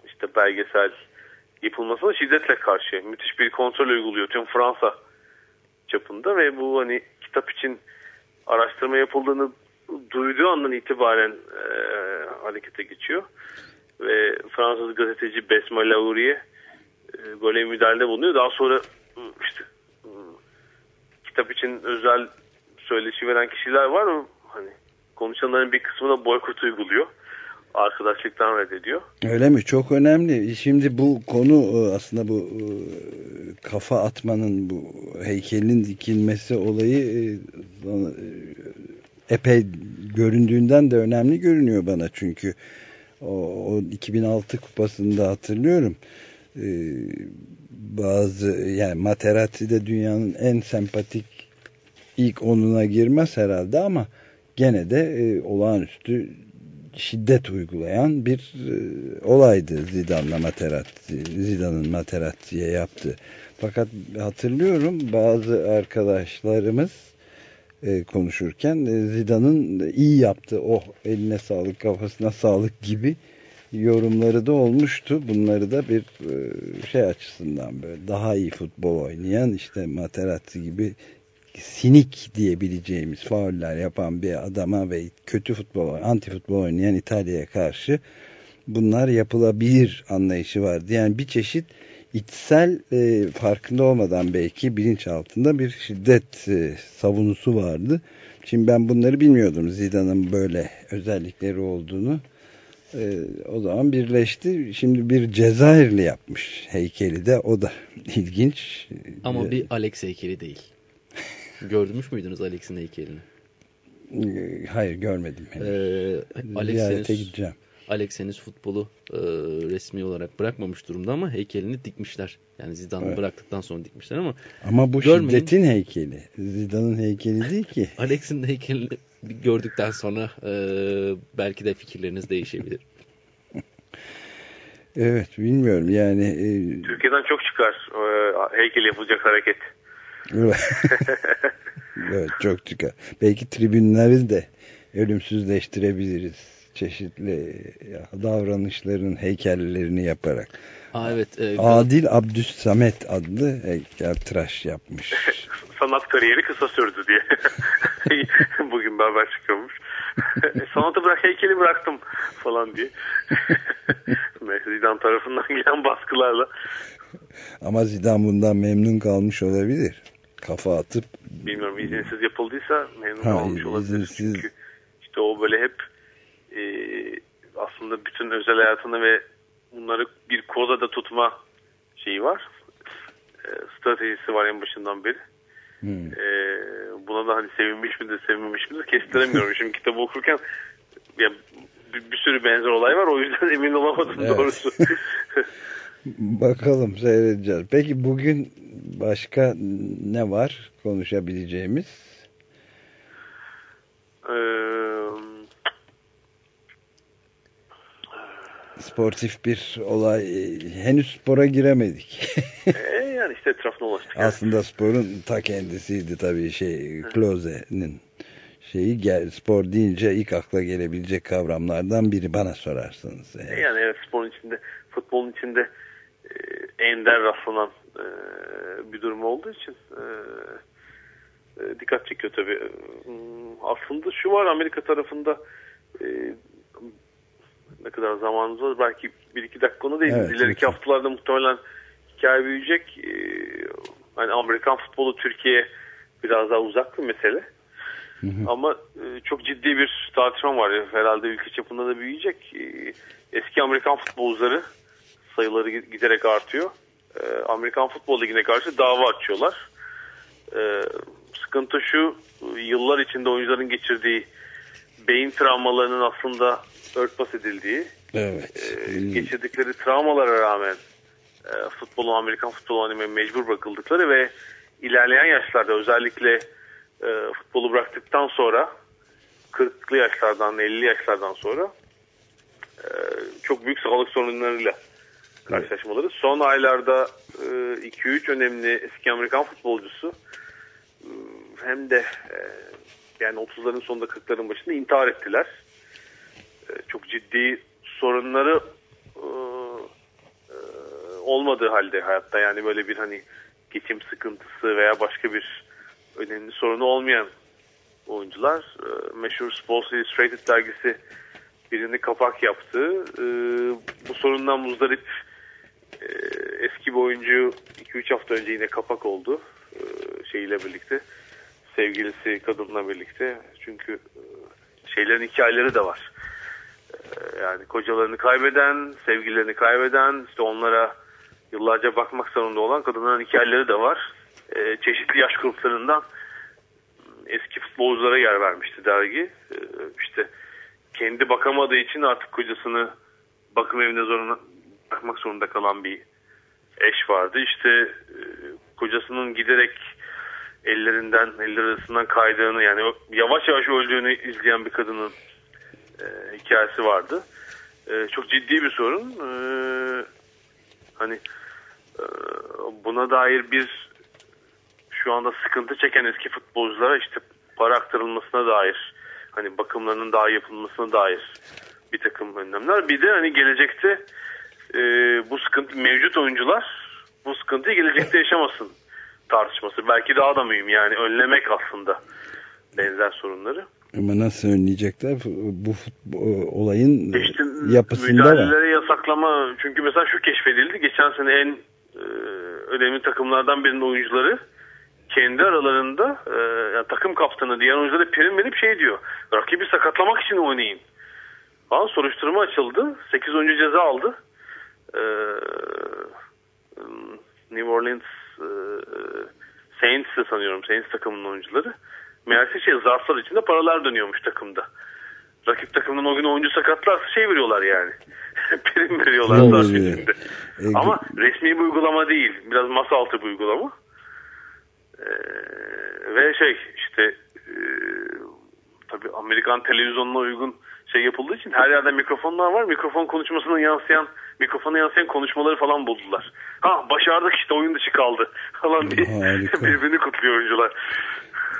işte belgesel yapılmasına şiddetle karşı. Müthiş bir kontrol uyguluyor tüm Fransa çapında ve bu hani kitap için araştırma yapıldığını duyduğu andan itibaren e, harekete geçiyor. Ve Fransız gazeteci Besma Laurier e, böyle müdahalede bulunuyor. Daha sonra işte kitap için özel söyleşi veren kişiler var ama hani konuşanların bir kısmına boykot uyguluyor. Arkadaşlıktan reddediyor. Öyle mi? Çok önemli. Şimdi bu konu e, aslında bu e, kafa atmanın bu heykelin dikilmesi olayı e, epey göründüğünden de önemli görünüyor bana çünkü o, o 2006 kupasında hatırlıyorum bazı yani Materazzi de dünyanın en sempatik ilk onuna girmez herhalde ama gene de e, olağanüstü şiddet uygulayan bir e, olaydı Zidane'la Materazzi, Zidane'ın Materazzi'ye yaptığı. Fakat hatırlıyorum bazı arkadaşlarımız e, konuşurken e, Zidane'ın iyi yaptı. Oh eline sağlık kafasına sağlık gibi yorumları da olmuştu. Bunları da bir e, şey açısından böyle daha iyi futbol oynayan işte Materazzi gibi sinik diyebileceğimiz fauller yapan bir adama ve kötü futbol, anti futbol oynayan İtalya'ya karşı bunlar yapılabilir anlayışı vardı. Yani bir çeşit içsel e, farkında olmadan belki bilinç altında bir şiddet e, savunusu vardı. Şimdi ben bunları bilmiyordum Zidane'ın böyle özellikleri olduğunu. E, o zaman birleşti. Şimdi bir Cezayirli yapmış heykeli de o da ilginç. Ama bir Alex heykeli değil. Görmüş müydünüz Alex'in heykelini? E, hayır görmedim henüz. Ee, Alex Ziyarete henüz, gideceğim. Alex henüz futbolu e, resmi olarak bırakmamış durumda ama heykelini dikmişler. Yani Zidane'ı Evet. bıraktıktan sonra dikmişler ama Ama bu Görmeyin. şiddetin heykeli. Zidane'ın heykeli değil ki. Alex'in heykelini bir gördükten sonra e, belki de fikirleriniz değişebilir. Evet bilmiyorum yani. e, Türkiye'den çok çıkar e, heykel yapılacak hareket. evet çok çıkar. Belki tribünleri de ölümsüzleştirebiliriz. Çeşitli davranışların heykellerini yaparak. Aa, evet. E, Adil Abdüssamet adlı heykeltıraş yapmış. Sanat kariyeri kısa sürdü diye. Bugün bir haber çıkıyormuş. Sanatı bırak heykeli bıraktım falan diye. Zidane tarafından gelen baskılarla. Ama Zidane bundan memnun kalmış olabilir. Kafa atıp Bilmiyorum izinsiz yapıldıysa memnun Ha, olmuş olabilir. izinsiz. Çünkü işte o böyle hep e, aslında bütün özel hayatını ve bunları bir kozada tutma şeyi var. E, stratejisi var en başından beri. hmm, E, buna da hani sevinmiş midir sevinmemiş midir kestiremiyorum. Şimdi kitabı okurken ya, bir, bir sürü benzer olay var o yüzden emin olamadım Evet. doğrusu. bakalım seyredeceğiz. Peki bugün başka ne var konuşabileceğimiz? Eee Sportif bir olay. Henüz spora giremedik. e, yani işte etrafına ulaştık. yani. Aslında sporun ta kendisiydi tabii şey Kloze'nin şeyi gel, spor deyince ilk akla gelebilecek kavramlardan biri bana sorarsanız. E, eğer. Yani evet sporun içinde, futbolun içinde ender rastlanan e, bir durum olduğu için e, e, dikkat çekiyor tabii. E, Aslında şu var Amerika tarafında e, ne kadar zamanımız var belki bir iki dakika onu değil. Evet, İleriki lütfen. haftalarda muhtemelen hikaye büyüyecek. E, hani Amerikan futbolu Türkiye'ye biraz daha uzak bir mesele. Hı hı. Ama e, çok ciddi bir tartışma var. Herhalde ülke çapında da büyüyecek. E, eski Amerikan futbolcuları sayıları gi- giderek artıyor. E, Amerikan Futbol Ligi'ne karşı dava açıyorlar. E, sıkıntı şu, yıllar içinde oyuncuların geçirdiği beyin travmalarının aslında örtbas edildiği, Evet. e, geçirdikleri travmalara rağmen e, futbolu, Amerikan futbolu oynamaya mecbur bırakıldıkları ve ilerleyen yaşlarda özellikle e, futbolu bıraktıktan sonra 40'lı yaşlardan 50 yaşlardan sonra e, çok büyük sağlık sorunlarıyla karşılaşmaları. Son aylarda 2-3 önemli eski Amerikan futbolcusu e, hem de e, yani 30'ların sonunda 40'ların başında intihar ettiler. E, çok ciddi sorunları e, e, olmadığı halde hayatta yani böyle bir hani geçim sıkıntısı veya başka bir önemli sorunu olmayan oyuncular e, meşhur Sports Illustrated dergisi birini kapak yaptı. E, bu sorundan muzdarip e, eski bir oyuncu 2-3 hafta önce yine kapak oldu e, şeyiyle birlikte sevgilisi kadınla birlikte çünkü e, şeylerin hikayeleri de var. E, yani kocalarını kaybeden, sevgililerini kaybeden, işte onlara yıllarca bakmak zorunda olan kadınların hikayeleri de var. Çeşitli yaş gruplarından eski futbolculara yer vermişti dergi. İşte kendi bakamadığı için artık kocasını bakım evine zorunda bakmak zorunda kalan bir eş vardı. İşte e, kocasının giderek ellerinden, eller arasından kaydığını yani yavaş yavaş öldüğünü izleyen bir kadının e, hikayesi vardı. E, çok ciddi bir sorun. E, hani Ee, buna dair bir şu anda sıkıntı çeken eski futbolculara işte para aktarılmasına dair hani bakımlarının daha yapılmasına dair bir takım önlemler. Bir de hani gelecekte e, bu sıkıntı mevcut oyuncular bu sıkıntıyı gelecekte yaşamasın tartışması. Belki daha da mühim yani önlemek aslında benzer sorunları. Ama nasıl önleyecekler? Bu, bu olayın İşte yapısında var. müdahalelere yasaklama çünkü mesela şu keşfedildi. Geçen sene en e, önemli takımlardan birinin oyuncuları kendi aralarında e, yani takım kaptanı diğer oyunculara prim verip şey diyor. Rakibi sakatlamak için oynayın. Aa, soruşturma açıldı. 8 oyuncu ceza aldı. Ee, New Orleans e, Saints'ı sanıyorum. Saints takımının oyuncuları. Meğerse şey zarflar içinde paralar dönüyormuş takımda. Rakip takımdan o gün oyuncu sakatlarsa şey veriyorlar yani. Prim veriyorlar Ne zarf oluyor? içinde. E, Ama resmi bir uygulama değil. Biraz masa altı bir uygulama. Ee, ve şey işte e, tabii Amerikan televizyonuna uygun şey yapıldığı için her yerde mikrofonlar var. Mikrofon konuşmasına yansıyan mikrofona yansıyan konuşmaları falan buldular. Ha başardık işte oyun dışı kaldı falan diye birbirini kutluyor oyuncular.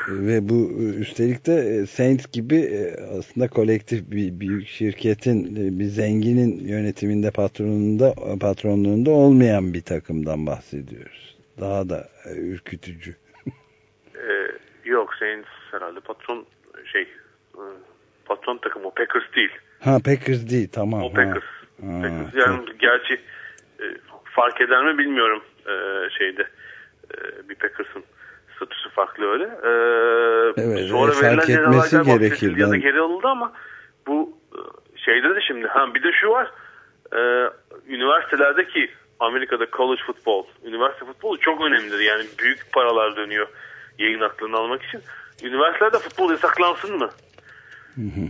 Ve bu üstelik de e, Saints gibi e, aslında kolektif bir büyük şirketin e, bir zenginin yönetiminde patronunda patronluğunda olmayan bir takımdan bahsediyoruz. Daha da ürkütücü. Ee, yok Saints herhalde patron şey patron takım o Packers değil. Ha Packers değil tamam. O. Packers. Ha, Packers. Yani gerçi e, fark eder mi bilmiyorum e, şeyde e, bir Packers'ın statüsü farklı öyle. E, Evet, sonra fark verilen cezalar gerekir. Ya da geri alındı ama bu e, şeyde de şimdi ha bir de şu var e, üniversitelerdeki Amerika'da college futbol, üniversite futbolu çok önemlidir. Yani büyük paralar dönüyor yayın haklarını almak için. Üniversitelerde futbol yasaklansın mı? Hı hı.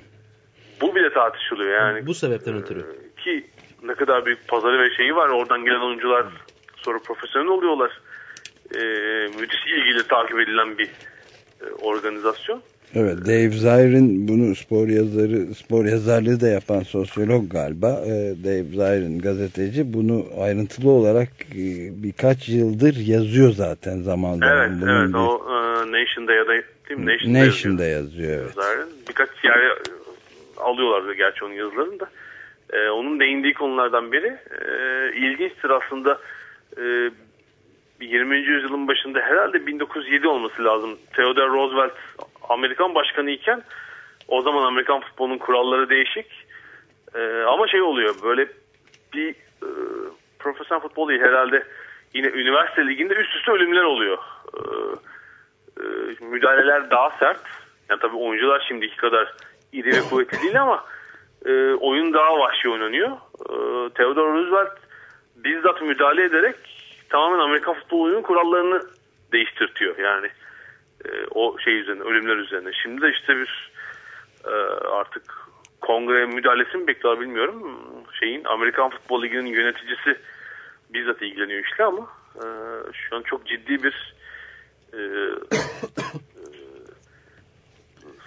Bu bile tartışılıyor yani Bu sebepten ötürü. Ki ne kadar büyük pazarı ve şeyi var. Oradan gelen oyuncular sonra profesyonel oluyorlar. Ee, müthiş ilgili takip edilen bir e, organizasyon. Evet Dave Zirin bunu spor yazarı spor yazarlığı da yapan sosyolog galiba Ee, Dave Zirin gazeteci bunu ayrıntılı olarak e, birkaç yıldır yazıyor zaten zaman zaman. Evet, Bunun evet. bir- O e, Nation'da ya da değil mi? Nation'da, Nation'da yazıyor evet. yazıyor. Birkaç yer e, alıyorlardı gerçi onun yazılarını da. E, onun değindiği konulardan biri e, ilginçtir aslında e, 20. yüzyılın başında herhalde 1907 olması lazım. Theodore Roosevelt Amerikan başkanı iken o zaman Amerikan futbolunun kuralları değişik. E, ama şey oluyor böyle bir e, profesyonel futbol değil herhalde yine üniversite liginde üst üste ölümler oluyor. E, e, müdahaleler daha sert. Yani tabii oyuncular şimdiki kadar iri ve kuvvetli değil ama e, oyun daha vahşi oynanıyor. E, Theodore Roosevelt bizzat müdahale ederek tamamen Amerikan futbol oyunun kurallarını değiştirtiyor. Yani e, o şey üzerine, ölümler üzerine. Şimdi de işte bir e, artık kongre müdahalesi mi bekliyor bilmiyorum. Şeyin Amerikan Futbol Ligi'nin yöneticisi bizzat ilgileniyor işle ama e, şu an çok ciddi bir e,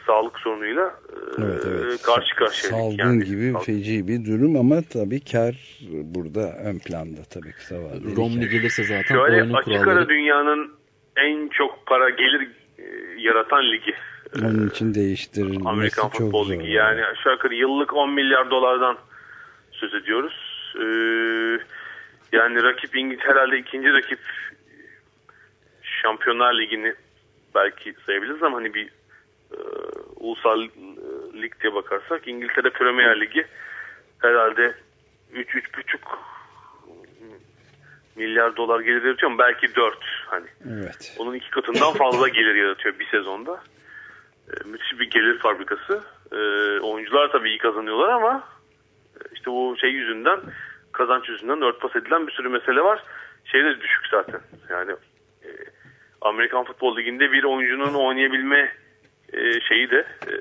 sağlık sorunuyla e, Evet, evet. karşı karşıya. Salgın Yani, gibi salgın. feci bir durum ama tabii kar burada ön planda tabii kısa vadeli. Romney gelirse zaten Şöyle oyunun açık ara kuralları dünyanın en çok para gelir e, yaratan ligi. Onun için değiştirilmesi Amerikan çok Futbol zor. Ligi. Yani aşağı yukarı yıllık 10 milyar dolardan söz ediyoruz. Ee, yani rakip İngiltere herhalde ikinci rakip Şampiyonlar Ligi'ni belki sayabiliriz ama hani bir e, ulusal e, lig diye bakarsak İngiltere Premier Ligi herhalde 3-3,5 milyar dolar gelir yaratıyor ama belki 4 hani. Evet. Onun iki katından fazla gelir yaratıyor bir sezonda. E, müthiş bir gelir fabrikası. E, oyuncular tabii iyi kazanıyorlar ama e, işte bu şey yüzünden kazanç yüzünden örtbas edilen bir sürü mesele var. Şey de düşük zaten. Yani e, Amerikan Futbol Ligi'nde bir oyuncunun oynayabilme e, şeyi de e,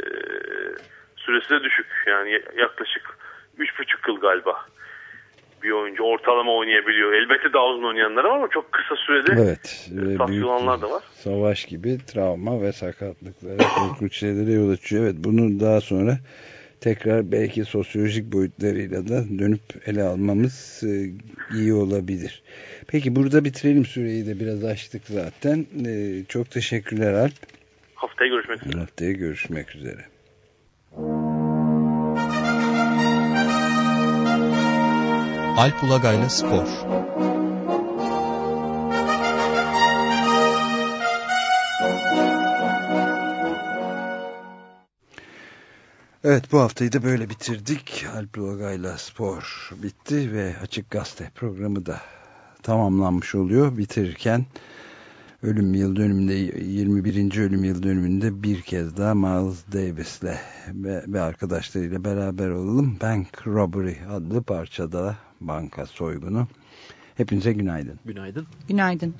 süresi de düşük. Yani ya- yaklaşık 3,5 yıl galiba bir oyuncu ortalama oynayabiliyor. Elbette daha uzun oynayanlar var ama çok kısa sürede Evet. ve Saf büyük yılanlar da var. Savaş gibi travma ve sakatlıklara korkunç şeylere yol açıyor. Evet bunu daha sonra tekrar belki sosyolojik boyutlarıyla da dönüp ele almamız e, iyi olabilir. Peki burada bitirelim süreyi de biraz açtık zaten. E, çok teşekkürler Alp. Haftaya görüşmek üzere. Haftaya görüşmek üzere. Alp Ulagay'la Spor Evet bu haftayı da böyle bitirdik. Alp Ulagay'la Spor bitti ve Açık Gazete programı da tamamlanmış oluyor. Bitirirken ölüm yıl dönümünde 21. ölüm yıl dönümünde bir kez daha Miles Davis'le ve, ve arkadaşlarıyla beraber olalım. Bank Robbery adlı parçada banka soygunu. Hepinize günaydın. Günaydın. Günaydın.